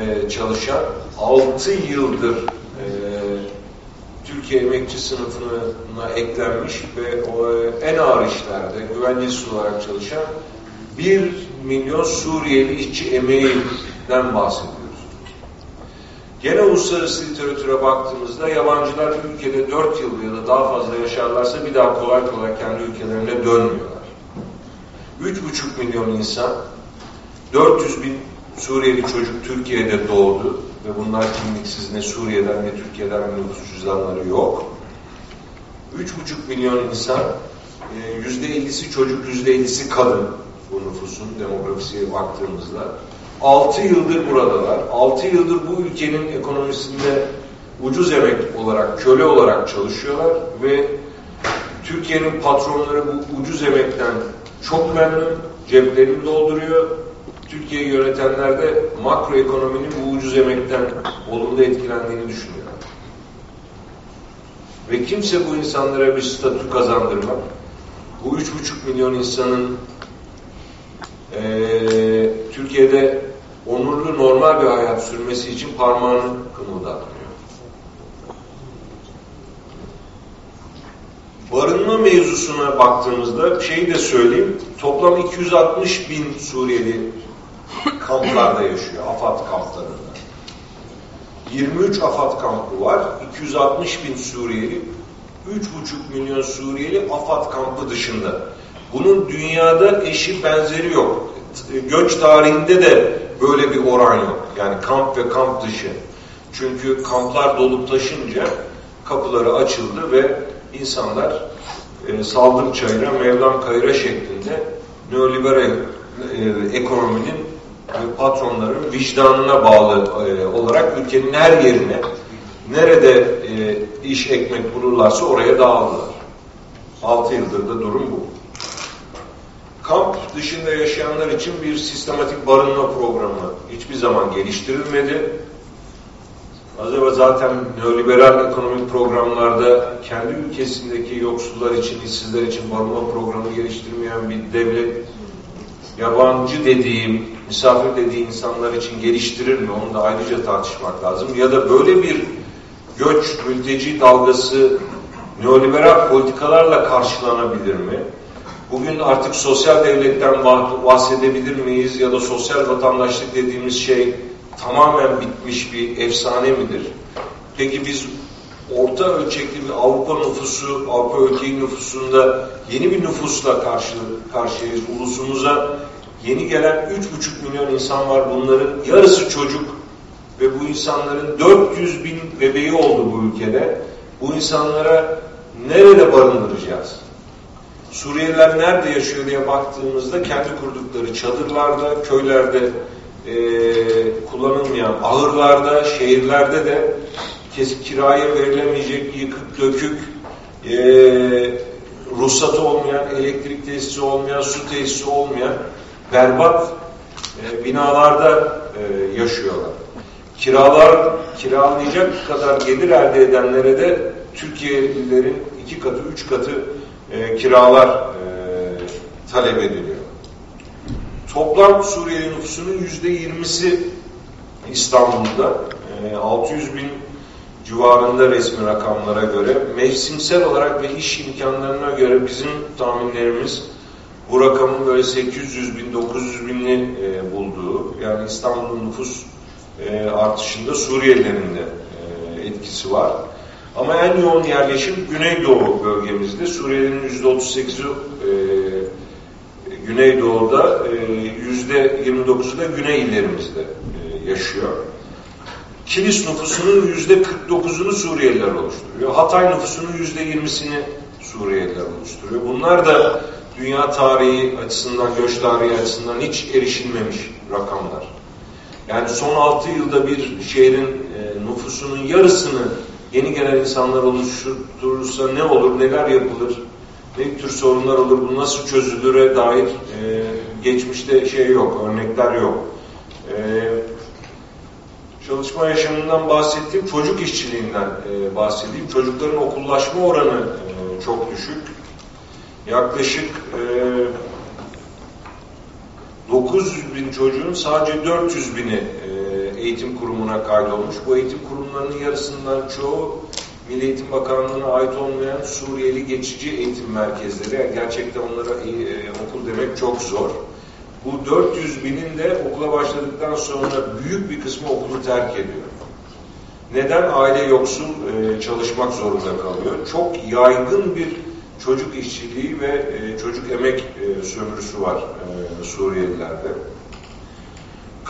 e, çalışan 6 yıldır e, Türkiye emekçi sınıfına eklenmiş ve o, en ağır işlerde güvencesi olarak çalışan bir milyon Suriyeli işçi emeğinden bahsediyoruz. Gene uluslararası literatüre baktığımızda yabancılar ülkede dört yıl ya da daha fazla yaşarlarsa bir daha kolay kolay kendi ülkelerine dönmüyorlar. Üç buçuk milyon insan, 400 bin Suriyeli çocuk Türkiye'de doğdu ve bunlar kimliksiz ne Suriye'den ne Türkiye'den nüfus cüzdanları yok. Üç buçuk milyon insan, yüzde ellisi çocuk, yüzde ellisi kadın bu nüfusun demografisiye baktığımızda. Altı yıldır buradalar. Altı yıldır bu ülkenin ekonomisinde ucuz emek olarak, köle olarak çalışıyorlar ve Türkiye'nin patronları bu ucuz emekten çok memnun, ceplerini dolduruyor. Türkiye'yi yönetenler de makro ekonominin bu ucuz emekten olumlu etkilendiğini düşünüyorlar. Ve kimse bu insanlara bir statü kazandırmak, bu üç buçuk milyon insanın e, Türkiye'de normal bir hayat sürmesi için parmağını kımıldatmıyor. Barınma mevzusuna baktığımızda şeyi de söyleyeyim, toplam 260 bin Suriyeli kamplarda yaşıyor, AFAD kamplarında. 23 AFAD kampı var, 260 bin Suriyeli 3,5 milyon Suriyeli AFAD kampı dışında. Bunun dünyada eşi benzeri yok. Göç tarihinde de böyle bir oran yok. Yani kamp ve kamp dışı. Çünkü kamplar dolup taşınca kapıları açıldı ve insanlar e, saldım çayıra, mevlam kayıra şeklinde neoliberal e, ekonominin ve patronların vicdanına bağlı e, olarak ülkenin her yerine nerede e, iş ekmek bulurlarsa oraya dağıldılar. 6 yıldır da durum bu. Kamp dışında yaşayanlar için bir sistematik barınma programı hiçbir zaman geliştirilmedi. Acaba zaten neoliberal ekonomik programlarda kendi ülkesindeki yoksullar için, işsizler için barınma programı geliştirmeyen bir devlet yabancı dediğim, misafir dediği insanlar için geliştirir mi? Onu da ayrıca tartışmak lazım. Ya da böyle bir göç, mülteci dalgası neoliberal politikalarla karşılanabilir mi? Bugün artık sosyal devletten bahsedebilir miyiz ya da sosyal vatandaşlık dediğimiz şey tamamen bitmiş bir efsane midir? Peki biz orta ölçekli bir Avrupa nüfusu, Avrupa ülkeyi nüfusunda yeni bir nüfusla karşı, karşıyayız. Ulusumuza yeni gelen 3,5 milyon insan var. Bunların yarısı çocuk ve bu insanların 400 bin bebeği oldu bu ülkede. Bu insanlara nerede barındıracağız? Suriyeliler nerede yaşıyor diye baktığımızda kendi kurdukları çadırlarda, köylerde e, kullanılmayan ahırlarda, şehirlerde de kesip kiraya verilemeyecek yıkık dökük e, ruhsatı olmayan, elektrik tesisi olmayan, su tesisi olmayan berbat e, binalarda e, yaşıyorlar. Kiralar, kiralayacak kadar gelir elde edenlere de Türkiye'lilerin iki katı, üç katı e, kiralar e, talep ediliyor. Toplam Suriyeli nüfusunun yüzde yirmisi İstanbul'da. E, 600 bin civarında resmi rakamlara göre mevsimsel olarak ve iş imkanlarına göre bizim tahminlerimiz bu rakamın böyle 800 bin, 900 binli e, bulduğu yani İstanbul'un nüfus e, artışında Suriyelilerin de e, etkisi var. Ama en yoğun yerleşim Güneydoğu bölgemizde. Suriye'nin yüzde 38'i e, Güneydoğu'da, e, yüzde 29'u da Güney illerimizde e, yaşıyor. Kilis nüfusunun yüzde 49'unu Suriyeliler oluşturuyor. Hatay nüfusunun yüzde 20'sini Suriyeliler oluşturuyor. Bunlar da dünya tarihi açısından, göç tarihi açısından hiç erişilmemiş rakamlar. Yani son 6 yılda bir şehrin e, nüfusunun yarısını yeni gelen insanlar oluşturursa ne olur, neler yapılır, ne tür sorunlar olur, bu nasıl çözülüre dair e, geçmişte şey yok, örnekler yok. E, çalışma yaşamından bahsettiğim çocuk işçiliğinden e, bahsedeyim. Çocukların okullaşma oranı e, çok düşük. Yaklaşık e, 900 bin çocuğun sadece 400 bini e, eğitim kurumuna kaydolmuş. Bu eğitim kurumlarının yarısından çoğu Milli Eğitim Bakanlığı'na ait olmayan Suriyeli geçici eğitim merkezleri. Yani gerçekten onlara e, okul demek çok zor. Bu 400 binin de okula başladıktan sonra büyük bir kısmı okulu terk ediyor. Neden? Aile yoksul e, çalışmak zorunda kalıyor. Çok yaygın bir çocuk işçiliği ve e, çocuk emek e, sömürüsü var e, Suriyelilerde.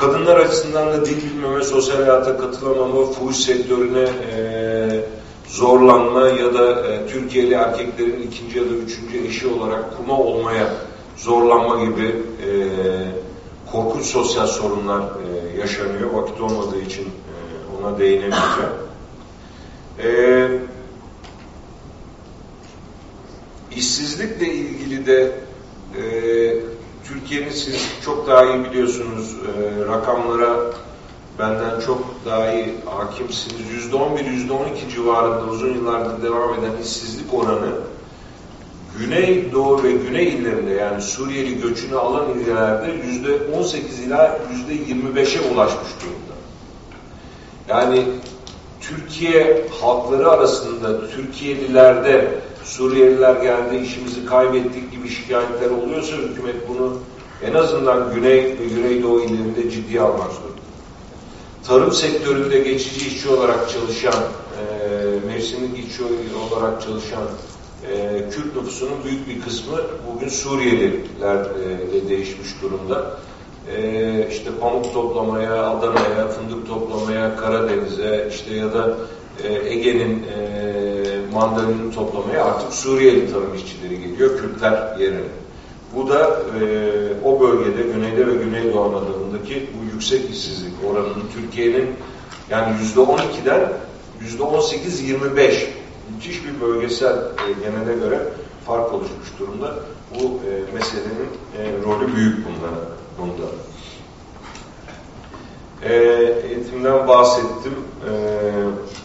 Kadınlar açısından da dil bilmeme, sosyal hayata katılamama, fuhuş sektörüne e, zorlanma ya da e, Türkiye'li erkeklerin ikinci ya da üçüncü eşi olarak kuma olmaya zorlanma gibi e, korkunç sosyal sorunlar e, yaşanıyor. Vakit olmadığı için e, ona değinemeyeceğim. E, işsizlikle ilgili de e, Türkiye'nin siz çok daha iyi biliyorsunuz e, rakamlara benden çok daha iyi hakimsiniz. Yüzde on bir, yüzde on iki civarında uzun yıllardır devam eden işsizlik oranı Güney Doğu ve Güney illerinde yani Suriyeli göçünü alan illerde yüzde on sekiz ila yüzde yirmi beşe ulaşmış durumda. Yani Türkiye halkları arasında Türkiye'lilerde Suriyeliler geldi işimizi kaybettik şikayetler oluyorsa hükümet bunu en azından Güney ve Güneydoğu illerinde ciddiye almak zorunda. tarım sektöründe geçici işçi olarak çalışan, e, mevsimlik işçi olarak çalışan e, Kürt nüfusunun büyük bir kısmı bugün Suriyelilerle değişmiş durumda. E, işte pamuk toplamaya, Adana'ya, fındık toplamaya, Karadeniz'e işte ya da e, Ege'nin e, mandalini toplamaya artık Suriyeli tarım işçileri geliyor Kürtler yerine. Bu da e, o bölgede Güneyde ve Güneydoğu Anadolu'ndaki bu yüksek işsizlik oranının Türkiye'nin yani yüzde on ikiden yüzde on sekiz yirmi beş müthiş bir bölgesel e, genele göre fark oluşmuş durumda. Bu e, meselenin e, rolü büyük bunda. bunda. E, eğitimden bahsettim. E,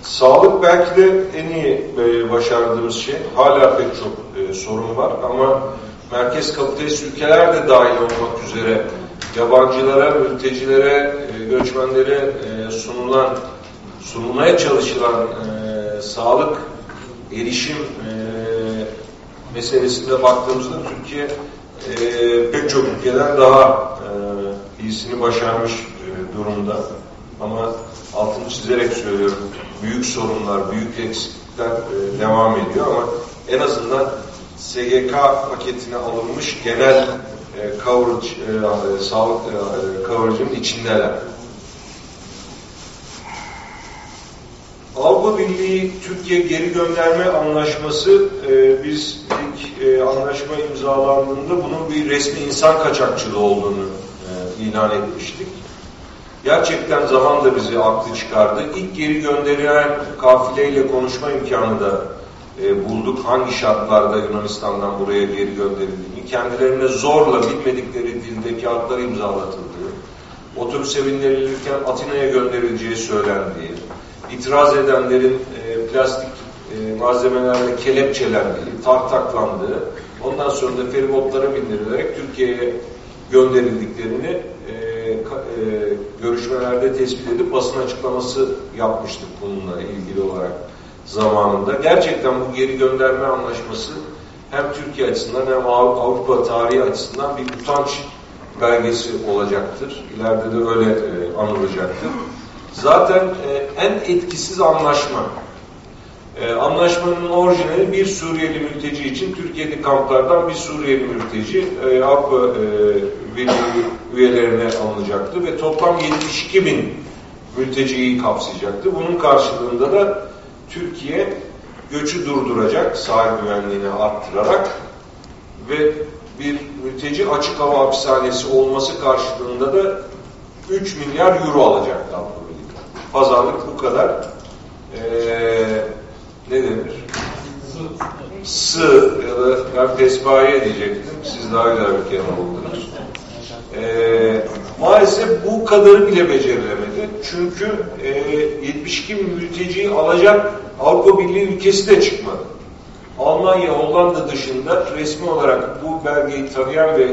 sağlık belki de en iyi e, başardığımız şey. Hala pek çok e, sorun var ama merkez kapitalist ülkeler de dahil olmak üzere yabancılara, mültecilere, e, göçmenlere e, sunulan, sunulmaya çalışılan e, sağlık erişim e, meselesinde baktığımızda Türkiye e, pek çok ülkeden daha e, iyisini başarmış durumda. Ama altını çizerek söylüyorum, büyük sorunlar, büyük eksiklikler e, devam ediyor ama en azından SGK paketine alınmış genel e, coverage, e, sağlık e, coverage'ın içindeler. Avrupa Birliği Türkiye geri gönderme anlaşması e, biz ilk e, anlaşma imzalandığında bunun bir resmi insan kaçakçılığı olduğunu e, ilan etmiştik. Gerçekten zaman da bizi aklı çıkardı. İlk geri gönderilen kafileyle konuşma imkanı da e, bulduk. Hangi şartlarda Yunanistan'dan buraya geri gönderildiğini, kendilerine zorla bilmedikleri dilde kağıtlar imzalatıldığı, otobüse bindirilirken Atina'ya gönderileceği söylendiği, itiraz edenlerin e, plastik e, malzemelerle kelepçelendiği, tartaklandığı, ondan sonra da feribotlara bindirilerek Türkiye'ye gönderildiklerini e, görüşmelerde tespit edip basın açıklaması yapmıştık bununla ilgili olarak zamanında. Gerçekten bu geri gönderme anlaşması hem Türkiye açısından hem Avrupa tarihi açısından bir utanç belgesi olacaktır. İleride de öyle e, anılacaktır. Zaten e, en etkisiz anlaşma. E, anlaşmanın orijinali bir Suriyeli mülteci için Türkiye'de kamplardan bir Suriyeli mülteci e, Avrupa e, üyelerine alınacaktı ve toplam 72 bin mülteciyi kapsayacaktı. Bunun karşılığında da Türkiye göçü durduracak, sahil güvenliğini arttırarak ve bir mülteci açık hava hapishanesi olması karşılığında da 3 milyar euro alacaktı Avrupa Birliği. Pazarlık bu kadar. Ee, ne denir? Sı ya da ben pesbaye diyecektim. Siz daha güzel bir kelime buldunuz. Ee, maalesef bu kadarı bile becerilemedi. Çünkü e, 72 mülteciyi alacak Avrupa Birliği ülkesi de çıkmadı. Almanya, Hollanda dışında resmi olarak bu belgeyi tanıyan ve e,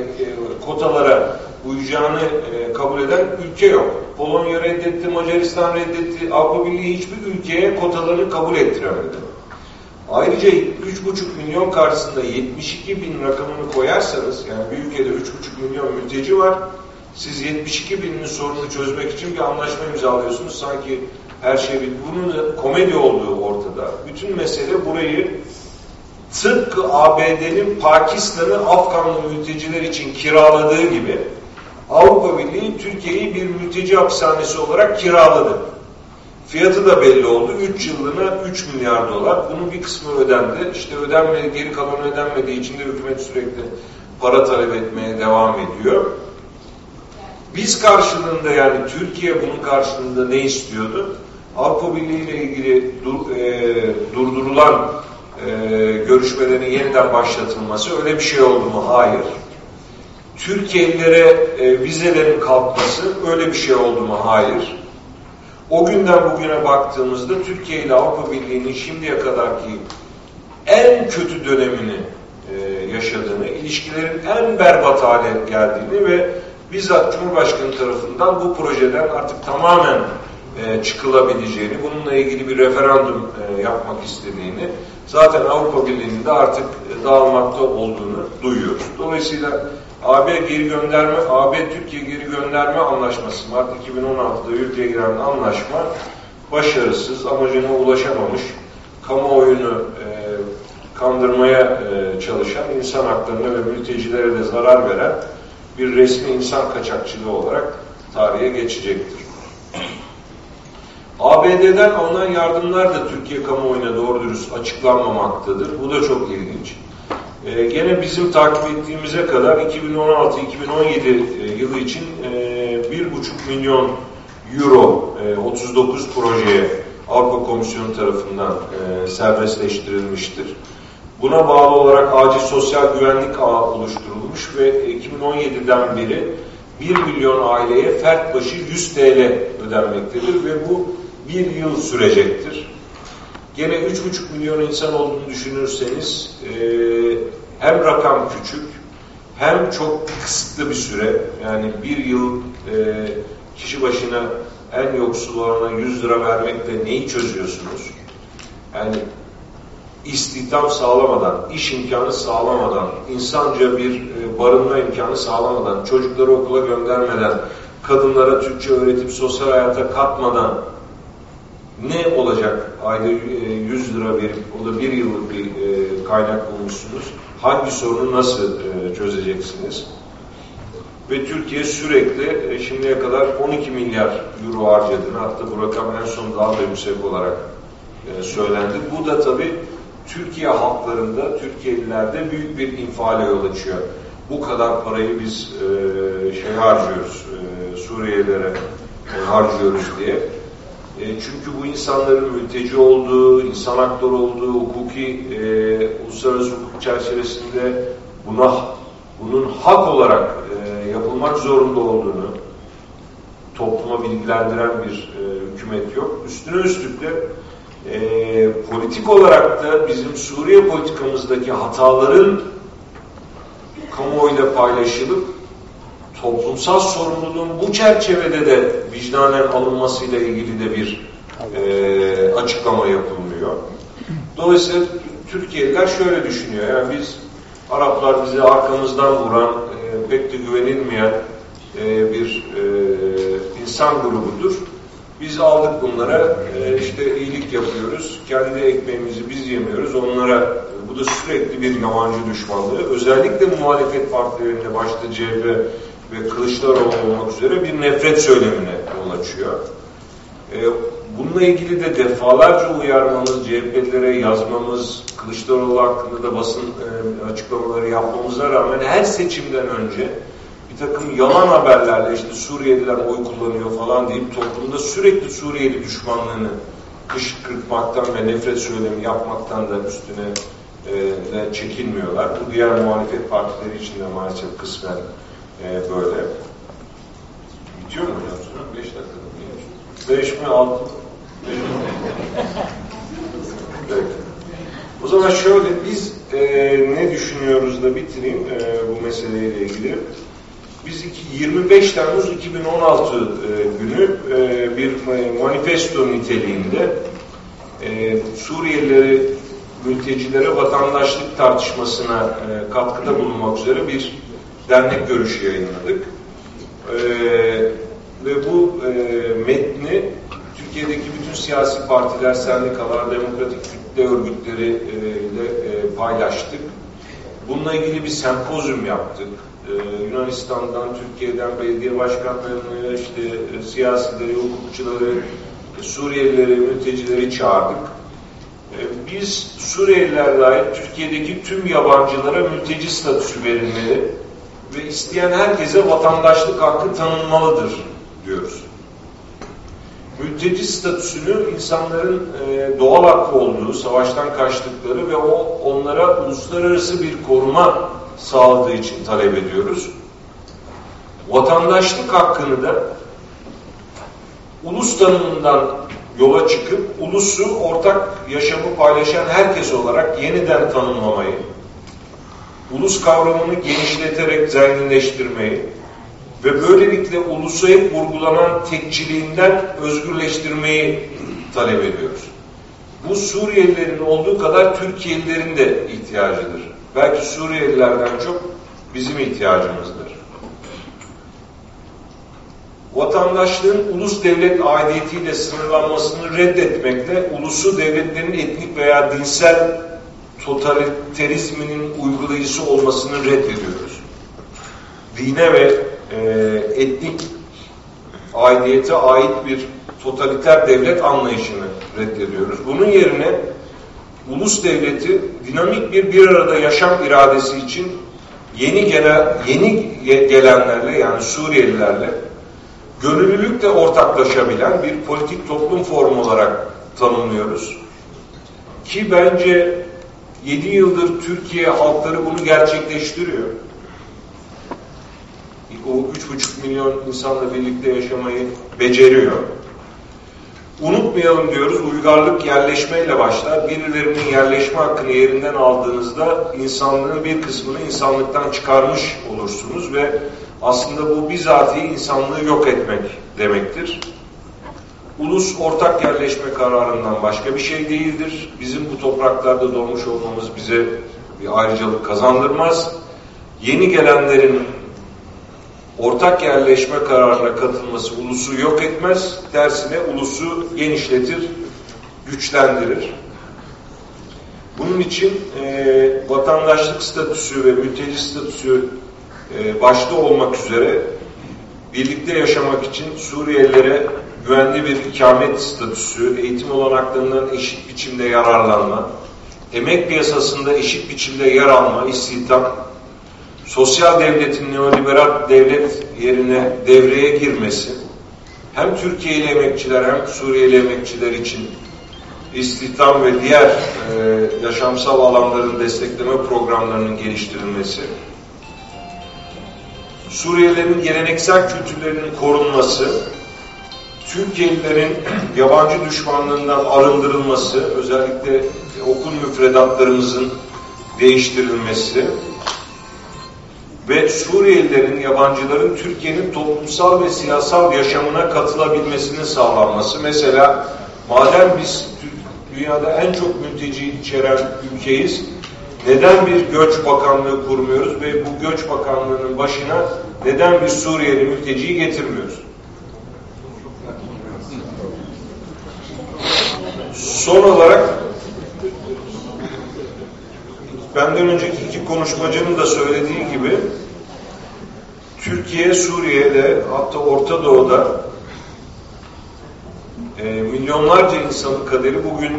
kotalara uyacağını e, kabul eden ülke yok. Polonya reddetti, Macaristan reddetti, Avrupa Birliği hiçbir ülkeye kotaları kabul ettiremedi. Ayrıca 3,5 milyon karşısında 72 bin rakamını koyarsanız, yani bir ülkede 3,5 milyon mülteci var, siz 72 binin sorunu çözmek için bir anlaşma imzalıyorsunuz. Sanki her şey bir... Bunun komedi olduğu ortada. Bütün mesele burayı tıpkı ABD'nin Pakistan'ı Afganlı mülteciler için kiraladığı gibi Avrupa Birliği Türkiye'yi bir mülteci hapishanesi olarak kiraladı. Fiyatı da belli oldu. 3 yıllığına 3 milyar dolar. Bunun bir kısmı ödendi. İşte ödenmedi, geri kalanı ödenmediği için de hükümet sürekli para talep etmeye devam ediyor. Biz karşılığında yani Türkiye bunun karşılığında ne istiyordu? Avrupa Birliği ile ilgili dur, e, durdurulan e, görüşmelerin yeniden başlatılması öyle bir şey oldu mu? Hayır. Türkiye'lilere e, vizelerin kalkması öyle bir şey oldu mu? Hayır. O günden bugüne baktığımızda Türkiye ile Avrupa Birliği'nin şimdiye kadarki en kötü dönemini e, yaşadığını, ilişkilerin en berbat hale geldiğini ve bizzat Cumhurbaşkanı tarafından bu projeden artık tamamen e, çıkılabileceğini, bununla ilgili bir referandum e, yapmak istediğini, zaten Avrupa Birliği'nin de artık e, dağılmakta olduğunu duyuyoruz. Dolayısıyla AB geri gönderme, AB Türkiye geri gönderme anlaşması Mart 2016'da yürürlüğe giren anlaşma başarısız, amacına ulaşamamış, kamuoyunu e, kandırmaya e, çalışan, insan haklarına ve mültecilere de zarar veren bir resmi insan kaçakçılığı olarak tarihe geçecektir. ABD'den alınan yardımlar da Türkiye kamuoyuna doğru dürüst açıklanmamaktadır. Bu da çok ilginç. Ee, gene bizim takip ettiğimize kadar 2016-2017 e, yılı için e, 1,5 milyon euro e, 39 projeye Avrupa Komisyonu tarafından e, serbestleştirilmiştir. Buna bağlı olarak acil sosyal güvenlik ağı oluşturulmuş ve 2017'den beri 1 milyon aileye fert başı 100 TL ödenmektedir ve bu bir yıl sürecektir. Gene 3,5 milyon insan olduğunu düşünürseniz e, hem rakam küçük hem çok kısıtlı bir süre yani bir yıl e, kişi başına en yoksul olana 100 lira vermekle neyi çözüyorsunuz? Yani istihdam sağlamadan, iş imkanı sağlamadan, insanca bir e, barınma imkanı sağlamadan, çocukları okula göndermeden, kadınlara Türkçe öğretip sosyal hayata katmadan ne olacak? Ayda 100 e, lira verip o da bir yıllık bir e, kaynak bulmuşsunuz. Hangi sorunu nasıl çözeceksiniz? Ve Türkiye sürekli şimdiye kadar 12 milyar euro harcadığını, hatta bu rakam en son daha da yüksek olarak söylendi. Bu da tabii Türkiye halklarında, Türkiye'lilerde büyük bir infiale yol açıyor. Bu kadar parayı biz e, şey harcıyoruz, e, Suriyelilere e, harcıyoruz diye. E, çünkü bu insanların mülteci olduğu, insan hakları olduğu, hukuki, e, uluslararası hukuk çerçevesinde buna bunun hak olarak e, yapılmak zorunda olduğunu topluma bilgilendiren bir e, hükümet yok. Üstüne üstlük de e, politik olarak da bizim Suriye politikamızdaki hataların kamuoyuyla paylaşılıp toplumsal sorumluluğun bu çerçevede de vicdanen alınmasıyla ilgili de bir e, açıklama yapılmıyor. Dolayısıyla Türkiye'liler şöyle düşünüyor. Yani biz Araplar bizi arkamızdan vuran, e, pek de güvenilmeyen e, bir e, insan grubudur. Biz aldık bunlara, e, işte iyilik yapıyoruz, kendi ekmeğimizi biz yemiyoruz, onlara, bu da sürekli bir yabancı düşmanlığı. Özellikle muhalefet partilerinde başta CHP ve Kılıçdaroğlu olmak üzere bir nefret söylemine yol açıyor. E, bununla ilgili de defalarca uyarmamız, CHP'lilere yazmamız, Kılıçdaroğlu hakkında da basın e, açıklamaları yapmamıza rağmen her seçimden önce bir takım yalan haberlerle işte Suriyeliler oy kullanıyor falan deyip toplumda sürekli Suriyeli düşmanlığını kışkırtmaktan ve nefret söylemi yapmaktan da üstüne e, çekinmiyorlar. Bu diğer muhalefet partileri için de maalesef kısmen e, böyle. Bitiyor mu hocam sonra? Beş dakikada mı? Beş mi? Altı? Beş mi? Peki. O zaman şöyle biz e, ne düşünüyoruz da bitireyim e, bu meseleyle ilgili. Biz 25 Temmuz 2016 e, günü e, bir manifesto niteliğinde e, Suriyelileri mültecilere vatandaşlık tartışmasına e, katkıda bulunmak üzere bir dernek görüşü yayınladık. E, ve bu e, metni Türkiye'deki bütün siyasi partiler, sendikalar, demokratik kitle örgütleri e, ile e, paylaştık. Bununla ilgili bir sempozyum yaptık e, Yunanistan'dan, Türkiye'den belediye başkanlarını, işte e, siyasileri, hukukçuları, e, Suriyelileri, mültecileri çağırdık. E, biz Suriyeliler dahil Türkiye'deki tüm yabancılara mülteci statüsü verilmeli ve isteyen herkese vatandaşlık hakkı tanınmalıdır diyoruz. Mülteci statüsünü insanların e, doğal hakkı olduğu, savaştan kaçtıkları ve o onlara uluslararası bir koruma sağladığı için talep ediyoruz. Vatandaşlık hakkını da ulus tanımından yola çıkıp ulusu ortak yaşamı paylaşan herkes olarak yeniden tanımlamayı, ulus kavramını genişleterek zenginleştirmeyi ve böylelikle ulusu hep vurgulanan tekçiliğinden özgürleştirmeyi talep ediyoruz. Bu Suriyelilerin olduğu kadar Türkiye'lilerin de ihtiyacıdır belki Suriyelilerden çok bizim ihtiyacımızdır. Vatandaşlığın ulus devlet aidiyetiyle sınırlanmasını reddetmekle ulusu devletlerin etnik veya dinsel totaliterizminin uygulayıcısı olmasını reddediyoruz. Dine ve e, etnik aidiyete ait bir totaliter devlet anlayışını reddediyoruz. Bunun yerine ulus devleti dinamik bir bir arada yaşam iradesi için yeni gelen yeni gelenlerle yani Suriyelilerle gönüllülükle ortaklaşabilen bir politik toplum formu olarak tanımlıyoruz. Ki bence 7 yıldır Türkiye halkları bunu gerçekleştiriyor. O 3,5 milyon insanla birlikte yaşamayı beceriyor. Unutmayalım diyoruz, uygarlık yerleşmeyle başlar. Birilerinin yerleşme hakkını yerinden aldığınızda insanlığın bir kısmını insanlıktan çıkarmış olursunuz ve aslında bu bizatihi insanlığı yok etmek demektir. Ulus ortak yerleşme kararından başka bir şey değildir. Bizim bu topraklarda doğmuş olmamız bize bir ayrıcalık kazandırmaz. Yeni gelenlerin ortak yerleşme kararına katılması ulusu yok etmez. Tersine ulusu genişletir, güçlendirir. Bunun için e, vatandaşlık statüsü ve mülteci statüsü e, başta olmak üzere birlikte yaşamak için Suriyelilere güvenli bir ikamet statüsü, eğitim olanaklarından eşit biçimde yararlanma, emek piyasasında eşit biçimde yer alma, istihdam, sosyal devletin neoliberal devlet yerine devreye girmesi, hem Türkiye'li emekçiler hem Suriyeli emekçiler için istihdam ve diğer e, yaşamsal alanların destekleme programlarının geliştirilmesi, Suriyelilerin geleneksel kültürlerinin korunması, Türkiye'lilerin yabancı düşmanlığından arındırılması, özellikle okul müfredatlarımızın değiştirilmesi ve Suriyelilerin, yabancıların Türkiye'nin toplumsal ve siyasal yaşamına katılabilmesinin sağlanması. Mesela madem biz dünyada en çok mülteci içeren ülkeyiz, neden bir göç bakanlığı kurmuyoruz ve bu göç bakanlığının başına neden bir Suriyeli mülteciyi getirmiyoruz? Son olarak benden önceki iki konuşmacının da söylediği gibi Türkiye, Suriye'de hatta Orta Doğu'da e, milyonlarca insanın kaderi bugün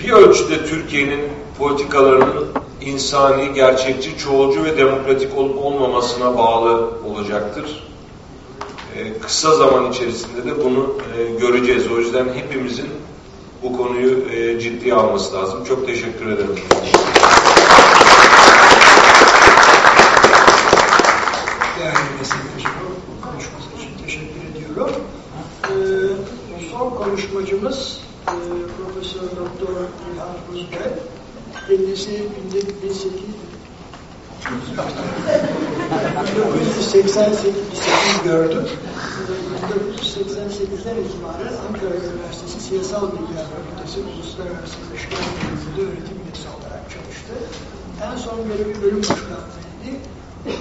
bir ölçüde Türkiye'nin politikalarının insani, gerçekçi, çoğulcu ve demokratik olup olmamasına bağlı olacaktır. Ee, kısa zaman içerisinde de bunu e, göreceğiz. O yüzden hepimizin bu konuyu e, ciddiye alması lazım. Çok teşekkür ederim. Değerli meslektaşım konuşması için teşekkür ediyorum. Son konuşmacımız e, Profesör Doktor İlhan Ruzbel. Kendisi 1800 1988 gördüm. 1988'den itibaren Ankara Üniversitesi Siyasal Bilgiler Fakültesi Uluslararası İlişkiler Bölümünde öğretim üyesi olarak çalıştı. En son böyle bir bölüm başkanlığıydı.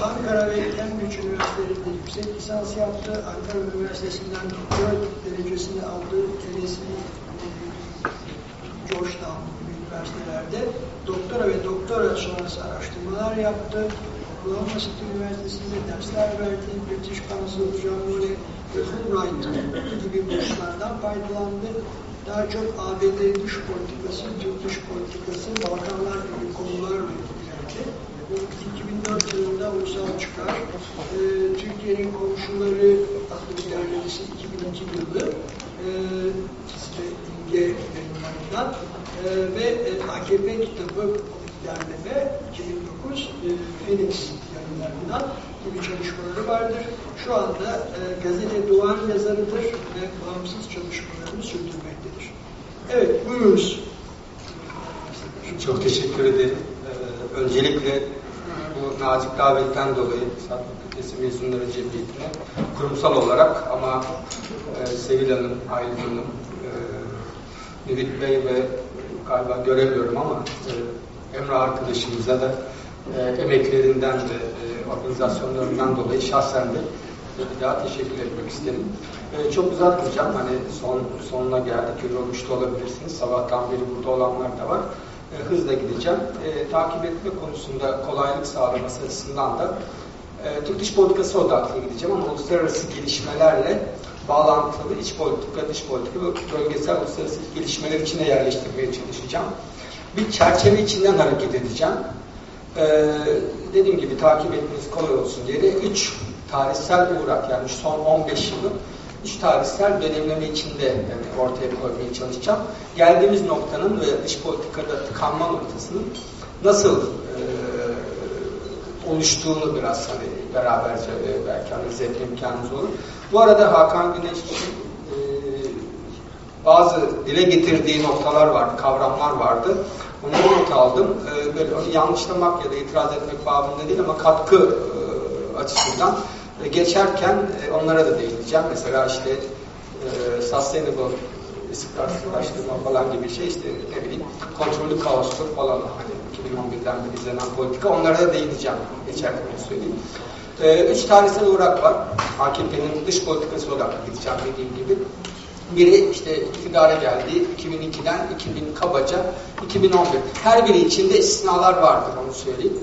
Ankara ve Cambridge Üniversitelerinde yüksek lisans yaptı. Ankara Üniversitesi'nden doktora derecesini aldı. LSE, Georgetown üniversitelerde doktora ve doktora sonrası araştırmalar yaptı. Oklahoma City Üniversitesi'nde dersler verdi. British Council of Germany ve Fulbright gibi burslardan faydalandı. Daha çok ABD dış politikası, Türk dış politikası, Balkanlar gibi konularla ilgilendi. 2004 yılında ulusal çıkar. E, Türkiye'nin komşuları adlı bir derlemesi 2002 yılı. E, işte İnge yayınlarından e, ve e, AKP kitabı derleme 2009 e, Phoenix yayınlarından gibi çalışmaları vardır. Şu anda e, gazete Duvar yazarıdır ve bağımsız çalışmalarını sürdürmektedir. Evet, buyurunuz. Çok teşekkür ederim. Ee, öncelikle bu nazik davetten dolayı İktisat Fakültesi Mezunları Cemiyeti'ne kurumsal olarak ama e, Sevil Hanım, Aylin Hanım, e, Nivit Bey ve galiba göremiyorum ama e, Emre arkadaşımıza da e, emeklerinden ve e, organizasyonlarından dolayı şahsen de bir daha teşekkür etmek isterim. E, çok uzatmayacağım. Hani son sonuna geldik. Yorulmuş da olabilirsiniz. Sabahtan beri burada olanlar da var. E, hızla gideceğim. E, takip etme konusunda kolaylık sağlaması açısından da e, Türk dış politikası odaklı gideceğim ama uluslararası gelişmelerle bağlantılı iç politika, dış politika ve bölgesel uluslararası gelişmeler içine yerleştirmeye çalışacağım. Bir çerçeve içinden hareket edeceğim. Ee, dediğim gibi takip etmeniz kolay olsun diye de 3 tarihsel uğrak yani son 15 yılı 3 tarihsel dönemleme içinde yani ortaya koymaya çalışacağım. Geldiğimiz noktanın ve dış politikada tıkanma noktasının nasıl e, oluştuğunu biraz hani beraberce e, belki analiz etme imkanımız olur. Bu arada Hakan Güneş e, bazı dile getirdiği noktalar vardı, kavramlar vardı. Onu not aldım. E, böyle onu yanlışlamak ya da itiraz etmek babında değil ama katkı e, açısından geçerken onlara da değineceğim. Mesela işte e, sustainable istikrarsızlaştırma falan gibi şey işte ne bileyim kontrollü kaostur falan hani 2011'den beri izlenen politika onlara da değineceğim geçerken söyleyeyim. Ee, üç tanesine uğrak var. AKP'nin dış politikası olarak gideceğim dediğim gibi. Biri işte iktidara geldi 2002'den 2000 kabaca 2011. Her biri içinde istisnalar vardır onu söyleyeyim.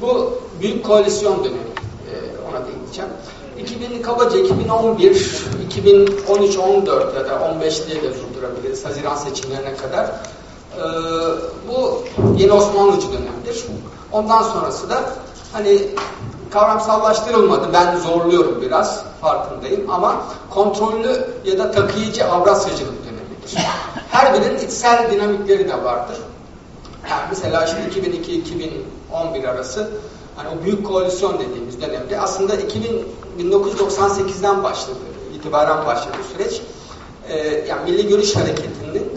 Bu büyük koalisyon dönemi. Ee, ona değineceğim. 2000 kabaca 2011, 2013, 14 ya da 15 diye de durdurabiliriz Haziran seçimlerine kadar. Ee, bu yeni Osmanlıcı dönemdir. Ondan sonrası da hani kavramsallaştırılmadı. Ben zorluyorum biraz farkındayım ama kontrollü ya da takıyıcı Avrasyacılık dönemidir. Her birinin içsel dinamikleri de vardır. Yani mesela işte 2002-2011 arası hani o büyük koalisyon dediğimiz dönemde aslında 2000, 1998'den başladı, itibaren başladı süreç. Ee, yani Milli Görüş Hareketi'nin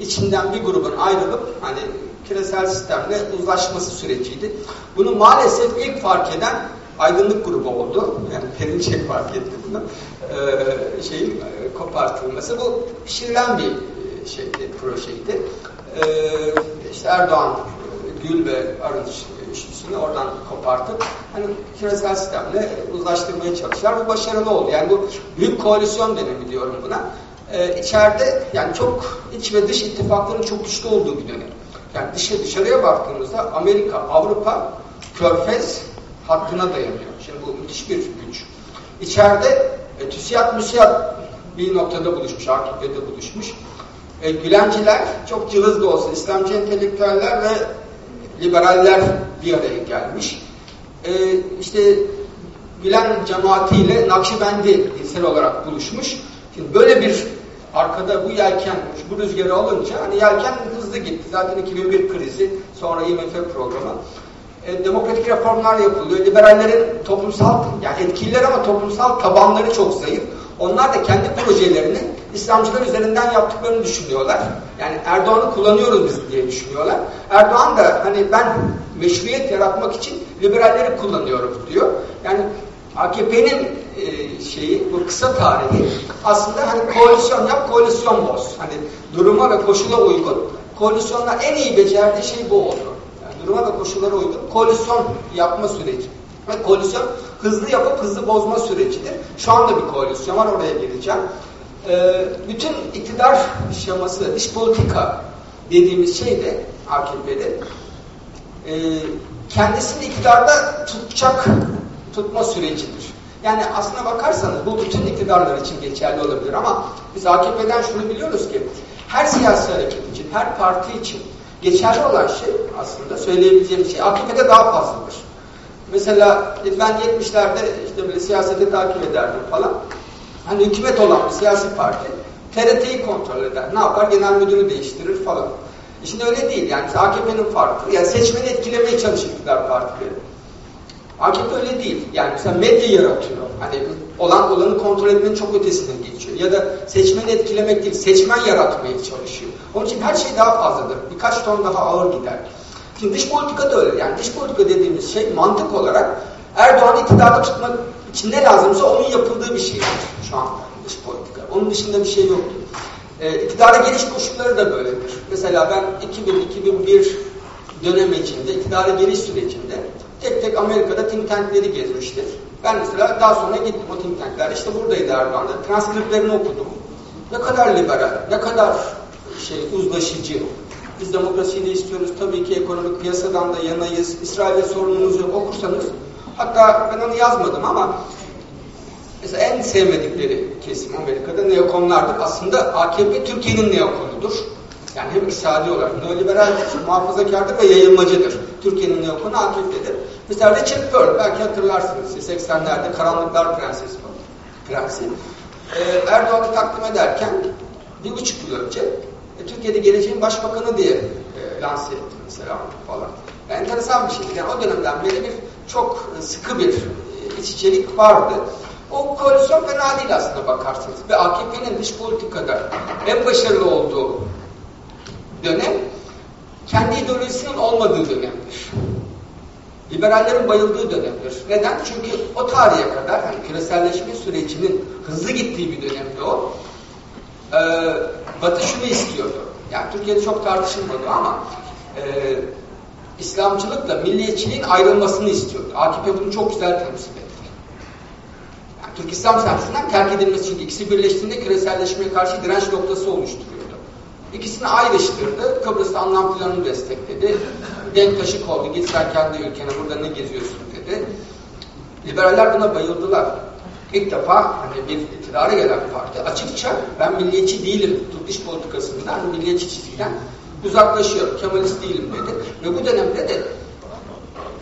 içinden bir grubun ayrılıp hani küresel sistemle uzlaşması süreciydi. Bunu maalesef ilk fark eden aydınlık grubu oldu. Yani Perinçek fark etti bunu. Ee, şeyin e, kopartılması. Bu pişirilen bir e, şeydi, projeydi. Ee, işte Erdoğan, Gül ve Arınç üçlüsünü oradan kopartıp hani küresel sistemle uzlaştırmaya çalıştılar. Bu başarılı oldu. Yani bu büyük koalisyon dönemi diyorum buna. Ee, içeride yani çok iç ve dış ittifakların çok güçlü olduğu bir dönem. Yani dışa, dışarıya baktığımızda Amerika, Avrupa, Körfez hattına dayanıyor. Şimdi bu müthiş bir güç. İçeride e, TÜSİAD, MÜSİAD bir noktada buluşmuş, AKP'de buluşmuş. E, Gülenciler çok cılız da olsa İslamcı entelektüeller ve liberaller bir araya gelmiş. E, işte Gülen cemaatiyle Nakşibendi dinsel olarak buluşmuş. Şimdi böyle bir arkada bu yelken, bu rüzgarı alınca hani yelken hızlı gitti. Zaten 2001 krizi, sonra IMF programı. E, demokratik reformlar yapılıyor. Liberallerin toplumsal, yani etkililer ama toplumsal tabanları çok zayıf. Onlar da kendi projelerini İslamcılar üzerinden yaptıklarını düşünüyorlar. Yani Erdoğan'ı kullanıyoruz biz diye düşünüyorlar. Erdoğan da hani ben meşruiyet yaratmak için liberalleri kullanıyorum diyor. Yani AKP'nin e, şeyi, bu kısa tarihi aslında hani koalisyon yap, koalisyon boz. Hani duruma ve koşula uygun. Koalisyonlar en iyi becerdiği şey bu oldu. Yani duruma ve koşullara uygun koalisyon yapma süreci. Ve koalisyon hızlı yapıp hızlı bozma sürecidir. Şu anda bir koalisyon var, oraya geleceğim. Ee, bütün iktidar şeması, dış politika dediğimiz şey de AKP'de e, kendisini iktidarda tutacak tutma sürecidir. Yani aslına bakarsanız bu bütün iktidarlar için geçerli olabilir ama biz AKP'den şunu biliyoruz ki her siyasi hareket için, her parti için geçerli olan şey aslında söyleyebileceğim şey AKP'de daha fazladır. Mesela ben 70'lerde işte böyle siyaseti takip ederdim falan. Hani hükümet olan bir siyasi parti TRT'yi kontrol eder. Ne yapar? Genel müdürü değiştirir falan. Şimdi öyle değil. Yani AKP'nin farkı. Yani seçmeni etkilemeye çalışır iktidar partileri. AKP öyle değil. Yani mesela medya yaratıyor. Hani olan olanı kontrol etmenin çok ötesine geçiyor. Ya da seçmeni etkilemek değil, seçmen yaratmaya çalışıyor. Onun için her şey daha fazladır. Birkaç ton daha ağır gider. Şimdi dış politika da öyle. Yani dış politika dediğimiz şey mantık olarak Erdoğan'ı iktidarda tutmak için ne lazımsa onun yapıldığı bir şeydir şu anda dış politika. Onun dışında bir şey yoktur. Ee, iktidara geliş koşulları da böyledir. Mesela ben 2000-2001 dönemi içinde, iktidara geliş sürecinde tek tek Amerika'da think tankleri gezmiştir. Ben mesela daha sonra gittim o think tankler. İşte buradaydı Erdoğan'da. Transkriplerini okudum. Ne kadar liberal, ne kadar şey uzlaşıcı. Biz demokrasiyi de istiyoruz. Tabii ki ekonomik piyasadan da yanayız. İsrail'de sorunumuz yok. Okursanız hatta ben onu yazmadım ama mesela en sevmedikleri kesim Amerika'da neokonlardır. Aslında AKP Türkiye'nin neokonudur. Yani hem iktisadi olarak neoliberal, muhafazakardır ve yayılmacıdır. Türkiye'nin neokonu AKP'dir. Mesela Richard Pearl, belki hatırlarsınız 80'lerde Karanlıklar Prensesi Prensi. Ee, Erdoğan'ı takdim ederken bir buçuk yıl önce e, Türkiye'de geleceğin başbakanı diye e, lanse etti mesela falan. Yani enteresan bir şey. Yani o dönemden beri bir çok sıkı bir e, iç içerik vardı. O koalisyon fena değil aslında bakarsınız. Ve AKP'nin dış politikada en başarılı olduğu dönem kendi ideolojisinin olmadığı dönemdir. Liberallerin bayıldığı dönemdir. Neden? Çünkü o tarihe kadar hani küreselleşme sürecinin hızlı gittiği bir dönemde o. Ee, Batı şunu istiyordu. Yani Türkiye'de çok tartışılmadı ama e, İslamcılıkla milliyetçiliğin ayrılmasını istiyordu. AKP bunu çok güzel temsil etti. Yani Türk İslam siyasetinden terk edilmesi çünkü ikisi birleştiğinde küreselleşmeye karşı direnç noktası oluşturuyordu. İkisini ayrıştırdı. Kıbrıs'ta anlam planını destekledi. Denk taşık oldu. Git sen kendi ülkene burada ne geziyorsun dedi. Liberaller buna bayıldılar. İlk defa hani bir iktidara gelen parti açıkça ben milliyetçi değilim dış politikasından, milliyetçi çizgiden uzaklaşıyor. Kemalist değilim dedi. Ve bu dönemde de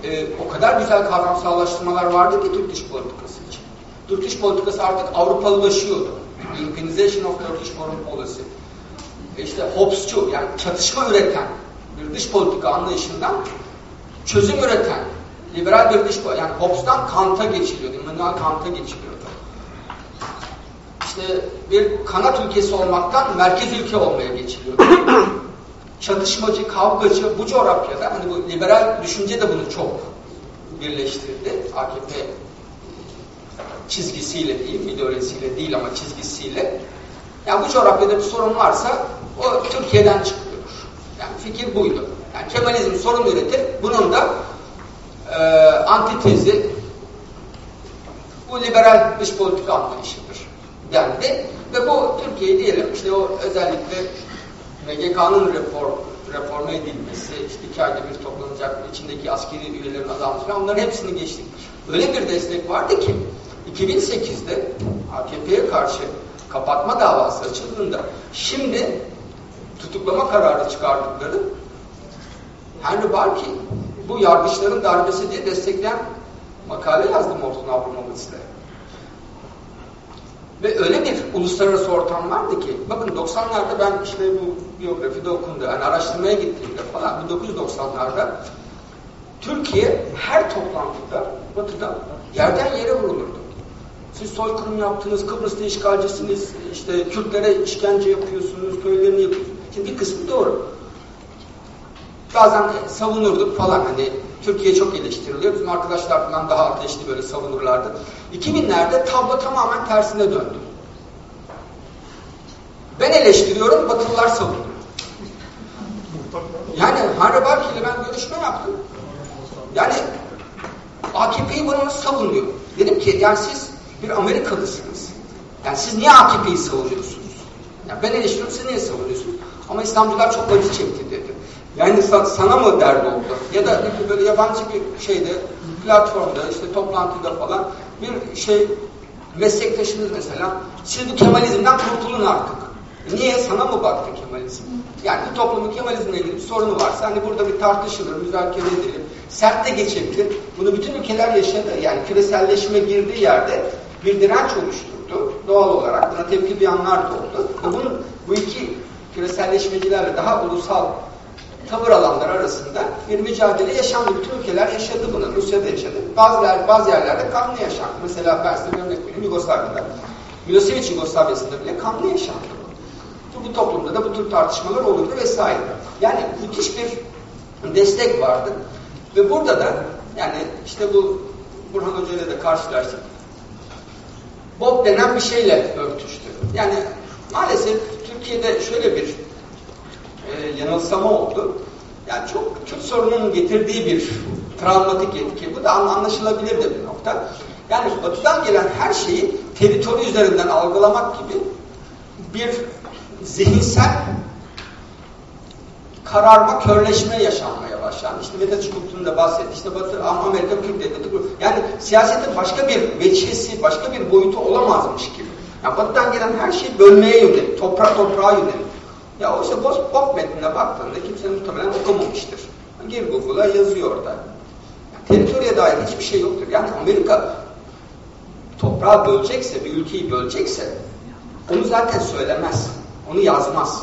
e, o kadar güzel kavramsallaştırmalar vardı ki Türk dış politikası için. Türk dış politikası artık Avrupalılaşıyordu. Europeanization of Turkish Foreign Policy. İşte Hobbes'cu yani çatışma üreten bir dış politika anlayışından çözüm üreten liberal bir dış yani Hobbes'tan Kant'a geçiliyordu. Immanuel Kant'a geçiliyordu. İşte bir kanat ülkesi olmaktan merkez ülke olmaya geçiliyordu. Çatışmacı, kavgacı bu coğrafyada hani bu liberal düşünce de bunu çok birleştirdi. AKP çizgisiyle değil, ideolojisiyle değil ama çizgisiyle. Yani bu coğrafyada bir sorun varsa o Türkiye'den çıkıyor. Yani fikir buydu. Yani Kemalizm sorun üretir. Bunun da e, antitezi bu liberal dış politika anlayışıdır dendi. Ve bu Türkiye diyelim işte o özellikle MGK'nın reform, reforme edilmesi, işte iki ayda bir toplanacak içindeki askeri üyelerin azalması onların hepsini geçtik. Öyle bir destek vardı ki 2008'de AKP'ye karşı kapatma davası açıldığında şimdi tutuklama kararı çıkardıkları Henry Barkey bu yargıçların darbesi diye destekleyen makale yazdım Morton Abramovitz'le. Ve öyle bir uluslararası ortam vardı ki, bakın 90'larda ben işte bu biyografide okundu, yani araştırmaya gittiğimde falan 1990'larda Türkiye her toplantıda, batıda yerden yere vurulurdu. Siz soykırım yaptınız, Kıbrıs'ta işgalcisiniz, işte Kürtlere işkence yapıyorsunuz, köylerini yapıyorsunuz. Şimdi bir kısmı doğru. Bazen savunurduk falan hani Türkiye çok eleştiriliyor. Bizim arkadaşlar falan daha ateşli böyle savunurlardı. 2000'lerde tablo tamamen tersine döndü. Ben eleştiriyorum, Batılılar savunuyor. Yani Henry Barkey ile ben görüşme yaptım. Yani AKP'yi bana nasıl savunuyor? Dedim ki yani siz bir Amerikalısınız. Yani siz niye AKP'yi savunuyorsunuz? Yani ben eleştiriyorum, siz niye savunuyorsunuz? Ama İslamcılar çok acı çekti dedi. Yani sana mı derdi oldu? Ya da böyle yabancı bir şeyde, platformda, işte toplantıda falan bir şey meslektaşınız mesela, siz bu Kemalizmden kurtulun artık. Niye? Sana mı baktı Kemalizm? Yani bu toplumun Kemalizmle ilgili bir sorunu varsa hani burada bir tartışılır, müzakere edilir, sert de geçebilir. Bunu bütün ülkeler yaşadı. Yani küreselleşme girdiği yerde bir direnç oluşturdu. Doğal olarak buna tepki duyanlar da oldu. Ve bunun bu iki küreselleşmecilerle daha ulusal tavır alanlar arasında bir mücadele yaşandı. Bütün ülkeler yaşadı bunu. Rusya'da yaşadı. Bazı, yer, bazı yerlerde kanlı yaşandı. Mesela ben size örnek vereyim. Yugoslavya'da. Milosevic Yugoslavya'sında bile kanlı yaşandı. Bu, bu toplumda da bu tür tartışmalar olurdu vesaire. Yani müthiş bir destek vardı. Ve burada da yani işte bu Burhan Hoca ile de karşılaştık. Bob denen bir şeyle örtüştü. Yani maalesef Türkiye'de şöyle bir e, yanılsama oldu. Yani çok Kürt sorununun getirdiği bir travmatik etki. Bu da anlaşılabilir de bir nokta. Yani batıdan gelen her şeyi teritori üzerinden algılamak gibi bir zihinsel kararma, körleşme yaşanmaya başlandı. İşte Vedat Çubuklu'nun da bahsetti. İşte Batı, Amerika Türk Devleti. Yani siyasetin başka bir veçhesi, başka bir boyutu olamazmış gibi. Yani Batı'dan gelen her şey bölmeye yönelik, toprak toprağa yönelik. Ya oysa Boz Pop metnine baktığında kimse muhtemelen okumamıştır. Gir Google'a yazıyor orada. Yani teritoriye dair hiçbir şey yoktur. Yani Amerika toprağı bölecekse, bir ülkeyi bölecekse onu zaten söylemez. Onu yazmaz.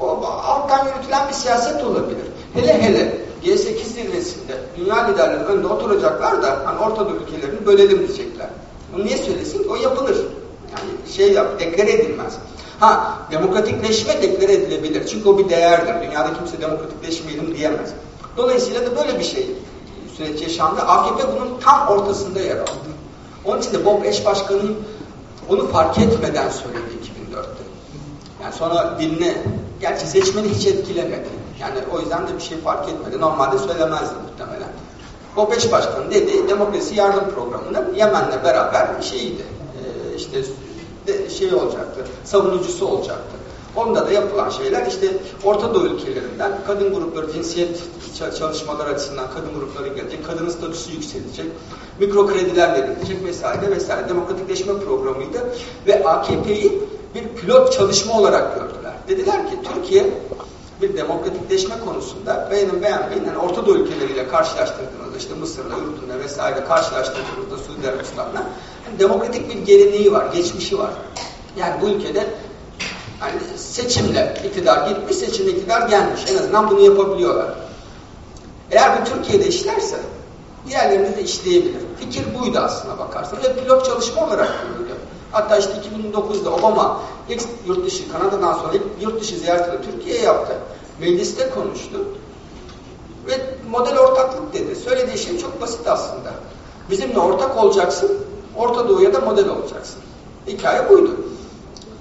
O alttan yürütülen bir siyaset olabilir. Hele hele G8 zirvesinde dünya liderlerinin önünde oturacaklar da hani Orta ülkelerini bölelim diyecekler. Bunu niye söylesin ki? O yapılır. Yani şey yap, deklare edilmez. Ha, demokratikleşme deklare edilebilir. Çünkü o bir değerdir. Dünyada kimse demokratikleşmeyelim diyemez. Dolayısıyla da böyle bir şey süreç yaşandı. AKP bunun tam ortasında yer aldı. Onun için de Bob eş başkanın onu fark etmeden söyledi 2004'te. Yani sonra diline, gerçi seçmeni hiç etkilemedi. Yani o yüzden de bir şey fark etmedi. Normalde söylemezdi muhtemelen. Bob eş başkanı dedi, demokrasi yardım programının Yemen'le beraber şeyiydi. E, işte şey olacaktı, savunucusu olacaktı. Onda da yapılan şeyler işte Orta Doğu ülkelerinden kadın grupları cinsiyet çalışmalar açısından kadın grupları gelecek, kadının statüsü yükselecek, mikro krediler verilecek vesaire vesaire demokratikleşme programıydı ve AKP'yi bir pilot çalışma olarak gördüler. Dediler ki Türkiye bir demokratikleşme konusunda beğenin beğenmeyin yani Orta Doğu ülkeleriyle karşılaştırdığınızda işte Mısır'la, Ürdün'le vesaire karşılaştırdığınızda Suudi Arabistan'la demokratik bir geleneği var, geçmişi var. Yani bu ülkede yani seçimle iktidar gitmiş, seçimle iktidar gelmiş. En azından bunu yapabiliyorlar. Eğer bu Türkiye'de işlerse diğerlerinde de işleyebilir. Fikir buydu aslına bakarsan. Ve pilot çalışma olarak görüldü. Hatta işte 2009'da Obama ilk yurt dışı, Kanada'dan sonra ilk yurt dışı ziyaretini Türkiye'ye yaptı. Mecliste konuştu. Ve model ortaklık dedi. Söylediği şey çok basit aslında. Bizimle ortak olacaksın, Orta Doğu'ya da model olacaksın. Hikaye buydu.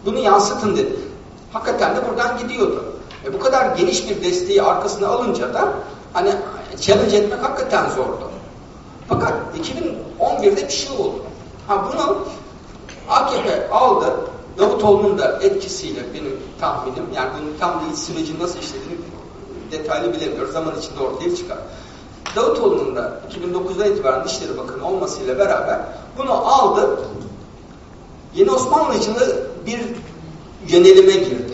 Bunu yansıtın dedi. Hakikaten de buradan gidiyordu. E bu kadar geniş bir desteği arkasına alınca da hani challenge etmek hakikaten zordu. Fakat 2011'de bir şey oldu. Ha bunu AKP aldı. Davutoğlu'nun da etkisiyle benim tahminim, yani bunun tam değil sürecin nasıl işlediğini detaylı bilemiyoruz. Zaman içinde ortaya çıkar. Davutoğlu'nun da 2009'dan itibaren Dışişleri Bakanı olmasıyla beraber bunu aldı. Yeni Osmanlı için de bir yönelime girdi.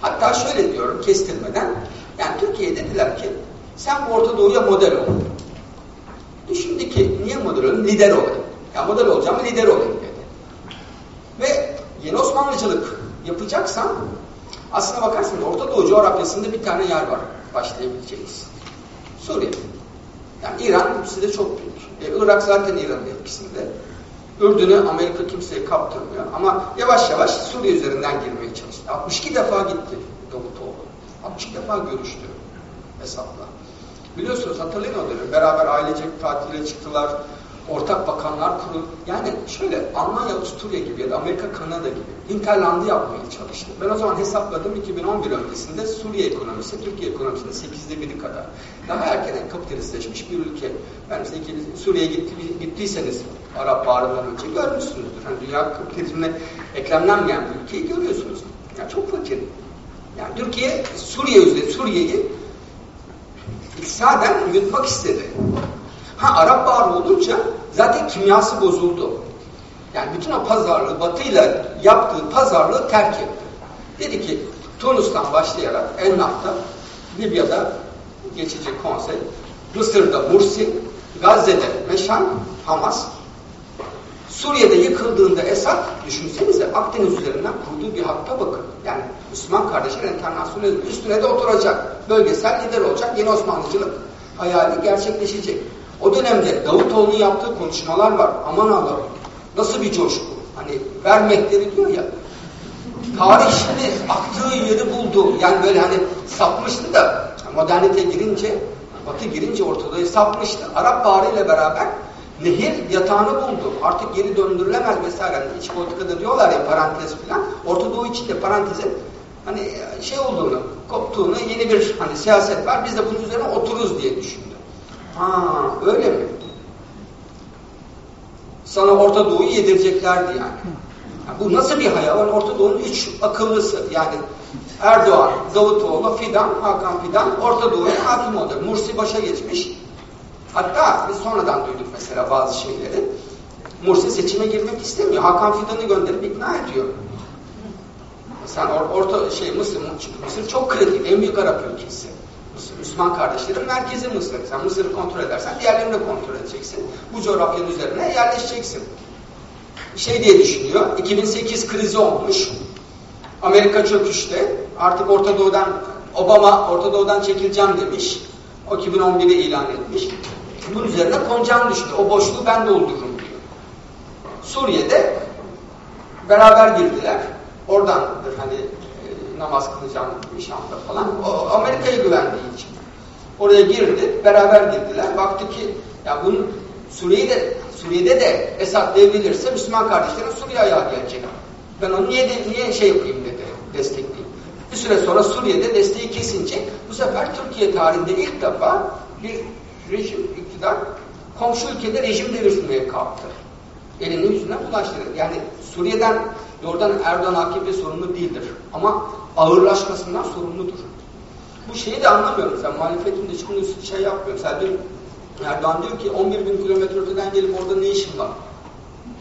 Hatta şöyle diyorum kestirmeden, yani Türkiye'ye dediler ki sen bu Orta Doğu'ya model ol. Düşündü ki niye model olayım? Lider olayım. Ya model olacağım lider olayım dedi. Ve yeni Osmanlıcılık yapacaksan aslına bakarsanız Orta Doğu coğrafyasında bir tane yer var başlayabileceğiniz. Suriye. Yani İran size çok büyük. E, Irak zaten İran'ın etkisinde. Ürdün'ü Amerika kimseye kaptırmıyor. Ama yavaş yavaş Suriye üzerinden girmeye çalıştı. 62 defa gitti Davutoğlu. 62 defa görüştü hesapla. Biliyorsunuz hatırlayın o dönemi. Beraber ailecek tatile çıktılar. Ortak bakanlar kurulu. Yani şöyle Almanya, Avusturya gibi ya da Amerika, Kanada gibi Interland'ı yapmaya çalıştı. Ben o zaman hesapladım 2011 öncesinde Suriye ekonomisi, Türkiye ekonomisinde 8'de biri kadar. Daha erken kapitalistleşmiş bir ülke. Yani Suriye'ye gitti, gittiyseniz Arap Baharı'ndan önce görmüşsünüzdür. Hani dünya kapitalizmine eklemlenmeyen bir ülkeyi görüyorsunuz. Yani çok fakir. Yani Türkiye Suriye üzerinde Suriye'yi iktisaden yutmak istedi. Ha Arap Baharı olunca zaten kimyası bozuldu. Yani bütün o pazarlığı Batı'yla yaptığı pazarlığı terk etti. Dedi ki Tunus'tan başlayarak Ennah'ta, Libya'da geçici konsey, Mısır'da Mursi, Gazze'de Meşan, Hamas, Suriye'de yıkıldığında Esad, düşünsenize Akdeniz üzerinden kurduğu bir hatta bakın. Yani Müslüman Kardeşler Enternasyonel üstüne de oturacak. Bölgesel lider olacak. Yeni Osmanlıcılık hayali gerçekleşecek. O dönemde Davutoğlu'nun yaptığı konuşmalar var. Aman Allah'ım nasıl bir coşku. Hani vermekleri diyor ya. Tarih şimdi aktığı yeri buldu. Yani böyle hani sapmıştı da modernite girince, batı girince ortada sapmıştı. Arap Baharı ile beraber nehir yatağını buldu. Artık geri döndürülemez vesaire. Yani iç politikada diyorlar ya parantez falan. Orta Doğu için de parantezin hani şey olduğunu, koptuğunu, yeni bir hani siyaset var. Biz de bunun üzerine otururuz diye düşündü. Ha öyle mi? Sana Orta Doğu'yu yedireceklerdi yani. yani. Bu nasıl bir hayal? Orta Doğu'nun üç akıllısı yani Erdoğan, Davutoğlu, Fidan, Hakan Fidan Orta Doğu'ya hakim oldu. Mursi başa geçmiş. Hatta biz sonradan duyduk mesela bazı şeyleri. Mursi seçime girmek istemiyor. Hakan Fidan'ı gönderip ikna ediyor. Sen or, orta şey Mısır, Mısır çok kritik, en büyük Arap ülkesi. Müslüman kardeşlerin merkezi Mısır. Sen Mısır'ı kontrol edersen diğerlerini de kontrol edeceksin. Bu coğrafyanın üzerine yerleşeceksin. Şey diye düşünüyor, 2008 krizi olmuş. Amerika çöküşte. Artık Orta Doğu'dan, Obama Orta Doğu'dan çekileceğim demiş. O 2011'de ilan etmiş. Bunun üzerine konacağını düşünüyor. O boşluğu ben doldururum diyor. Suriye'de beraber girdiler. Oradandır hani namaz kılacağım Şam'da falan. O Amerika'ya güvendiği için. Oraya girdi, beraber girdiler. Baktı ki ya bunun Suriye'de Suriye'de de Esad devrilirse Müslüman kardeşlerin Suriye ayağa gelecek. Ben onu niye, niye şey yapayım dedi, destekleyeyim. Bir süre sonra Suriye'de desteği kesince bu sefer Türkiye tarihinde ilk defa bir rejim, iktidar komşu ülkede rejim devirmeye kalktı. Elini yüzüne bulaştırdı. Yani Suriye'den doğrudan Erdoğan AKP sorumlu değildir. Ama ağırlaşmasından sorumludur. Bu şeyi de anlamıyorum. Sen muhalefetin de hiç şey yapmıyor. Mesela dün Erdoğan diyor ki 11 bin kilometre öteden gelip orada ne işin var?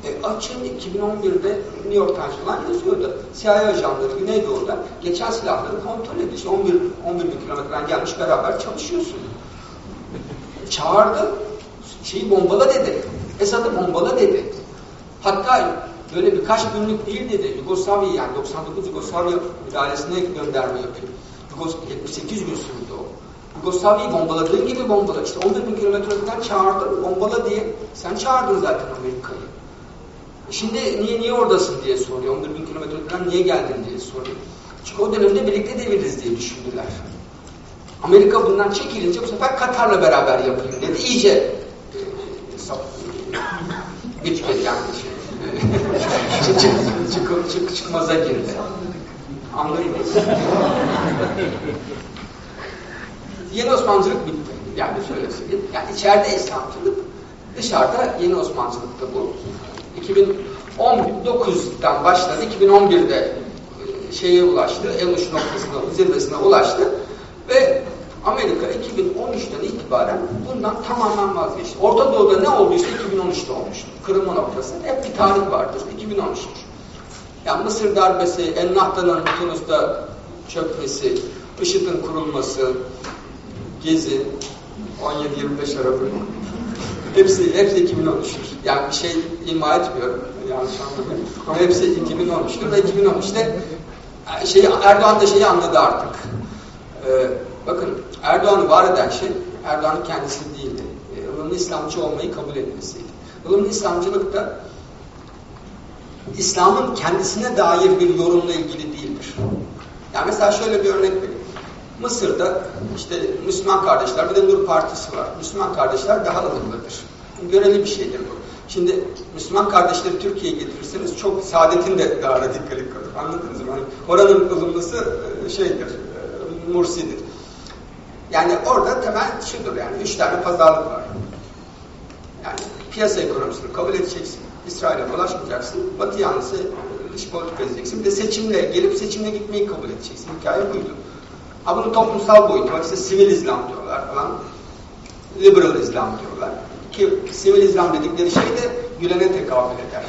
E, açın 2011'de New York Times falan yazıyordu. CIA ajanları Güneydoğu'da geçen silahları kontrol ediyor. İşte 11, 11 bin kilometreden gelmiş beraber çalışıyorsun. Çağırdı. Şeyi bombala dedi. Esad'ı bombala dedi. Hatta böyle birkaç günlük değil dedi. Yugoslavya yani 99 Yugoslavya müdahalesine gönderme yapıyor. 78 gün sürdü o. Yugoslavya'yı bombaladığın gibi bombala. İşte 11 bin kilometreden çağırdı, bombala diye. Sen çağırdın zaten Amerika'yı. Şimdi niye niye oradasın diye soruyor. 11 bin kilometreden niye geldin diye soruyor. Çünkü o dönemde birlikte deviririz diye düşündüler. Amerika bundan çekilince bu sefer Katar'la beraber yapayım dedi. İyice e, güç yani çık, çık, çık, çık, çıkmaza girdi. Anladınız. Yeni Osmancılık bitti. Yani söyleyeyim. Yani içeride İslamcılık, dışarıda yeni Osmancılıkta bu. 2019'dan başladı. 2011'de şeye ulaştı. En uç noktasına, zirvesine ulaştı. Ve Amerika 2013'ten itibaren bundan tamamen vazgeçti. Orta Doğu'da ne olduysa 2013'te olmuştu. Kırılma noktası hep bir tarih vardır. 2013'tür. Yani Mısır darbesi, Ennahda'nın Tunus'ta çökmesi, IŞİD'in kurulması, Gezi, 17-25 Aralık, hepsi, hepsi 2013'tür. Yani bir şey ima etmiyorum, yanlış anlamayın. Ama hepsi 2013'tür ve 2013'te şey, Erdoğan da şeyi anladı artık. Ee, bakın Erdoğan'ı var eden şey Erdoğan'ın kendisi değildi. Ee, ılımlı İslamcı olmayı kabul etmesiydi. Ilımlı İslamcılık da İslam'ın kendisine dair bir yorumla ilgili değildir. Yani mesela şöyle bir örnek vereyim. Mısır'da işte Müslüman kardeşler, bir de Nur Partisi var. Müslüman kardeşler daha ılımlıdır. Göreli bir şeydir bu. Şimdi Müslüman kardeşleri Türkiye'ye getirirseniz çok saadetin de daha radikali kalır. Anladınız mı? Yani oranın ılımlısı şeydir, Mursi'dir. Yani orada temel şudur yani, üç tane pazarlık var. Yani piyasa ekonomisini kabul edeceksin, İsrail'e bulaşmayacaksın, Batı yanlısı dış politika edeceksin, bir de seçimle, gelip seçimle gitmeyi kabul edeceksin. Hikaye buydu. Ha bunun toplumsal boyutu var, işte sivil İslam diyorlar falan, liberal İslam diyorlar. Ki sivil İslam dedikleri şey de Gülen'e tekabül eder.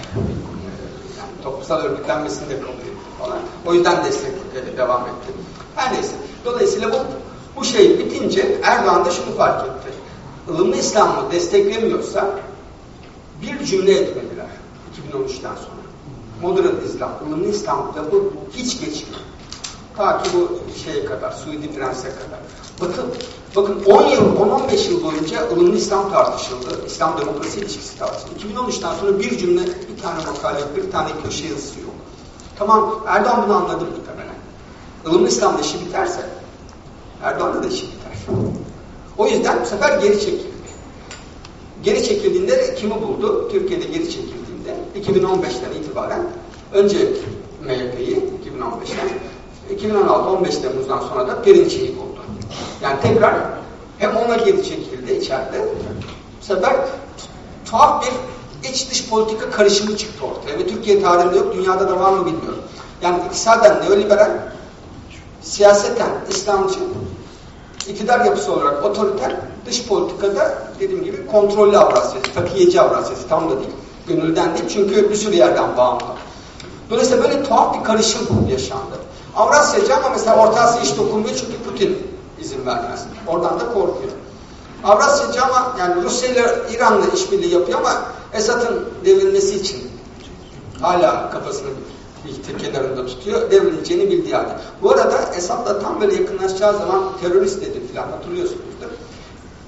Yani toplumsal örgütlenmesini de kabul etti falan. O yüzden destek devam etti. Her neyse. Dolayısıyla bu bu şey bitince Erdoğan da şunu fark etti. Ilımlı İslam'ı desteklemiyorsa bir cümle etmediler 2013'ten sonra. Moderate İslam, ılımlı İslam'da bu hiç geçmiyor. Ta ki bu şeye kadar, Suudi Prens'e kadar. Bakın, bakın 10 yıl, 10-15 yıl boyunca ılımlı İslam tartışıldı. İslam demokrasi ilişkisi tartışıldı. 2013'ten sonra bir cümle, bir tane makale, bir tane köşe yazısı yok. Tamam, Erdoğan bunu anladı muhtemelen. Ilımlı İslam'da işi biterse Erdoğan'da da işi biter. O yüzden bu sefer geri çekildi. Geri çekildiğinde kimi buldu? Türkiye'de geri çekildiğinde 2015'ten itibaren önce MHP'yi 2015'ten 2016 15 Temmuz'dan sonra da Perinçe'yi buldu. Yani tekrar hem ona geri çekildi içeride. Bu sefer tuhaf bir iç dış politika karışımı çıktı ortaya ve Türkiye tarihinde yok, dünyada da var mı bilmiyorum. Yani iktisaden neoliberal, siyaseten İslamcı, iktidar yapısı olarak otoriter, dış politikada dediğim gibi kontrollü Avrasyası, takiyeci Avrasyası tam da değil. Gönülden değil çünkü bir sürü yerden bağımlı. Dolayısıyla böyle tuhaf bir karışım yaşandı. Avrasyacı ama mesela Orta Asya hiç dokunmuyor çünkü Putin izin vermez. Oradan da korkuyor. Avrasyacı ama yani Rusya ile İran'la işbirliği yapıyor ama Esad'ın devrilmesi için hala kafasını bir kenarında tutuyor. Devrileceğini bildiği halde. Bu arada Esad'la tam böyle yakınlaşacağı zaman terörist dedi filan hatırlıyorsunuzdur.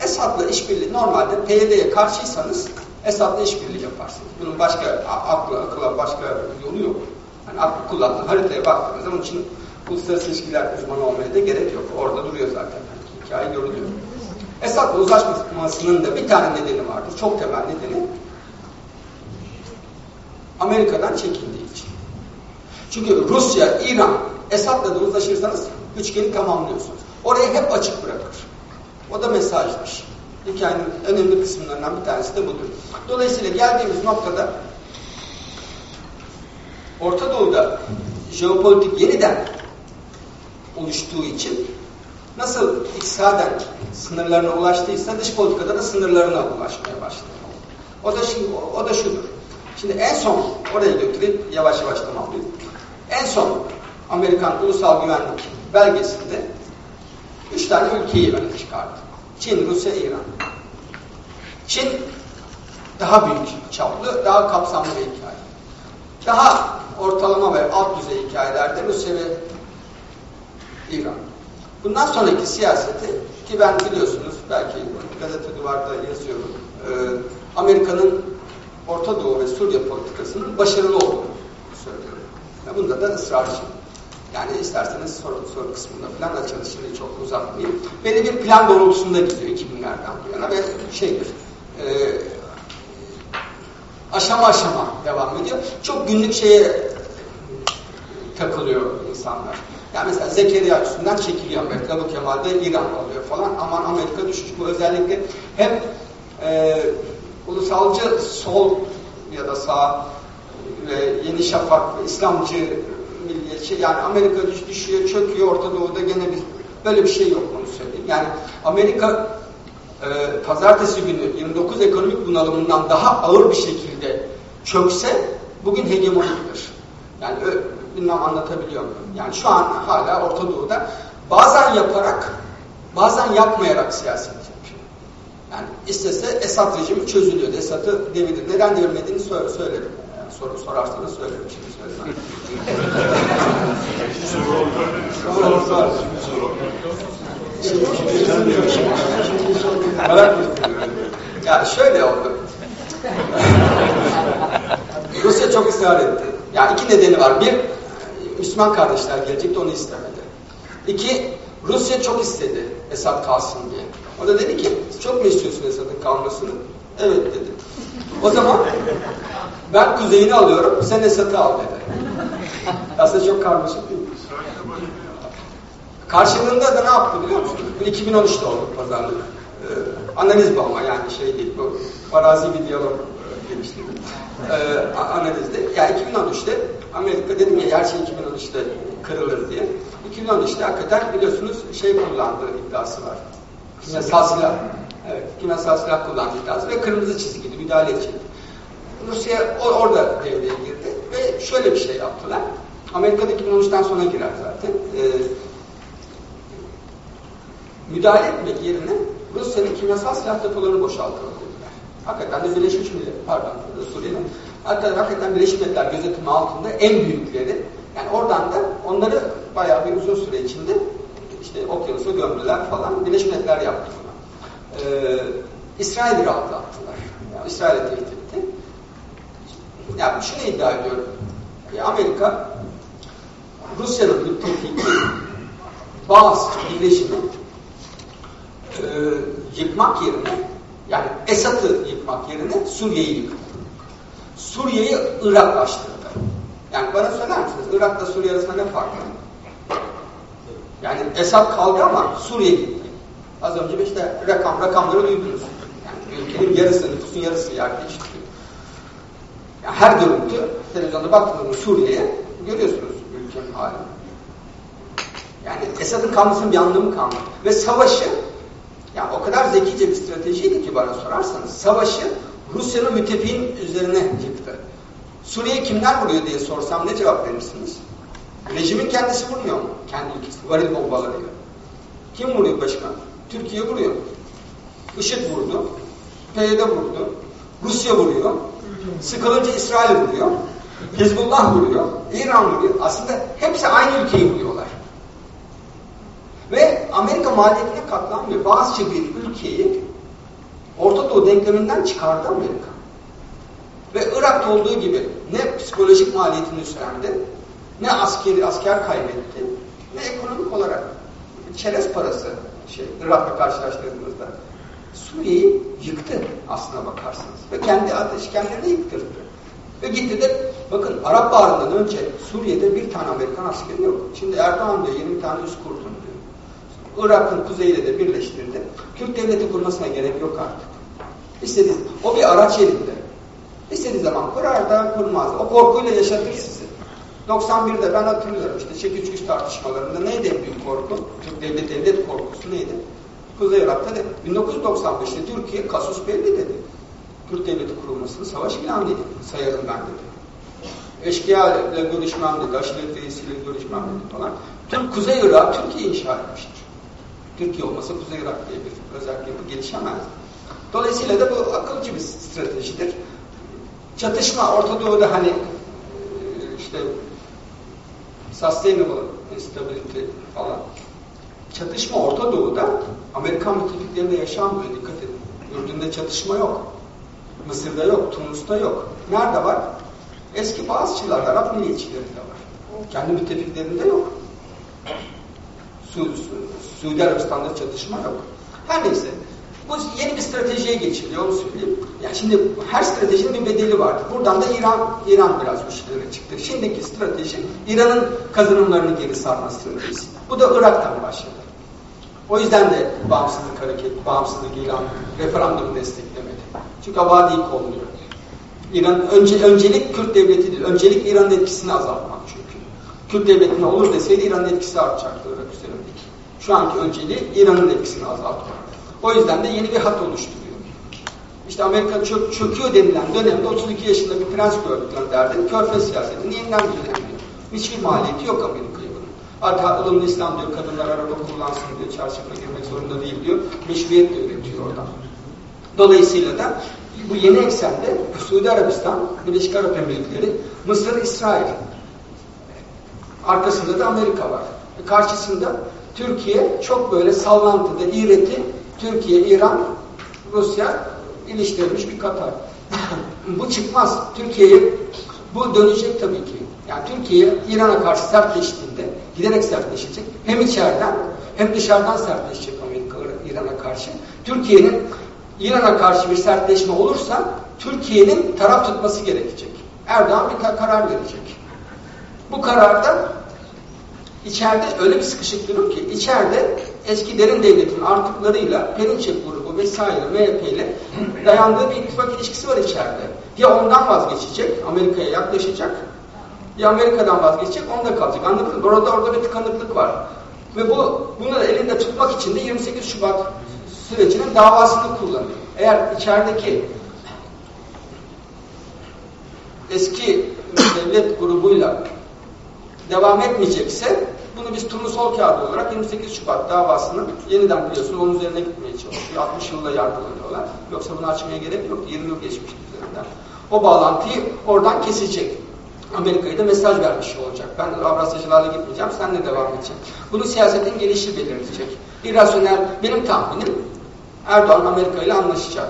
Esad'la işbirliği normalde PYD'ye karşıysanız Esad'la işbirliği yaparsınız. Bunun başka aklı, akıla başka yolu yok. Yani aklı kullandığı haritaya baktığınız zaman için uluslararası ilişkiler uzmanı olmaya da gerek yok. Orada duruyor zaten. Yani hikaye görülüyor. Esad'la uzlaşmasının da bir tane nedeni vardır. Çok temel nedeni Amerika'dan çekindiği için. Çünkü Rusya, İran, Esad'la da uzlaşırsanız üçgeni tamamlıyorsunuz. Orayı hep açık bırakır. O da mesajmış. Hikayenin önemli kısımlarından bir tanesi de budur. Dolayısıyla geldiğimiz noktada Orta Doğu'da jeopolitik yeniden oluştuğu için nasıl iktisaden sınırlarına ulaştıysa dış politikada da sınırlarına ulaşmaya başladı. O da, şimdi, o, o da şudur. Şimdi en son oraya götürüp yavaş yavaş tamamlayayım. En son Amerikan Ulusal Güvenlik belgesinde üç tane ülkeyi öne çıkardı. Çin, Rusya, İran. Çin daha büyük çaplı, daha kapsamlı bir hikaye. Daha ortalama ve alt düzey hikayelerde Rusya ve İran. Bundan sonraki siyaseti ki ben biliyorsunuz belki gazete duvarda yazıyorum. E, Amerika'nın Orta Doğu ve Suriye politikasının başarılı olduğunu Ya bunda da ısrarcıyım. Yani isterseniz soru, soru kısmında falan şimdi çok uzatmayayım. Belli bir plan doğrultusunda gidiyor 2000'lerden bu yana ve şeydir e, aşama aşama devam ediyor. Çok günlük şeye takılıyor insanlar. Yani mesela Zekeriya üstünden çekiliyor Amerika, bu Kemal'de İran oluyor falan. Aman Amerika düşüş. Bu özellikle hem e, ulusalcı sol ya da sağ ve Yeni Şafak İslamcı milliyetçi yani Amerika düş, düşüyor, çöküyor Orta Doğu'da gene bir böyle bir şey yok onu söyleyeyim. Yani Amerika e, pazartesi günü 29 ekonomik bunalımından daha ağır bir şekilde çökse bugün hegemoniktir. Yani bilmem anlatabiliyor muyum? Yani şu an hala Orta Doğu'da bazen yaparak bazen yapmayarak siyaset yapıyor. Yani istese Esad rejimi çözülüyor. Esad'ı devirdir. Neden devirmediğini sö söylerim. Yani soru sorarsanız söylerim. Şimdi söylemem. soru sor. Yani şöyle oldu. Rusya çok ısrar etti. Yani iki nedeni var. Bir, Müslüman kardeşler gelecekti onu istemedi. İki, Rusya çok istedi Esad kalsın diye. O da dedi ki, çok mu istiyorsun Esad'ın kalmasını? Evet dedi. O zaman ben kuzeyini alıyorum, sen Esad'ı al dedi. Aslında çok karmaşık değil mi? Karşılığında da ne yaptı biliyor musunuz? Bu 2013'te oldu pazarlık. Ee, analiz bu ama yani şey değil, bu farazi bir diyalog geliştirdim. Ee, analizde. Yani 2013'te Amerika dedim ya her şey 2013'te kırılır diye. 2013'te hakikaten biliyorsunuz şey kullandığı iddiası var. Kimyasal silah. Evet, kimyasal silah kullandığı iddiası ve kırmızı çizgiydi, müdahale edecekti. Rusya orada devreye girdi ve şöyle bir şey yaptılar. Amerika'da 2013'ten sonra girer zaten. Ee, müdahale etmek yerine Rusya'nın kimyasal silah depolarını boşaltalım dediler. Hakikaten de Birleşmiş Milletler, pardon Suriye'nin, hatta hakikaten Birleşmiş Milletler gözetimi altında en büyükleri, yani oradan da onları bayağı bir uzun süre içinde işte okyanusa gömdüler falan, Birleşmiş Milletler yaptı Ee, İsrail'i rahatlattılar. Yani İsrail'e tehdit etti. Yani şunu iddia ediyorum. Amerika Rusya'nın müttefiki bazı birleşimi e, yıkmak yerine yani Esad'ı yıkmak yerine Suriye'yi yıktı. Suriye'yi Iraklaştırdı. Yani bana söyler misiniz Irak'la Suriye arasında ne fark var? Yani Esad kaldı ama Suriye gitti. Az önce işte rakam, rakamları duydunuz. Yani ülkenin yarısı, nüfusun yarısı yer değişti. Yani her görüntü, televizyonda baktığınız Suriye'ye görüyorsunuz ülkenin halini. Yani Esad'ın kalmasının bir anlamı kalmadı. Ve savaşı, yani o kadar zekice bir stratejiydi ki bana sorarsanız, savaşı Rusya'nın müttefiğin üzerine yıktı. Suriye kimler vuruyor diye sorsam ne cevap verirsiniz? Rejimin kendisi vurmuyor mu? Kendi ülkesi, varil bombalarıyla. Kim vuruyor başka? Türkiye vuruyor. IŞİD vurdu. PYD vurdu. Rusya vuruyor. Sıkılınca İsrail vuruyor. Hizbullah vuruyor. İran vuruyor. Aslında hepsi aynı ülkeyi vuruyorlar. Ve Amerika maliyetine katlanmıyor. Bazı bir ülkeyi Orta Doğu denkleminden çıkardı Amerika. Ve Irak'ta olduğu gibi ne psikolojik maliyetini üstlendi, ne askeri asker kaybetti, ne ekonomik olarak çerez parası şey Irak'la karşılaştırdığımızda Suriye'yi yıktı aslına bakarsanız. Ve kendi ateş kendini yıktırdı. Ve gitti de bakın Arap Baharı'ndan önce Suriye'de bir tane Amerikan askeri yok. Şimdi Erdoğan diyor 20 tane üst kurdum diyor. Irak'ın kuzeyiyle de birleştirdi. Kürt devleti kurmasına gerek yok artık. İstediği, o bir araç elinde. İstediği zaman kurar da kurmaz. O korkuyla yaşatır sizi. 91'de ben hatırlıyorum işte çekiç güç tartışmalarında neydi en büyük korku? Türk devlet devlet korkusu neydi? Kuzey Irak'ta da 1995'te Türkiye kasus belli dedi. Türk devleti kurulmasını savaş ilan dedi. Sayarım ben dedi. Eşkıya ile görüşmem dedi, aşiret reisiyle görüşmem dedi falan. Türk Kuzey Irak Türkiye inşa etmiştir. Türkiye olmasa Kuzey Irak diye bir özel yapı gelişemez. Dolayısıyla da bu akılcı bir stratejidir. Çatışma Orta Doğu'da hani işte sustainable instability falan. Çatışma Orta Doğu'da Amerikan müttefiklerinde yaşanmıyor. Dikkat edin. Ürdün'de çatışma yok. Mısır'da yok. Tunus'ta yok. Nerede var? Eski Bağızçılar, Arap milliyetçilerinde var. Kendi müttefiklerinde yok. Su, Su, Suudi Arabistan'da çatışma yok. Her neyse. Bu yeni bir stratejiye geçiliyor, onu şimdi her stratejinin bir bedeli vardır. Buradan da İran, İran biraz güçlere çıktı. Şimdiki strateji İran'ın kazanımlarını geri sarma stratejisi. Bu da Irak'tan başladı. O yüzden de bağımsızlık hareketi, bağımsızlık ilan, referandumu desteklemedi. Çünkü abadi kolluyor. İran önce öncelik Kürt devleti değil, öncelik İran'ın etkisini azaltmak çünkü. Kürt devletine olur deseydi İran'ın etkisi artacaktı Irak üzerindeki. Şu anki önceliği İran'ın etkisini azaltmak. O yüzden de yeni bir hat oluşturuyor. İşte Amerika çök, çöküyor denilen dönemde 32 yaşında bir prens derdi. Körfez siyasetini yeniden düzenliyor. Hiçbir maliyeti yok Amerika'ya bunun. Hatta ılımlı İslam diyor, kadınlar araba kullansın diyor, çarşafa girmek zorunda değil diyor. Meşruiyet de üretiyor oradan. Dolayısıyla da bu yeni eksende Suudi Arabistan, Birleşik Arap Emirlikleri, Mısır, İsrail. Arkasında da Amerika var. Karşısında Türkiye çok böyle sallantıda, iğreti Türkiye, İran, Rusya iliştirilmiş bir Katar. bu çıkmaz. Türkiye'ye bu dönecek tabii ki. Yani Türkiye İran'a karşı sertleştiğinde giderek sertleşecek. Hem içeriden hem dışarıdan sertleşecek Amerika İran'a karşı. Türkiye'nin İran'a karşı bir sertleşme olursa Türkiye'nin taraf tutması gerekecek. Erdoğan bir karar verecek. Bu kararda içeride öyle bir sıkışık durum ki içeride eski derin devletin artıklarıyla Perinçek grubu vesaire MHP ile dayandığı bir ittifak ilişkisi var içeride. Ya ondan vazgeçecek, Amerika'ya yaklaşacak ya Amerika'dan vazgeçecek, onda kalacak. Anladınız mı? Orada, orada bir tıkanıklık var. Ve bu bunu elinde tutmak için de 28 Şubat sürecinin davasını kullanıyor. Eğer içerideki eski devlet grubuyla devam etmeyecekse bunu biz turnusol kağıdı olarak 28 Şubat davasını yeniden biliyorsunuz onun üzerine gitmeye çalışıyor. 60 yılda yargılanıyorlar. Yoksa bunu açmaya gerek yok. 20 yıl geçmişti üzerinden. O bağlantıyı oradan kesecek. Amerika'ya da mesaj vermiş olacak. Ben Avrasyacılarla gitmeyeceğim, senle devam edeceğim. Bunu siyasetin gelişi belirleyecek. İrasyonel, benim tahminim Erdoğan Amerika ile anlaşacak.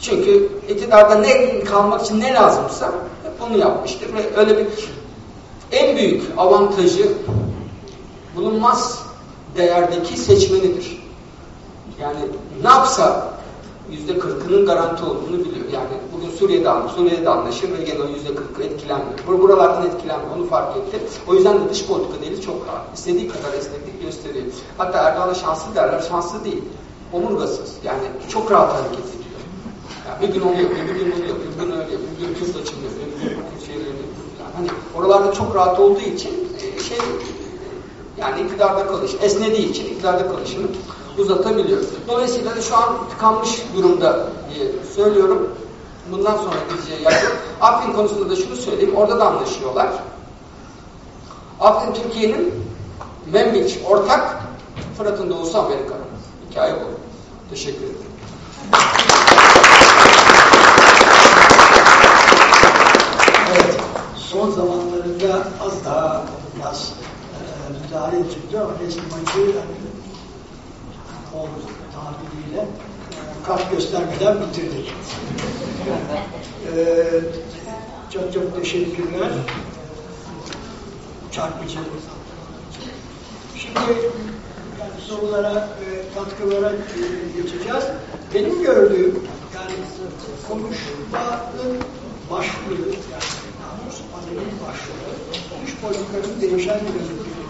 Çünkü iktidarda ne kalmak için ne lazımsa bunu yapmıştır ve öyle bir en büyük avantajı bulunmaz değerdeki seçmenidir. Yani ne yapsa yüzde kırkının garanti olduğunu biliyor. Yani bugün Suriye'de, Suriye'de anlaşır ve gene o yüzde kırkı etkilenmiyor. Bur buralardan etkilenmiyor. Onu fark etti. O yüzden de dış politika dili çok rahat. İstediği kadar esneklik gösteriyor. Hatta Erdoğan'a şanslı derler. Şanslı değil. Omurgasız. Yani çok rahat hareket ediyor. Yani bir gün oluyor, bir gün oluyor, bir gün öyle, bir gün Kürt açılıyor, bir gün Kürt yani hani oralarda çok rahat olduğu için e, şey yani iktidarda kalış, esnediği için iktidarda kalışını uzatabiliyor. Dolayısıyla da şu an tıkanmış durumda diye söylüyorum. Bundan sonra gideceği yer yok. Afrin konusunda da şunu söyleyeyim. Orada da anlaşıyorlar. Afrin Türkiye'nin Membiç ortak Fırat'ın doğusu Amerika. Hikaye bu. Teşekkür ederim. Evet, son zamanlarında az daha e, müdahale edecekti ama resmi maçı yani, o tabiriyle e, kart göstermeden bitirdik. e, çok çok teşekkürler. Çarpıcı. Şimdi yani sorulara ve katkılara e, geçeceğiz. Benim gördüğüm yani konuşmanın başlığı yani namus panelin başlığı dış politikanın değişen dinamikleri.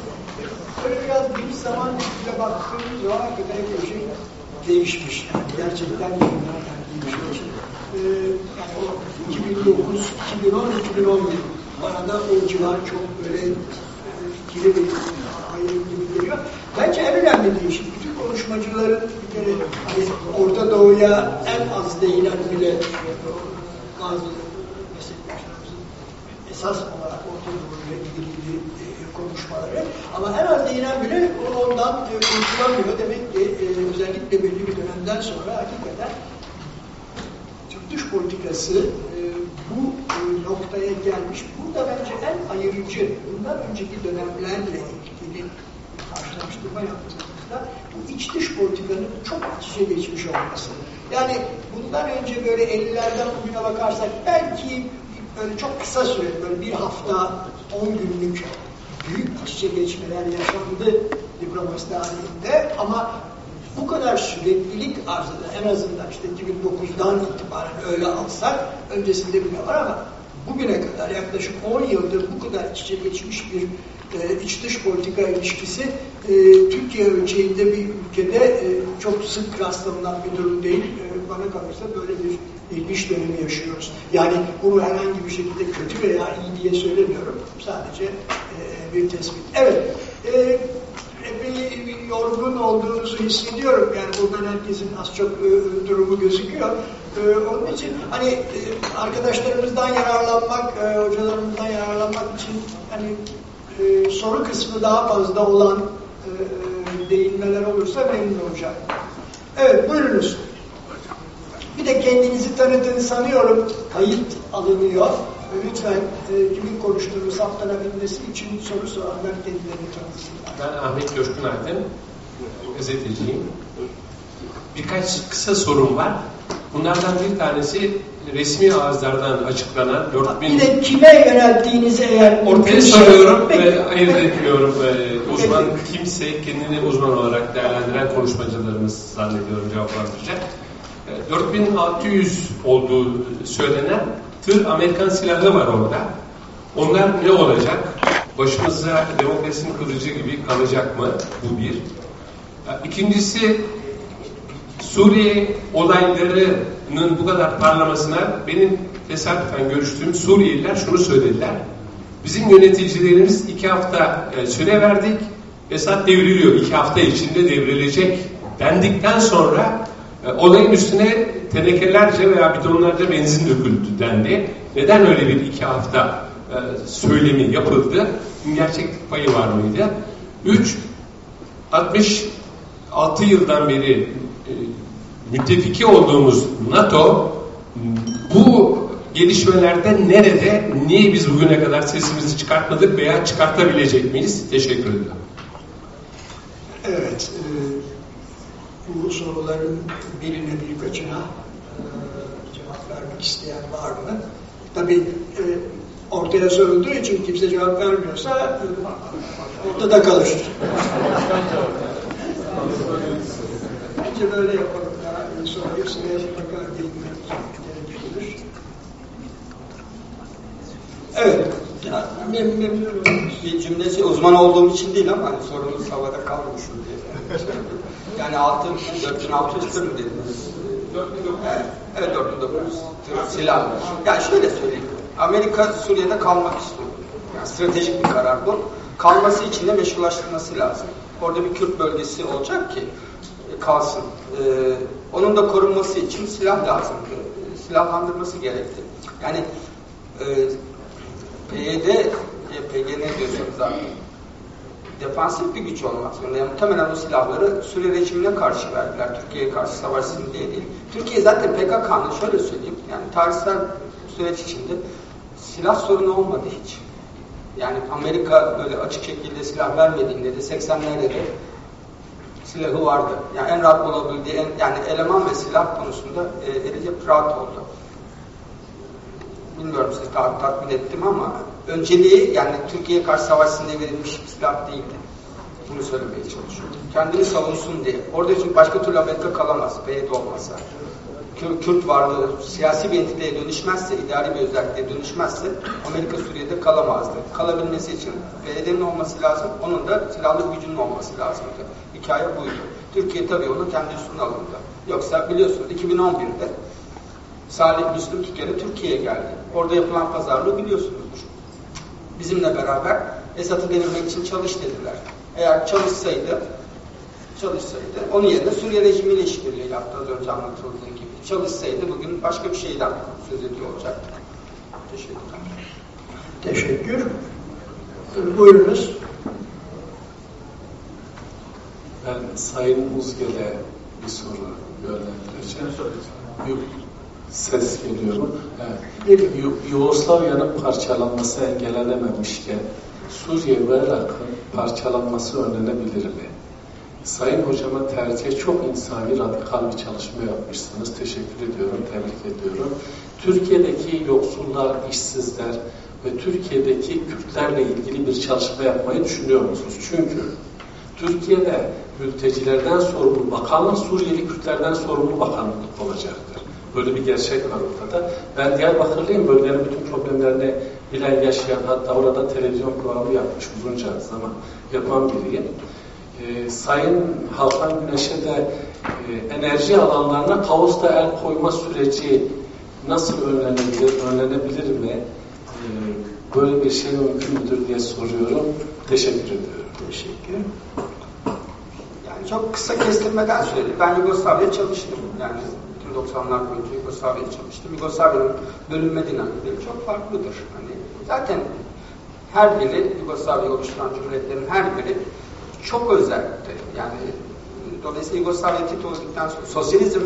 Böyle biraz bir zaman bile baktığım zaman hakikaten bir şey değişmiş. Yani gerçekten yerlerden değişmiş. Ee, yani o 2009, 2010, 2011 bana da o civar çok böyle e, ikili bir ayrım gibi geliyor. Bence en önemli değişim bütün konuşmacıların bir kere hani Orta Doğu'ya en az değinen bile bazı meslektaşlarımızın esas olarak Orta e, konuşmaları ama az değinen bile ondan e, konuşulamıyor. Demek ki e, özellikle belli bir dönemden sonra hakikaten Türk dış politikası e, bu e, noktaya gelmiş. Burada bence en ayırıcı, bundan önceki dönemlerle ilgili karşılaştırma yaptığımızda bu iç dış politikanın çok iç içe geçmiş olması. Yani bundan önce böyle 50'lerden bugüne bakarsak belki böyle çok kısa süre, böyle bir hafta, 10 günlük büyük iç içe geçmeler yaşandı diplomasi tarihinde ama bu kadar süreklilik arz en azından işte 2009'dan itibaren öyle alsak öncesinde bile var ama bugüne kadar yaklaşık 10 yıldır bu kadar iç içe geçmiş bir e, iç dış politika ilişkisi e, Türkiye ölçeğinde bir ülkede e, çok sık rastlanılan bir durum değil. E, bana kalırsa böyle bir ilginç dönemi yaşıyoruz. Yani bunu herhangi bir şekilde kötü veya iyi diye söylemiyorum. Sadece e, bir tespit. Evet. E, epey yorgun olduğunuzu hissediyorum. Yani buradan herkesin az çok e, durumu gözüküyor. E, onun için hani e, arkadaşlarımızdan yararlanmak, e, hocalarımızdan yararlanmak için hani e, soru kısmı daha fazla olan e, değinmeler olursa memnun olacağım. Evet, buyurunuz. Bir de kendinizi tanıdığını sanıyorum. Kayıt alınıyor. Lütfen e, kimin konuştuğunu saptanabilmesi için soru soranlar kendilerini tanısınlar. Ben Ahmet Coşkun Aydın, gazeteciyim. Birkaç kısa sorum var. Bunlardan bir tanesi resmi ağızlardan açıklanan 4000... Bir de kime yönelttiğinizi eğer... Ortaya soruyorum ve ayırt etmiyorum. Ee, uzman kimse kendini uzman olarak değerlendiren konuşmacılarımız zannediyorum cevaplandıracak. 4600 olduğu söylenen tır Amerikan silahı var orada. Onlar ne olacak? Başımıza demokrasinin kılıcı gibi kalacak mı? Bu bir. İkincisi Suriye olaylarının bu kadar parlamasına benim tesadüfen görüştüğüm Suriyeliler şunu söylediler. Bizim yöneticilerimiz iki hafta süre verdik. Esad devriliyor. iki hafta içinde devrilecek dendikten sonra olayın üstüne tenekelerce veya bidonlarca benzin döküldü dendi. Neden öyle bir iki hafta e, söylemi yapıldı? Gerçeklik payı var mıydı? Üç, 66 yıldan beri e, müttefiki olduğumuz NATO bu gelişmelerde nerede, niye biz bugüne kadar sesimizi çıkartmadık veya çıkartabilecek miyiz? Teşekkür ederim. Evet, e, bu soruların birine birkaçına e, cevap vermek isteyen var mı? Tabii e, ortaya sorulduğu için kimse cevap vermiyorsa e, ortada kalır. Bence böyle yapalım. Daha sonra bölgesine mutlaka değinmek gereklidir. Evet. Ya, mem memnunum. Bir cümlesi uzman olduğum için değil ama sorunuz havada kalmasın diye. yani altı, 4600 tır mı dediniz? 4900. Evet, evet 4900 tır silah. Yani şöyle söyleyeyim. Amerika Suriye'de kalmak istiyor. Yani stratejik bir karar bu. Kalması için de meşrulaştırması lazım. Orada bir Kürt bölgesi olacak ki e, kalsın. Ee, onun da korunması için silah lazım. Ee, silahlandırması gerekti. Yani e, PYD, YPG ne diyorsunuz zaten? Defansif bir güç olmak zorunda. Yani muhtemelen o silahları Suriye rejimine karşı verdiler. Türkiye'ye karşı savaşsın diye değil. Türkiye zaten PKK'nın şöyle söyleyeyim, yani tarihsel süreç içinde silah sorunu olmadı hiç. Yani Amerika böyle açık şekilde silah vermediğinde de 80'lerde de silahı vardı. Yani en rahat bulabildiği, en, yani eleman ve silah konusunda e, rahat oldu bilmiyorum sizi tat, tatmin ettim ama önceliği yani Türkiye'ye karşı savaşsın diye verilmiş bir silah değildi. Bunu söylemeye çalışıyorum. Kendini savunsun diye. Orada çünkü başka türlü Amerika kalamaz. PYD olmasa. Kürt varlığı siyasi bir entiteye dönüşmezse, idari bir özelliğe dönüşmezse Amerika Suriye'de kalamazdı. Kalabilmesi için PYD'nin olması lazım, onun da silahlı gücünün olması lazımdı. Hikaye buydu. Türkiye tabii onu kendi üstüne alındı. Yoksa biliyorsunuz 2011'de Salih Müslüm iki kere Türkiye'ye geldi. Orada yapılan pazarlığı biliyorsunuzdur. Bizimle beraber Esad'ı devirmek için çalış dediler. Eğer çalışsaydı, çalışsaydı, onun yerine Suriye rejimiyle işbirliği yaptı az önce anlatıldığı gibi. Çalışsaydı bugün başka bir şeyden söz ediyor olacaktı. Teşekkürler. Teşekkür. Buyurunuz. Ben Sayın Uzgel'e bir soru yönlendireceğim. Yok, ses geliyor mu? Evet. Yugoslavya'nın parçalanması engellenememişken Suriye ve Irak'ın parçalanması önlenebilir mi? Sayın hocama tercih çok insani, radikal bir çalışma yapmışsınız. Teşekkür ediyorum, tebrik ediyorum. Türkiye'deki yoksullar, işsizler ve Türkiye'deki Kürtlerle ilgili bir çalışma yapmayı düşünüyor musunuz? Çünkü Türkiye'de mültecilerden sorumlu bakanlık Suriyeli Kürtlerden sorumlu bakanlık olacaktır. Böyle bir gerçek var ortada. Ben Diyarbakırlıyım. Bölgenin bütün problemlerini bilen, yaşayan, hatta orada televizyon programı yapmış uzunca zaman yapan biriyim. Ee, Sayın Hakan Güneş'e de e, enerji alanlarına kaosta el koyma süreci nasıl önlenebilir, önlenebilir mi? Ee, böyle bir şey mümkün müdür diye soruyorum. Teşekkür ediyorum. Teşekkür. Çok kısa kestirmeden söyleyeyim. Ben Yugoslavya'da çalıştım. Yani 90'lar boyunca Yugoslavya'da çalıştım. Yugoslavya'nın bölünme dinamikleri çok farklıdır. Hani zaten her biri Yugoslavya oluşturan cumhuriyetlerin her biri çok özelliktir. Yani dolayısıyla Yugoslavya Tito olduktan sonra sosyalizm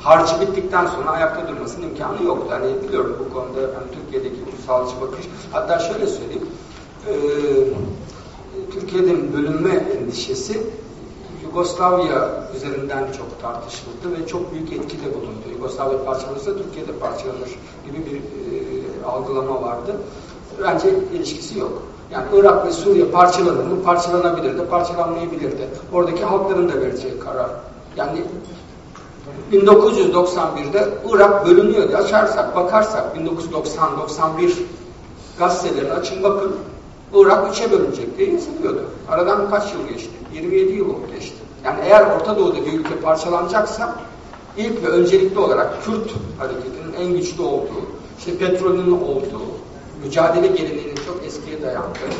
harcı bittikten sonra ayakta durmasının imkanı yoktu. Hani biliyorum bu konuda hani Türkiye'deki ulusalcı bakış. Hatta şöyle söyleyeyim. E, Türkiye'nin bölünme endişesi Yugoslavya üzerinden çok tartışıldı ve çok büyük etkide bulundu. Yugoslavya parçalanırsa Türkiye'de parçalanır gibi bir e, algılama vardı. Bence ilişkisi yok. Yani Irak ve Suriye parçalanır mı? Parçalanabilir de, parçalanmayabilir de. Oradaki halkların da vereceği karar. Yani 1991'de Irak bölünüyordu. Açarsak, bakarsak 1990-91 gazetelerini açın bakın. Irak üçe bölünecek diye yazılıyordu. Aradan kaç yıl geçti? 27 yıl geçti. Yani eğer Orta Doğu'da bir ülke parçalanacaksa ilk ve öncelikli olarak Kürt hareketinin en güçlü olduğu, işte petrolünün olduğu, mücadele geleneğinin çok eskiye dayandığı,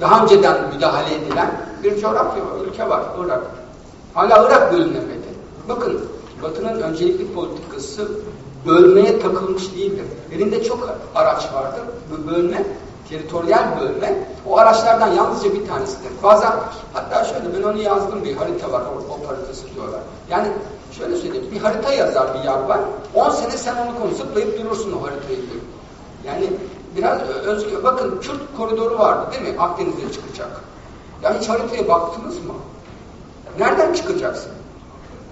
daha önceden müdahale edilen bir coğrafya var, ülke var Irak. Hala Irak bölünemedi. Bakın Batı'nın öncelikli politikası bölmeye takılmış değildir. Elinde çok araç vardır. Bu bölme teritoryal bölme o araçlardan yalnızca bir tanesidir. Bazen hatta şöyle ben onu yazdım bir harita var o, o haritası diyorlar. Yani şöyle söyleyeyim bir harita yazar bir yarbay 10 sene sen onu konu zıplayıp durursun o haritayı. Yani biraz özgür bakın Kürt koridoru vardı değil mi Akdeniz'e çıkacak. Ya hiç haritaya baktınız mı? Nereden çıkacaksın?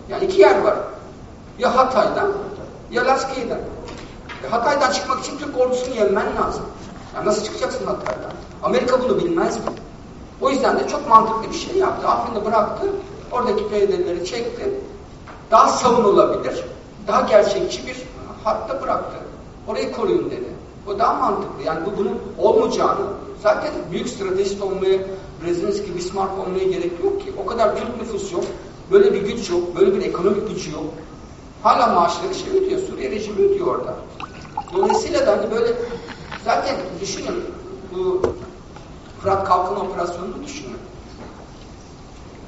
Yani iki yer var. Ya Hatay'dan ya Laskiye'den. Ya Hatay'dan çıkmak için Türk ordusunu yenmen lazım. Ya nasıl çıkacaksın Hatay'dan? Amerika bunu bilmez mi? O yüzden de çok mantıklı bir şey yaptı. Afrin'i bıraktı. Oradaki PYD'leri çekti. Daha savunulabilir, daha gerçekçi bir hatta bıraktı. Orayı koruyun dedi. O daha mantıklı. Yani bu bunun olmayacağını zaten büyük stratejist olmaya Brzezinski, Bismarck olmaya gerek yok ki. O kadar Türk nüfus yok. Böyle bir güç yok. Böyle bir ekonomik gücü yok. Hala maaşları şey ödüyor. Suriye rejimi ödüyor orada. Dolayısıyla da hani böyle zaten düşünün bu Fırat Kalkınma Operasyonu'nu düşünün.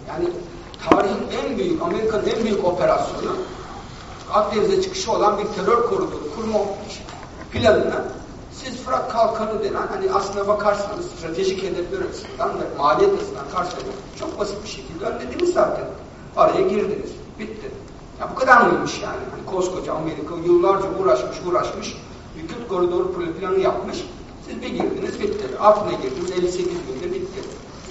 Yani tarihin en büyük, Amerika'nın en büyük operasyonu Akdeniz'e çıkışı olan bir terör koridoru kurma planını siz Fırat Kalkanı denen hani aslına bakarsanız stratejik hedefler açısından ve maliyet açısından karşılayıp çok basit bir şekilde önlediniz zaten. Araya girdiniz. Bitti. Ya bu kadar mıymış yani? Hani koskoca Amerika yıllarca uğraşmış uğraşmış bir Kürt koridoru planı yapmış. Siz bir girdiniz bitti. Altına girdiniz 58 günde bitti.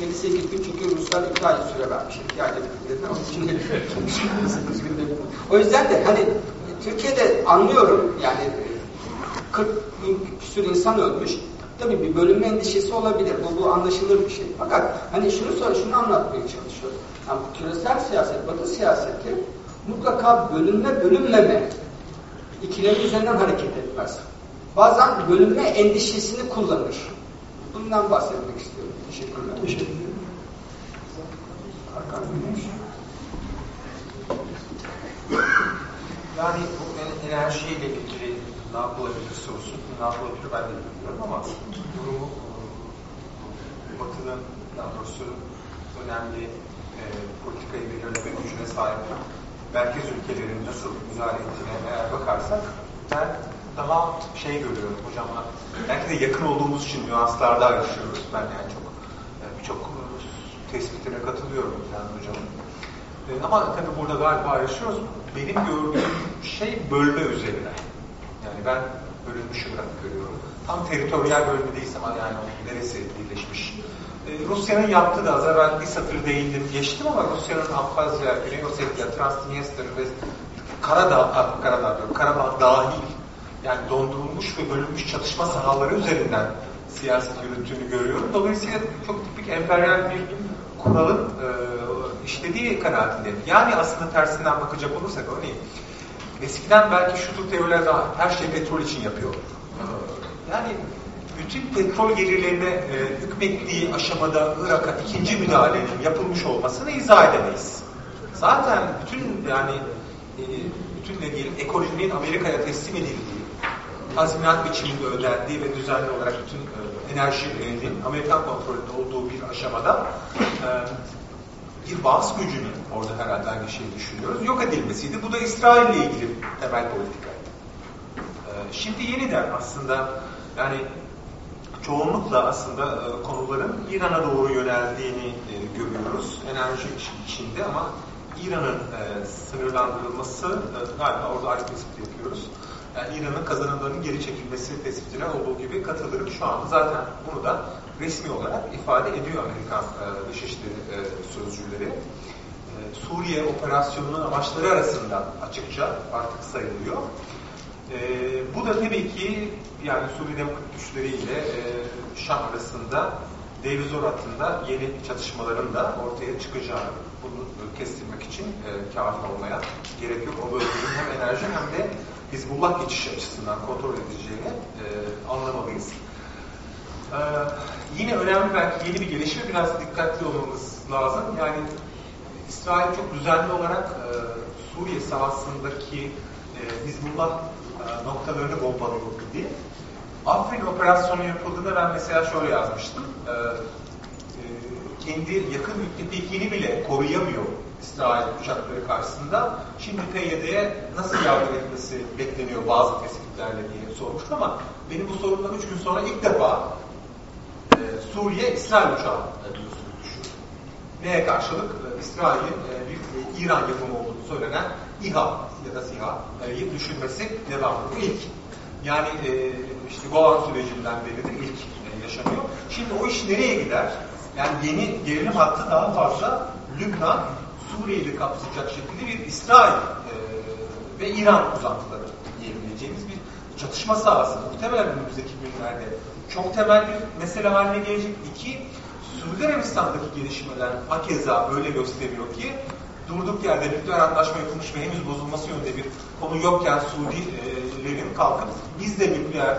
58 gün çünkü Ruslar 2 ay süre vermiş. 2 ayda bitti. Onun için 58 günde. O yüzden de hani Türkiye'de anlıyorum yani 40 bin küsur insan ölmüş. Tabii bir bölünme endişesi olabilir. Bu, bu anlaşılır bir şey. Fakat hani şunu sonra şunu anlatmaya çalışıyorum. Yani küresel siyaset, batı siyaseti mutlaka bölünme bölünmeme ikilemi üzerinden hareket etmez. Bazen bölünme endişesini kullanır. Bundan bahsetmek istiyorum. Teşekkürler. Yani bu enerjiyle ilgili ne yapılabilir sorusu, ne yapılabilir ben de bilmiyorum ama durumu e, Batı'nın daha doğrusu önemli e, politikayı belirleme gücüne sahip merkez ülkelerin nasıl müdahale ettiğine eğer bakarsak ben daha şey görüyorum hocamla belki de yakın olduğumuz için nüanslarda yaşıyoruz. Ben yani çok e, birçok tespitine katılıyorum yani hocamın. E, ama tabii burada galiba yaşıyoruz. Benim gördüğüm şey bölme üzerine. Yani ben bölünmüş olarak görüyorum. Tam teritoryal bölme değilse ama yani neresi birleşmiş. Ee, Rusya'nın yaptığı da az evvel bir satır değindim geçtim ama Rusya'nın Abhazya, Güney Ossetya, Transnistria ve Karadağ, Karadağ diyorum, Karabağ dahil yani dondurulmuş ve bölünmüş çatışma sahaları üzerinden siyaset yürüttüğünü görüyorum. Dolayısıyla çok tipik emperyal bir kuralın e, işlediği kanaatindeyim. Yani aslında tersinden bakacak olursak örneğin eskiden belki şu tür teoriler daha her şey petrol için yapıyor. Yani bütün petrol gelirlerine e, hükmettiği aşamada Irak'a ikinci müdahalenin yapılmış olmasını izah edemeyiz. Zaten bütün yani e, bütün ne diyelim ekolojinin Amerika'ya teslim edildiği, tazminat biçiminde ödendiği ve düzenli olarak bütün e, enerjinin Amerikan kontrolünde olduğu bir aşamada e, bir bağız gücünün orada herhalde aynı şeyi düşünüyoruz. Yok edilmesiydi. Bu da İsrail ile ilgili temel politikaydı. Ee, şimdi yeniden aslında yani çoğunlukla aslında e, konuların İran'a doğru yöneldiğini e, görüyoruz. Enerji içinde ama İran'ın e, sınırlandırılması e, galiba orada aynı tespit yapıyoruz. Yani İran'ın kazanımlarının geri çekilmesi tespitine olduğu gibi katılırım şu an. Zaten bunu da resmi olarak ifade ediyor Amerikan e, Dışişleri e, Sözcüleri. E, Suriye operasyonunun amaçları arasında açıkça artık sayılıyor. E, bu da tabii ki yani Suriye Demokrat Güçleri ile e, Şam arasında Deir Zor hattında yeni çatışmaların da ortaya çıkacağını bunu kestirmek için e, kafi olmaya gerek yok. O bölgenin hem enerji hem de Hizbullah geçiş açısından kontrol edileceğini e, anlamalıyız. Ee, yine önemli belki yeni bir gelişme biraz dikkatli olmamız lazım. Yani İsrail çok düzenli olarak e, Suriye savaşındaki e, Hizbullah e, noktalarını bombalıyor diye. Afrin operasyonu yapıldığında ben mesela şöyle yazmıştım. E, e, kendi yakın müttefikini bile koruyamıyor İsrail uçakları karşısında. Şimdi PYD'ye nasıl yardım etmesi bekleniyor bazı tespitlerle diye sormuştum ama benim bu sorumdan üç gün sonra ilk defa e, Suriye İsrail uçağı biliyorsunuz düşürdü. Neye karşılık? E, İsrail'in e, bir e, İran yapımı olduğunu söylenen İHA ya da SİHA'yı düşürmesi devamlı. İlk. Yani e, işte Golan sürecinden beridir ilk e, yaşanıyor. Şimdi o iş nereye gider? Yani yeni gerilim hattı daha fazla Lübnan, Suriye'yi kapsayacak şekilde bir İsrail e, ve İran uzantıları diyebileceğimiz bir çatışma sahası. Muhtemelen önümüzdeki günlerde çok temel bir mesele haline gelecek. İki, Suudi Arabistan'daki gelişmeler hakeza öyle gösteriyor ki durduk yerde nükleer anlaşma yapılmış ve henüz bozulması yönünde bir konu yokken Suudilerin kalkıp biz de nükleer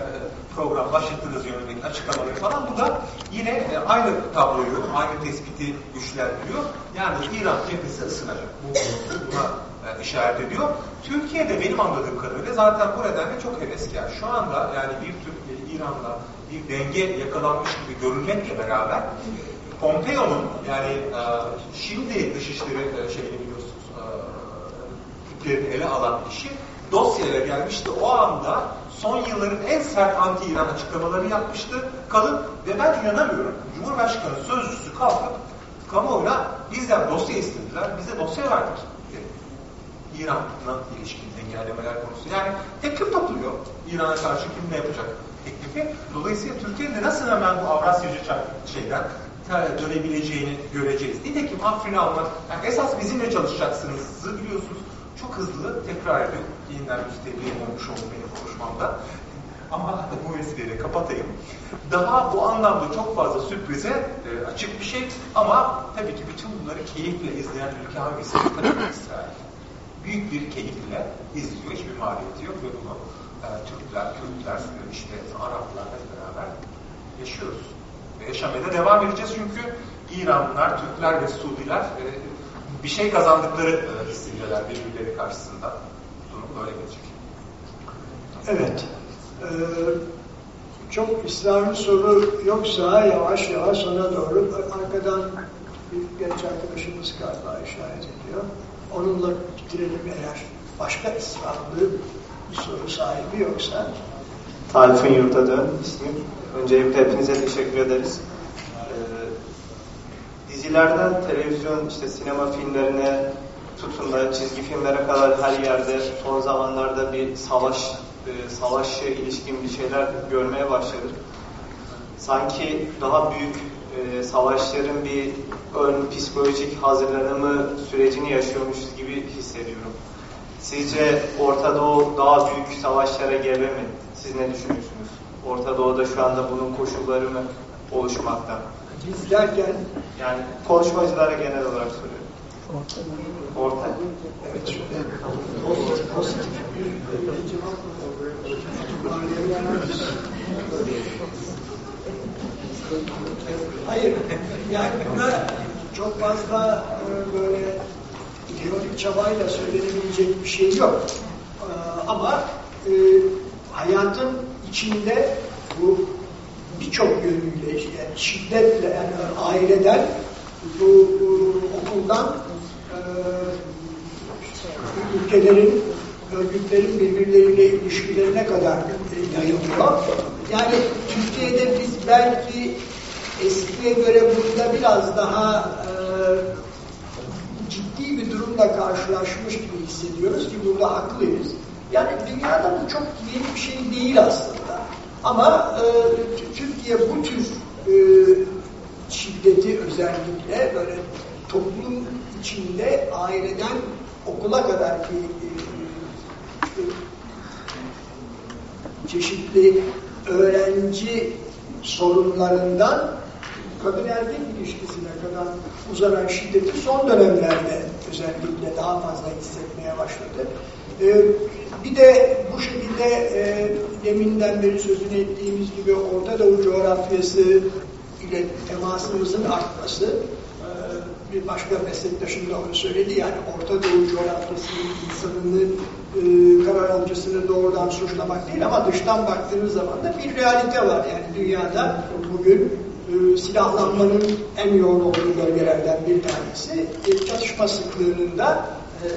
program başlattığınız yönündeki açıklamaları falan bu da yine e, aynı tabloyu, aynı tespiti güçlendiriyor. Yani İran cephesi ısınacak. Bu buna e, işaret ediyor. Türkiye'de benim anladığım kadarıyla zaten bu nedenle çok heveskar. Şu anda yani bir Türkiye İran'la bir denge yakalanmış gibi görülmekle beraber Pompeo'nun yani e, şimdi dışişleri şeyini biliyorsunuz Türklerin ele alan kişi dosyayla gelmişti. O anda son yılların en sert anti-İran açıklamaları yapmıştı. Kalın ve ben inanamıyorum. Cumhurbaşkanı sözcüsü kalkıp kamuoyuna bizden dosya istediler. Bize dosya verdik. İran'la ilişkin engellemeler konusu. Yani teklif topluyor. İran'a karşı kim ne yapacak teklifi. Dolayısıyla Türkiye'nin nasıl hemen bu Avrasyacı şeyden dönebileceğini göreceğiz. Nitekim Afrin'i almak, yani esas bizimle çalışacaksınız biliyorsunuz. Çok hızlı tekrar ediyor. Yeniden müstehdiğim olmuş oldu benim konuşmamda. Ama bu vesileyle kapatayım. Daha bu anlamda çok fazla sürprize e, açık bir şey ama tabii ki bütün bunları keyifle izleyen ülke hangisi? Tabii. Büyük bir keyifle izliyor. Hiçbir maliyeti yok ve bunu e, Türkler, Kürtler, işte Araplarla beraber yaşıyoruz. Ve yaşamaya da devam edeceğiz çünkü İranlılar, Türkler ve Suudiler e, bir şey kazandıkları e, hissediyorlar birbirleri karşısında. Durum böyle gelecek. Evet. Ee, çok ısrarlı soru yoksa yavaş yavaş sona doğru arkadan bir genç arkadaşımız galiba işaret ediyor. Onunla bitirelim eğer başka ısrarlı bir soru sahibi yoksa. Tayfun Yurtadön ismim. Öncelikle hepinize teşekkür ederiz. Dizilerden televizyon, işte sinema filmlerine tutun da çizgi filmlere kadar her yerde son zamanlarda bir savaş e, savaşa ilişkin bir şeyler görmeye başladık. Sanki daha büyük e, savaşların bir ön psikolojik hazırlanımı sürecini yaşıyormuşuz gibi hissediyorum. Sizce Orta Doğu daha büyük savaşlara gebe mi? Siz ne düşünüyorsunuz? Orta Doğu'da şu anda bunun koşulları mı oluşmakta? Biz derken yani konuşmacılara genel olarak soruyorum. Orta. Orta. Evet. Pozitif, pozitif bir cevap Hayır, yani buna çok fazla e, böyle ideolojik çabayla söylenebilecek bir şey yok. E, ama e, hayatın içinde bu birçok yönüyle, yani şiddetle, yani aileden, bu, bu okuldan, e, ülkelerin örgütlerin birbirleriyle ilişkilerine kadar yayılıyor. Yani Türkiye'de biz belki eskiye göre burada biraz daha e, ciddi bir durumla karşılaşmış gibi hissediyoruz ki burada haklıyız. Yani dünyada bu çok yeni bir şey değil aslında. Ama e, Türkiye bu tür e, şiddeti özellikle böyle toplum içinde aileden okula kadar ki çeşitli öğrenci sorunlarından kadın erkek ilişkisine kadar uzanan şiddeti son dönemlerde özellikle daha fazla hissetmeye başladı. Ee, bir de bu şekilde e, deminden beri sözünü ettiğimiz gibi Orta Doğu coğrafyası ile temasımızın artması e, bir başka meslektaşım da onu söyledi. Yani Orta Doğu coğrafyasının insanını e, karar alıcısını doğrudan suçlamak değil ama dıştan baktığınız zaman da bir realite var. Yani dünyada bugün e, silahlanmanın en yoğun olduğu bölgelerden bir tanesi e, çatışma sıklığının da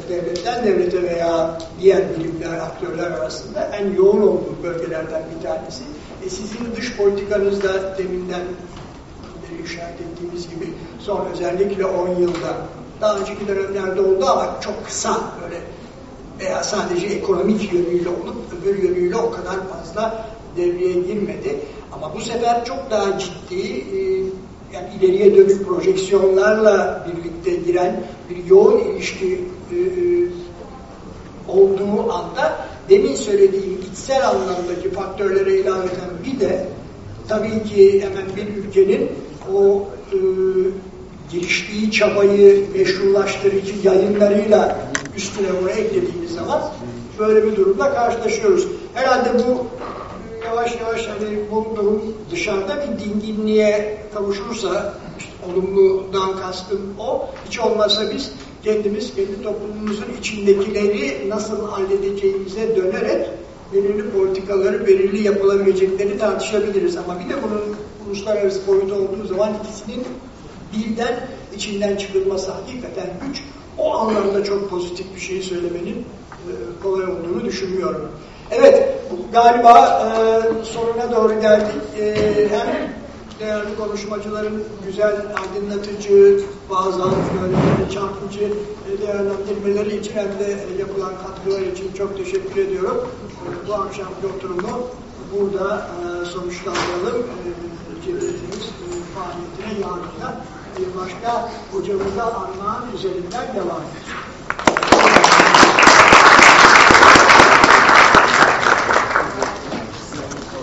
devletten devlete veya diğer bilimler, aktörler arasında en yoğun olduğu bölgelerden bir tanesi. E, sizin dış politikanızda deminden işaret ettiğimiz gibi son özellikle 10 yılda daha önceki dönemlerde oldu ama çok kısa böyle veya sadece ekonomik yönüyle olup öbür yönüyle o kadar fazla devreye girmedi. Ama bu sefer çok daha ciddi e, yani ileriye dönük projeksiyonlarla birlikte giren bir yoğun ilişki e, e, olduğu anda demin söylediğim içsel anlamdaki faktörlere ilaveten bir de tabii ki hemen bir ülkenin o e, giriştiği çabayı meşrulaştırıcı yayınlarıyla üstüne bunu eklediğimiz zaman böyle bir durumla karşılaşıyoruz. Herhalde bu yavaş yavaş hani bu dışarıda bir dinginliğe kavuşursa işte olumludan kastım o. Hiç olmazsa biz kendimiz kendi toplumumuzun içindekileri nasıl halledeceğimize dönerek belirli politikaları, belirli yapılabilecekleri tartışabiliriz. Ama bir de bunun uluslararası boyutu olduğu zaman ikisinin birden içinden çıkılması hakikaten güç. O anlamda çok pozitif bir şey söylemenin e, kolay olduğunu düşünmüyorum. Evet, galiba e, sonuna doğru geldik. E, hem değerli konuşmacıların güzel, aydınlatıcı, bazen böyle çarpıcı e, değerlendirmeleri için hem de yapılan katkılar için çok teşekkür ediyorum. E, bu akşamki oturumu burada e, sonuçlandıralım. E, e, faaliyetine yarın da bir başka hocamıza armağan üzerinden devam edeceğiz.